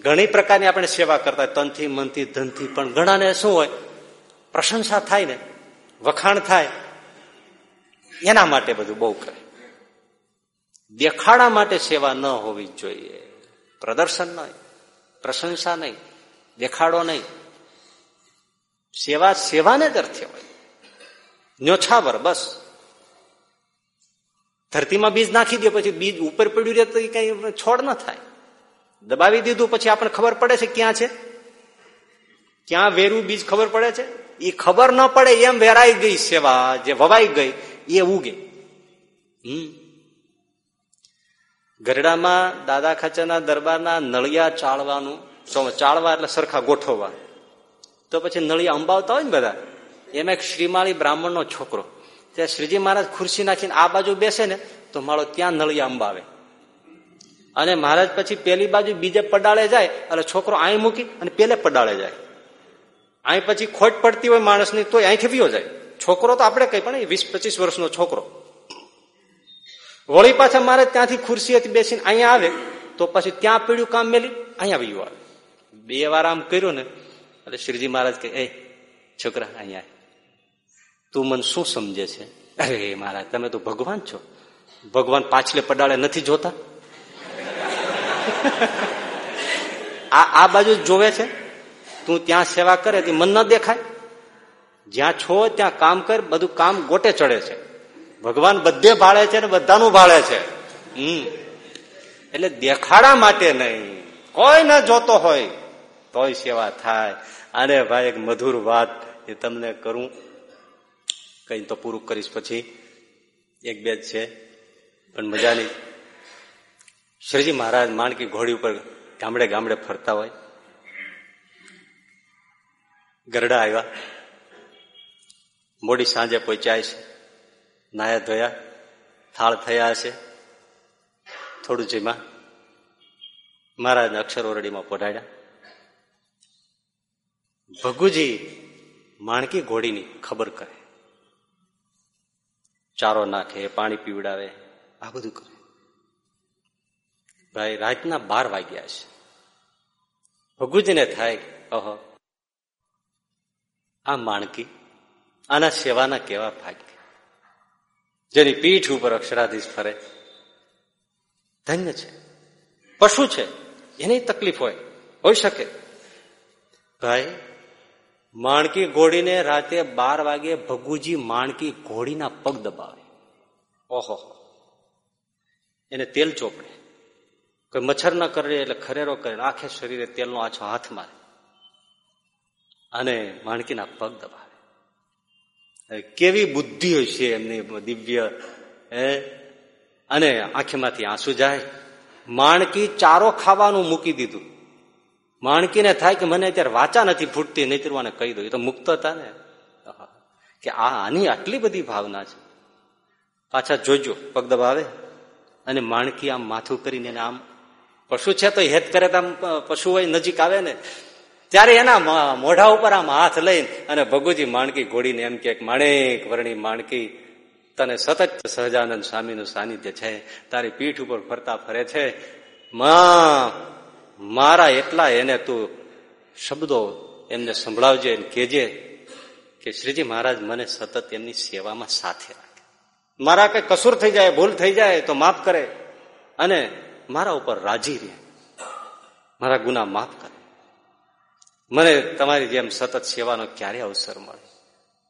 ઘણી પ્રકારની આપણે સેવા કરતા તનથી, મનથી, ધનથી, પણ ઘણાને શું હોય? પ્રશંસા થાય ને, વખાણ થાય, એના માટે બધું બહુ કરે. દેખાડા માટે સેવા ન હોવી જોઈએ. પ્રદર્શન નહીં, પ્રશંસા નહીં, દેખાડો નહીં. સેવા સેવાને જ અર્થે હોય. ન્યોછાવર, બસ. ધરતીમાં બીજ નાખી દે પછી બીજ ઉપર પડ્યું રહે તો એ કઈ છોડ ન થાય. દબાવી દીધું પછી આપણને ખબર પડે છે ક્યાં છે? ક્યાં વેરું બીજ ખબર પડે છે? એ ખબર ન પડે એમ વેરાઈ ગઈ સેવા જે વવાઈ ગઈ, એ ઉગે. હમ. ગરડામાં દાદા ખાચાના દરબારના નળિયા ચાળવાનું ચાળવા એટલે સરખા ગોઠવવા. તો પછી નળિયા અંબાવતા હોય ને બધા, એમાં એક શ્રીમાળી બ્રાહ્મણનો છોકરો. ત્યાં શ્રીજી મહારાજ ખુરશી નાખીને આ બાજુ બેસે ને, તો માળો ત્યાં નળિયા અંબાવે. અને મહારાજ પછી પેલી બાજુ બીજે પડાળે જાય, એટલે છોકરો અહીં મૂકી અને પેલે પડાળે જાય. અહીં પછી ખોટ પડતી હોય માણસની તો અહીંથી વિયો જાય. છોકરો તો આપણે કઈ પણ વીસ પચીસ વર્ષનો છોકરો. વળી પાછા મારે ત્યાંથી ખુરશીએથી બેસીને અહીંયા આવે, તો પછી ત્યાં પીડ્યું કામ મેલી, અહીંયા વિયું આવે. બે વાર આમ કર્યું ને, એટલે શ્રીજી મહારાજ કે એ, છોકરા, અહીંયા તું મને શું સમજે છે? અરે, મહારાજ, તમે તો ભગવાન છો. ભગવાન પાછલે પડાળે નથી જોતા. આ આ બાજુ જોવે છે? તું ત્યાં સેવા કરે તે મન ન દેખાય. જ્યાં છો ત્યાં કામ કર, બધું કામ ગોટે ચડે છે. ભગવાન બધે ભાળે છે ને બધાનું ભાળે છે. હમ. એટલે દેખાડા માટે નહીં. કોઈ ન જોતો હોય, તોય સેવા થાય. અને ભાઈ, એક મધુર વાત એ તમને કરું. કઈ તો પૂરું કરીશ પછી. એક બે જ છે, પણ મજાની. શ્રીજી મહારાજ માણકી ઘોડી ઉપર ગામડે ગામડે ફરતા હોય. ગરડા આવ્યા. મોડી સાંજે પહોંચ્યા છે. નાયા ધોયા, થાળ થયા છે. થોડું જેમાં. મહારાજને અક્ષર ઓરડીમાં પોઢાડ્યા. ભગુજી માણકી ઘોડીની ખબર કરે. ચારો નાખે, પાણી પીવડાવે, આ બધું કરે. ભાઈ, રાતના બાર વાગ્યા છે. ભગુજીને થાય ઓહો આ માણકી, આના સેવાના કેવા ભાગ્ય? જેની પીઠ ઉપર અક્ષરાધીશ ફરે. ધન્ય છે. પશુ છે. એની તકલીફ હોય. હોઈ શકે. ભાઈ, માણકી ઘોડીને રાતે બાર વાગે ભગુજી માણકી ઘોડીના પગ દબાવે. ઓહો. એને તેલ ચોપડે. કોઈ મચ્છર ન કરે એટલે ખરેરો કરે. આખે શરીરે તેલનો આછો હાથ મારે. અને માણકીના પગ દબાવે. કેવી બુદ્ધિ હોય છે એમની દિવ્ય, હે? અને આંખીમાંથી આંસુ જાય. માણકી ચારો ખાવાનું મૂકી દીધું. માણકીને થાય કે મને અત્યારે વાચા નથી ફૂટતી નહીતરવાને કહી દઉં. એ તો મુક્ત હતા ને કે આ આની આટલી બધી ભાવના છે. પાછા જોજો, પગ દબાવે. અને માણકી આમ માથું કરીને આમ, પશુ છે તો હેત કરે તો આમ પશુ હોય નજીક આવે ને. ત્યારે એના મોઢા ઉપર આમ હાથ લઈને અને ભગુજી માણકી ઘોડીને એમ કે માણેક વર્ણી માણકી, તને સતત સહજાનંદ સ્વામીનું સાનિધ્ય છે. તારી પીઠ ઉપર ફરતા ફરે છે. મારા એટલા એને તું શબ્દો એમને સંભળાવજે એમ કેજે કે, શ્રીજી મહારાજ, મને સતત એમની સેવામાં સાથે રાખે. મારા કઈ કસૂર થઈ જાય, ભૂલ થઈ જાય તો માફ કરે. અને મારા ઉપર રાજી રહે. મારા ગુના માફ કરે. મને તમારી જેમ સતત સેવાનો ક્યારે અવસર મળે.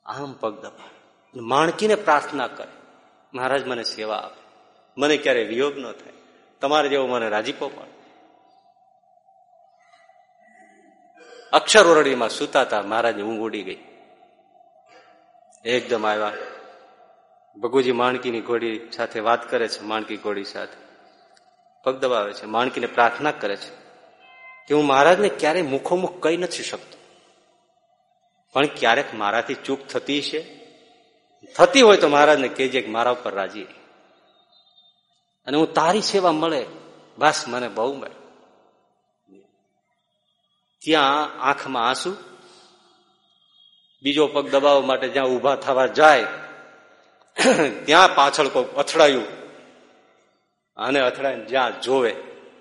આમ પગ દબા માણકીને પ્રાર્થના કરે. મહારાજ મને સેવા આપે. મને ક્યારે વિયોગ ન થાય. તમારે જેવો મને રાજીપો પણ અક્ષર ઓરડીમાં સુતા હતા. મહારાજ ઊંઘ ઉડી ગઈ. એકદમ આવ્યા. ભગુજી માણકીની ઘોડી સાથે વાત કરે છે. માણકી ઘોડી સાથે. પગ દબાવે છે. માણકીને પ્રાર્થના કરે છે. કે હું મહારાજને ક્યારેય મુખોમુખ કહી નથી શકતો. પણ ક્યારેક મારાથી ચૂક થતી છે થતી હોય તો મહારાજને કહેજે કે મારા ઉપર રાજી અને હું તારી સેવા મળે, બસ મને બહુ મળે. ત્યાં આંખમાં આંસુ, બીજો પગ દબાવવા માટે જ્યાં ઊભા થવા જાય, ત્યાં પાછળ કોઈ અથડાયું. અને અથડાઈને જ્યાં જોવે.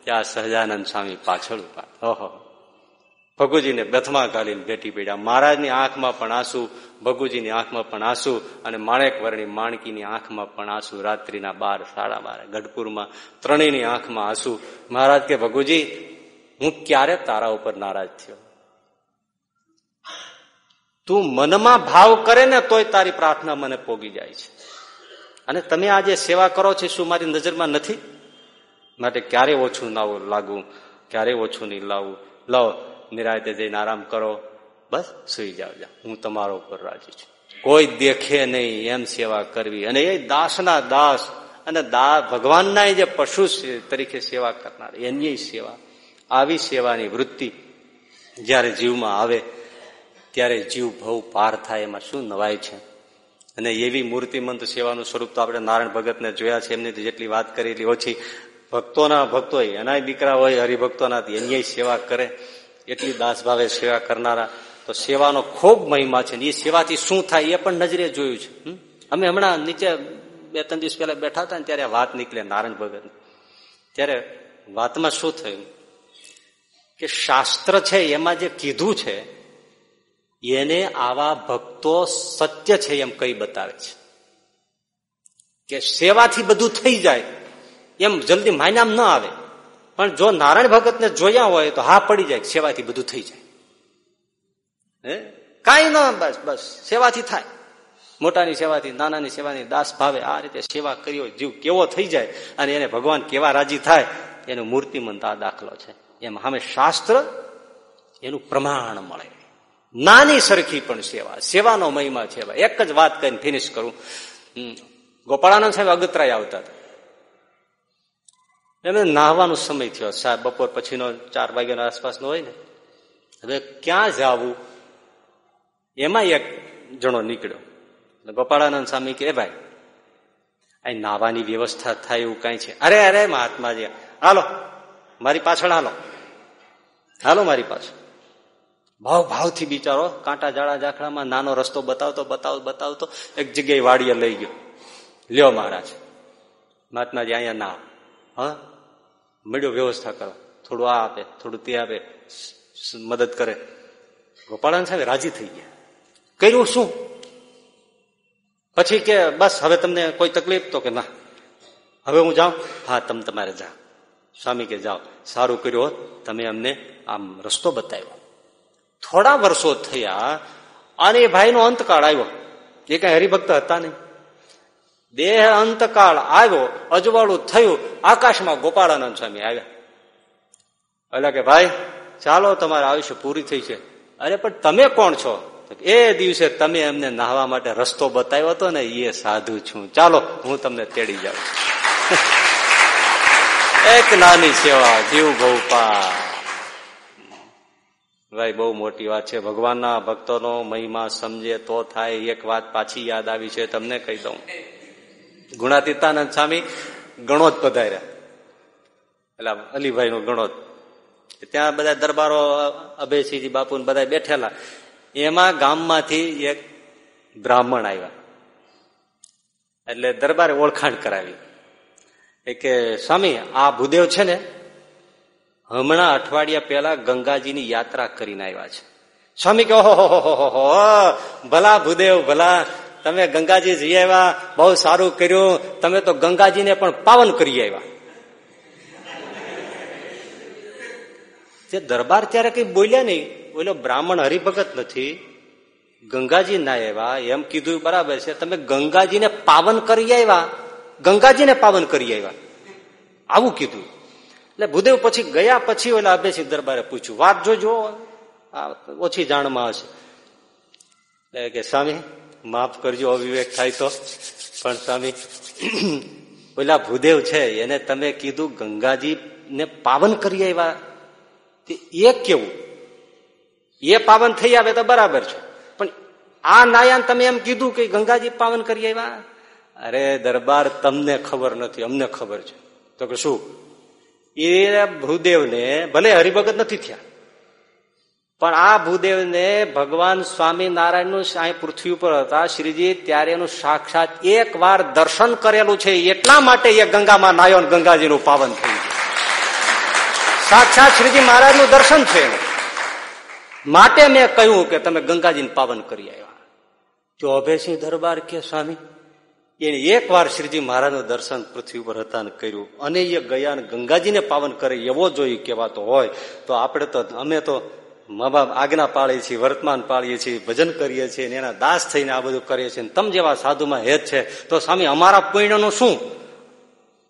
ત્યાં સહજાનંદ સ્વામી પાછળ ઊભા. ઓહો. ભગુજીને બેથમાં કાલીને ભેટી પડ્યા. મહારાજની આંખમાં પણ આંસુ, ભગુજીની આંખમાં પણ આંસુ અને માણેકવરની માણકીની આંખમાં પણ આંસુ રાત્રિના બાર, સાડા બાર. ગઢપુરમાં ત્રણેયની આંખમાં આંસુ. મહારાજ કે, ભગુજી, હું ક્યારે તારા ઉપર નારાજ થયો? તું મનમાં ભાવ કરે ને તોય તારી પ્રાર્થના મને પોગી જાય છે. અને તમે આ જે સેવા કરો છો શું મારી નજરમાં નથી? માટે ક્યારે ઓછું ના લાગવું ક્યારે ઓછું નહીં લાવવું લો, નિરાયતે જઈને આરામ કરો. બસ, સુઈ જાવ જા. હું તમારો ઉપર રાજી છું. કોઈ દેખે નહીં એમ સેવા કરવી. અને એ દાસના દાસ અને દા, ભગવાનના જે પશુ તરીકે સેવા કરનાર, એની સેવા, આવી સેવાની વૃત્તિ જ્યારે જીવમાં આવે, ત્યારે જીવ ભવ પાર થાય એમાં શું નવાય છે? અને એવી મૂર્તિમંત સેવાનું સ્વરૂપ તો આપણે નારાયણ ભગતને જોયા છે. એમની જેટલી વાત કરી ઓછી. ભક્તોના ભક્તો એના દીકરા હોય, હરિભક્તોના એની સેવા કરે. એટલી દાસભાવે સેવા કરનારા. તો સેવાનો ખૂબ મહિમા છે એ સેવાથી શું થાય એ પણ નજરે જોયું છે. અમે હમણાં નીચે બે ત્રણ દિવસ પહેલા બેઠા હતા ને ત્યારે વાત નીકળે નારાયણ ભગત. ત્યારે વાતમાં શું થયું? કે શાસ્ત્ર છે એમાં જે કીધું છે, એને આવા ભક્તો સત્ય છે એમ કઈ બતાવે છે. કે સેવાથી બધું થઈ જાય. એમ જલ્દી માન્યામ ન આવે. પણ જો નારાયણ ભગતને જોયા હોય તો હા પડી જાય સેવાથી બધું થઈ જાય. હે? કાંઈ ન બસ બસ, સેવાથી થાય. મોટાની સેવાથી, નાનાની સેવાની દાસ ભાવે આ રીતે સેવા કર્યો જીવ કેવો થઈ જાય અને એને ભગવાન કેવા રાજી થાય, એનું મૂર્તિમંત આ દાખલો છે. એમ સામે શાસ્ત્ર, એનું પ્રમાણ મળે. નાની સરખી પણ સેવા, સેવાનો મહિમા છે. એક જ વાત કરીને ફિનિશ કરું. ગોપાળાનંદ સાહેબ અગતરાય આવતા હતા. એમને નાહવાનો સમય થયો. સાહેબ બપોર પછીનો ચાર વાગ્યાનો આસપાસનો હોય ને. હવે ક્યાં જવું? એમાં એક જણો નીકળ્યો. ગોપાળાનંદ સ્વામી કે ભાઈ અહીં નાવાની વ્યવસ્થા થાય એવું કઈ છે? અરે અરે, મહાત્માજી, હાલો, મારી પાછળ હાલો. હાલો મારી પાછળ. ભાવ ભાવથી બિચારો કાંટા જાડા જાખડામાં નાનો રસ્તો બતાવતો બતાવતો બતાવતો એક જગ્યાએ વાડીએ લઈ ગયો. લ્યો મહારાજ, મહાત્માજી, અહીંયા ના હા? મળ્યો વ્યવસ્થા કરો. થોડું આ આપે, થોડું તે આપે મદદ કરે. ગોપાળાન સાહેબ રાજી થઈ ગયા. કર્યું શું? પછી કે બસ, હવે તમને કોઈ તકલીફ તો કે ના? હવે હું જાઉં? હા, તમે તમારે જાઓ. સ્વામી કે જાઓ. સારું કર્યું તમે અમને આમ રસ્તો બતાવ્યો. થોડા વર્ષો થયા અને એ ભાઈનો અંતકાળ આવ્યો. એ કઈ હરિભક્ત હતા નહીં. દેહ અંતકાળ આવ્યો, અજવાળું થયું, આકાશમાં ગોપાળાનંદ સ્વામી આવ્યા. એટલે કે, ભાઈ, ચાલો, તમારે આયુષ્ય પૂરી થઈ છે. અરે, પણ તમે કોણ છો? એ દિવસે તમે એમને નાહવા માટે રસ્તો બતાવ્યો હતો ને એ સાધુ છું. ચાલો, હું તમને તેડી જાઉં. એક નાની સેવા, જીવ ભોપા ભાઈ, બહુ મોટી વાત છે. ભગવાનના ભક્તોનો મહિમા સમજે તો થાય. એક વાત પાછી યાદ આવી છે, તમને કહી દઉં. ગુણાતીતાનંદ સ્વામી ગણોદ પધાર્યા. એટલે અલીભાઈ નો ગણોદ. ત્યાં બધા દરબારો અભયસિંહજી બાપુ બધા બેઠેલા. એમાં ગામમાંથી એક બ્રાહ્મણ આવ્યા. એટલે દરબારે ઓળખાણ કરાવી. કે, સ્વામી, આ ભૂદેવ છે ને, હમણાં અઠવાડિયા પહેલા ગંગાજીની યાત્રા કરીને આવ્યા છે. સ્વામી કે, ઓહો ભલા ભૂદેવ, ભલા તમે ગંગાજી જઈ આવ્યા, બહુ સારું કર્યું, તમે તો ગંગાજીને પણ પાવન કરી આવ્યા. જે દરબાર ત્યારે કઈ બોલ્યા નહીં બોલો બ્રાહ્મણ હરિભગત નથી, ગંગાજી ના આવ્યા. એમ કીધું, બરાબર છે, તમે ગંગાજીને પાવન કરી આવ્યા, ગંગાજીને પાવન કરી આવ્યા. આવું કીધું. એટલે ભૂદેવ પછી ગયા પછી ઓલા અભ્યાસિક દરબારે પૂછ્યું, વાત જોજો ઓછી જાણમાં હશે. એટલે કે, સ્વામી માફ કરજો, અવિવેક થાય તો. પણ સ્વામી, ઓલા ભૂદેવ છે, એને તમે કીધું ગંગાજી ને પાવન કરી આવ્યા. એ કેવું? એ પાવન થઈ આવે તો બરાબર છે. પણ આ નાયાન તમે એમ કીધું કે ગંગાજી પાવન કરી આવ્યા? અરે દરબાર તમને ખબર નથી, અમને ખબર છે. તો કે શું? એ ભૂદેવને ભલે હરિભગત નથી થયા. પણ આ ભૂદેવને ભગવાન સ્વામિનારાયણનું અહીં પૃથ્વી ઉપર હતા. શ્રીજી, ત્યારે એનું સાક્ષાત એક વાર દર્શન કરેલું છે. એટલા માટે એ ગંગામાં નાયો ગંગાજીનું પાવન થયું સાક્ષાત શ્રીજી મહારાજનું દર્શન છે માટે મેં કહ્યું કે તમે ગંગાજીને પાવન કરી આવ્યા. જો અભયસિંહ દરબાર કે સ્વામી, એને એક વાર શ્રીજી મહારાજનું દર્શન પૃથ્વી ઉપર હતા કર્યું. અને એ ગયા ગંગાજીને પાવન કરે એવો જોઈ કહેવાતો હોય, તો આપણે તો, અમે તો મા બાપ આજ્ઞા પાળીએ છીએ વર્તમાન પાળીએ છીએ ભજન કરીએ છીએ અને એના દાસ થઈને આ બધું કરીએ છીએ તમ જેવા સાધુમાં હેત છે, તો સ્વામી, અમારા પુણ્યનું શું?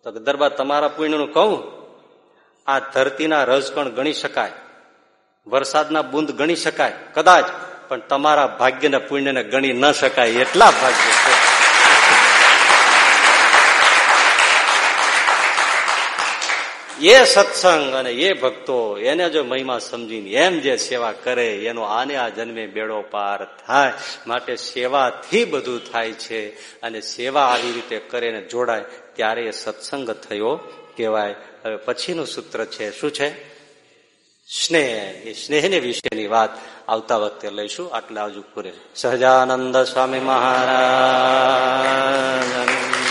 તો દરબાર, તમારા પુણ્યનું કહું? આ ધરતીના રજકણ ગણી શકાય, વરસાદના બુંદ ગણી શકાય, કદાચ, પણ તમારા ભાગ્યના પુણ્યને ગણી ન શકાય, એટલા ભાગ્ય છે. એ સત્સંગ અને એ ભક્તો એને જો મહિમા સમજીને એમ જે સેવા કરે, એનો આને આ જન્મે બેડો પાર થાય. માટે સેવાથી બધું થાય છે અને સેવા આવી રીતે કરે ને જોડાય, ત્યારે એ સત્સંગ થયો કહેવાય. હવે પછીનું સૂત્ર છે, શું છે? સ્નેહ. એ સ્નેહને વિશેની વાત આવતા વખતે લઈશું. આટલા હજુ પૂરે. સહજાનંદ સ્વામી મહારાજ.